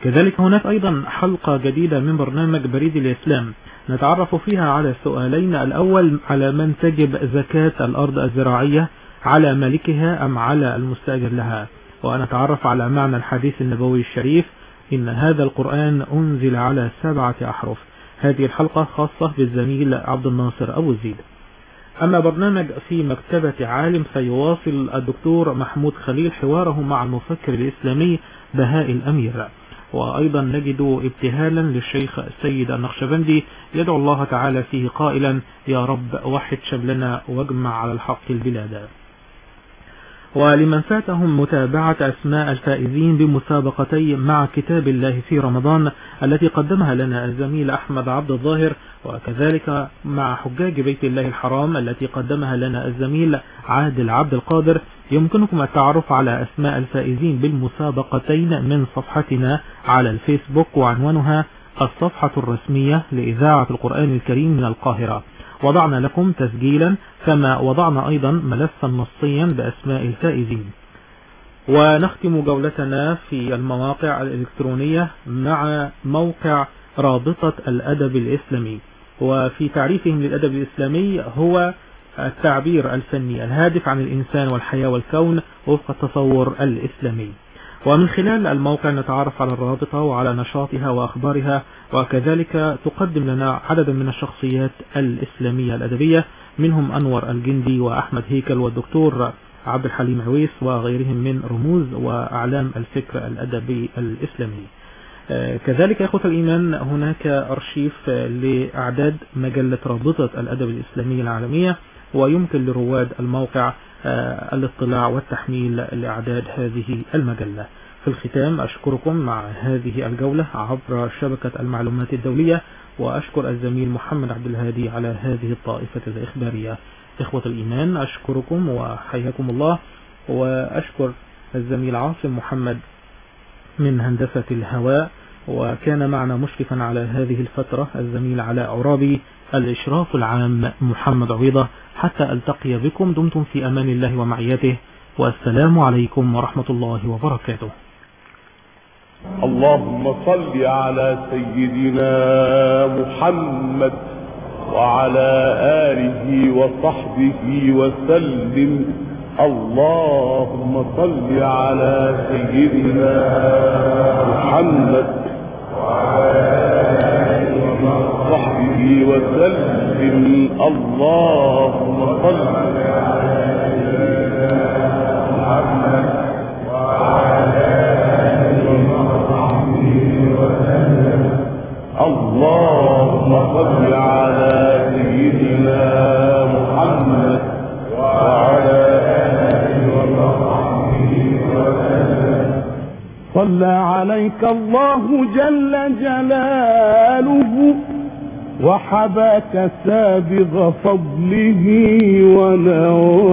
كذلك هناك أيضا حلقة جديدة من برنامج بريد الإسلام. نتعرف فيها على السؤالين الأول على من تجب زكاة الأرض الزراعية على مالكها أم على المستأجر لها؟ ونتعرف على معنى الحديث النبوي الشريف إن هذا القرآن أنزل على سبعة أحرف. هذه الحلقة خاصة بالزميل عبد الناصر أبو زيد. أما برنامج في مكتبة عالم سيواصل الدكتور محمود خليل حواره مع المفكر الإسلامي بهاء الأمير. وأيضا نجد ابتهالا للشيخ سيد النقشبندي يدعو الله تعالى فيه قائلا يا رب وحد شملنا واجمع على الحق البلاد. ولمن فاتهم متابعة أسماء الفائزين بمسابقتي مع كتاب الله في رمضان التي قدمها لنا الزميل أحمد عبد الظاهر وكذلك مع حجاج بيت الله الحرام التي قدمها لنا الزميل عادل عبد القادر يمكنكم التعرف على أسماء الفائزين بالمسابقتين من صفحتنا على الفيسبوك وعنوانها الصفحة الرسمية لإذاعة القرآن الكريم من القاهرة. وضعنا لكم تسجيلا كما وضعنا أيضا ملفا نصيا بأسماء الفائزين. ونختم جولتنا في المواقع الإلكترونية مع موقع رابطة الأدب الإسلامي. وفي تعريفهم للأدب الإسلامي هو التعبير الفني الهادف عن الإنسان والحياة والكون وفق التصور الإسلامي. ومن خلال الموقع نتعرف على الرابطة وعلى نشاطها وأخبارها وكذلك تقدم لنا عددا من الشخصيات الإسلامية الأدبية منهم أنور الجندي وأحمد هيكل والدكتور عبد الحليم عويس وغيرهم من رموز وأعلام الفكر الأدبي الإسلامي. كذلك يا أخوة الإيمان هناك أرشيف لأعداد مجلة رابطة الأدب الإسلامي العالمية ويمكن لرواد الموقع آه، الاطلاع والتحميل لإعداد هذه المجلة. في الختام أشكركم مع هذه الجولة عبر شبكة المعلومات الدولية وأشكر الزميل محمد عبد الهادي على هذه الطائفة الإخبارية. إخوة الإيمان أشكركم وحياكم الله وأشكر الزميل عاصم محمد من هندسة الهواء وكان معنا مشرفا على هذه الفترة الزميل علاء عرابي الإشراف العام محمد عويضة. حتى ألتقي بكم دمتم في أمان الله ومعيته والسلام عليكم ورحمة الله وبركاته. اللهم صل على سيدنا محمد وعلى آله وصحبه وسلم. اللهم صل على سيدنا محمد. وصحبه وسلم. اللهم صل صلى عليك الله جل جلاله وحباك سابغ فضله ونواله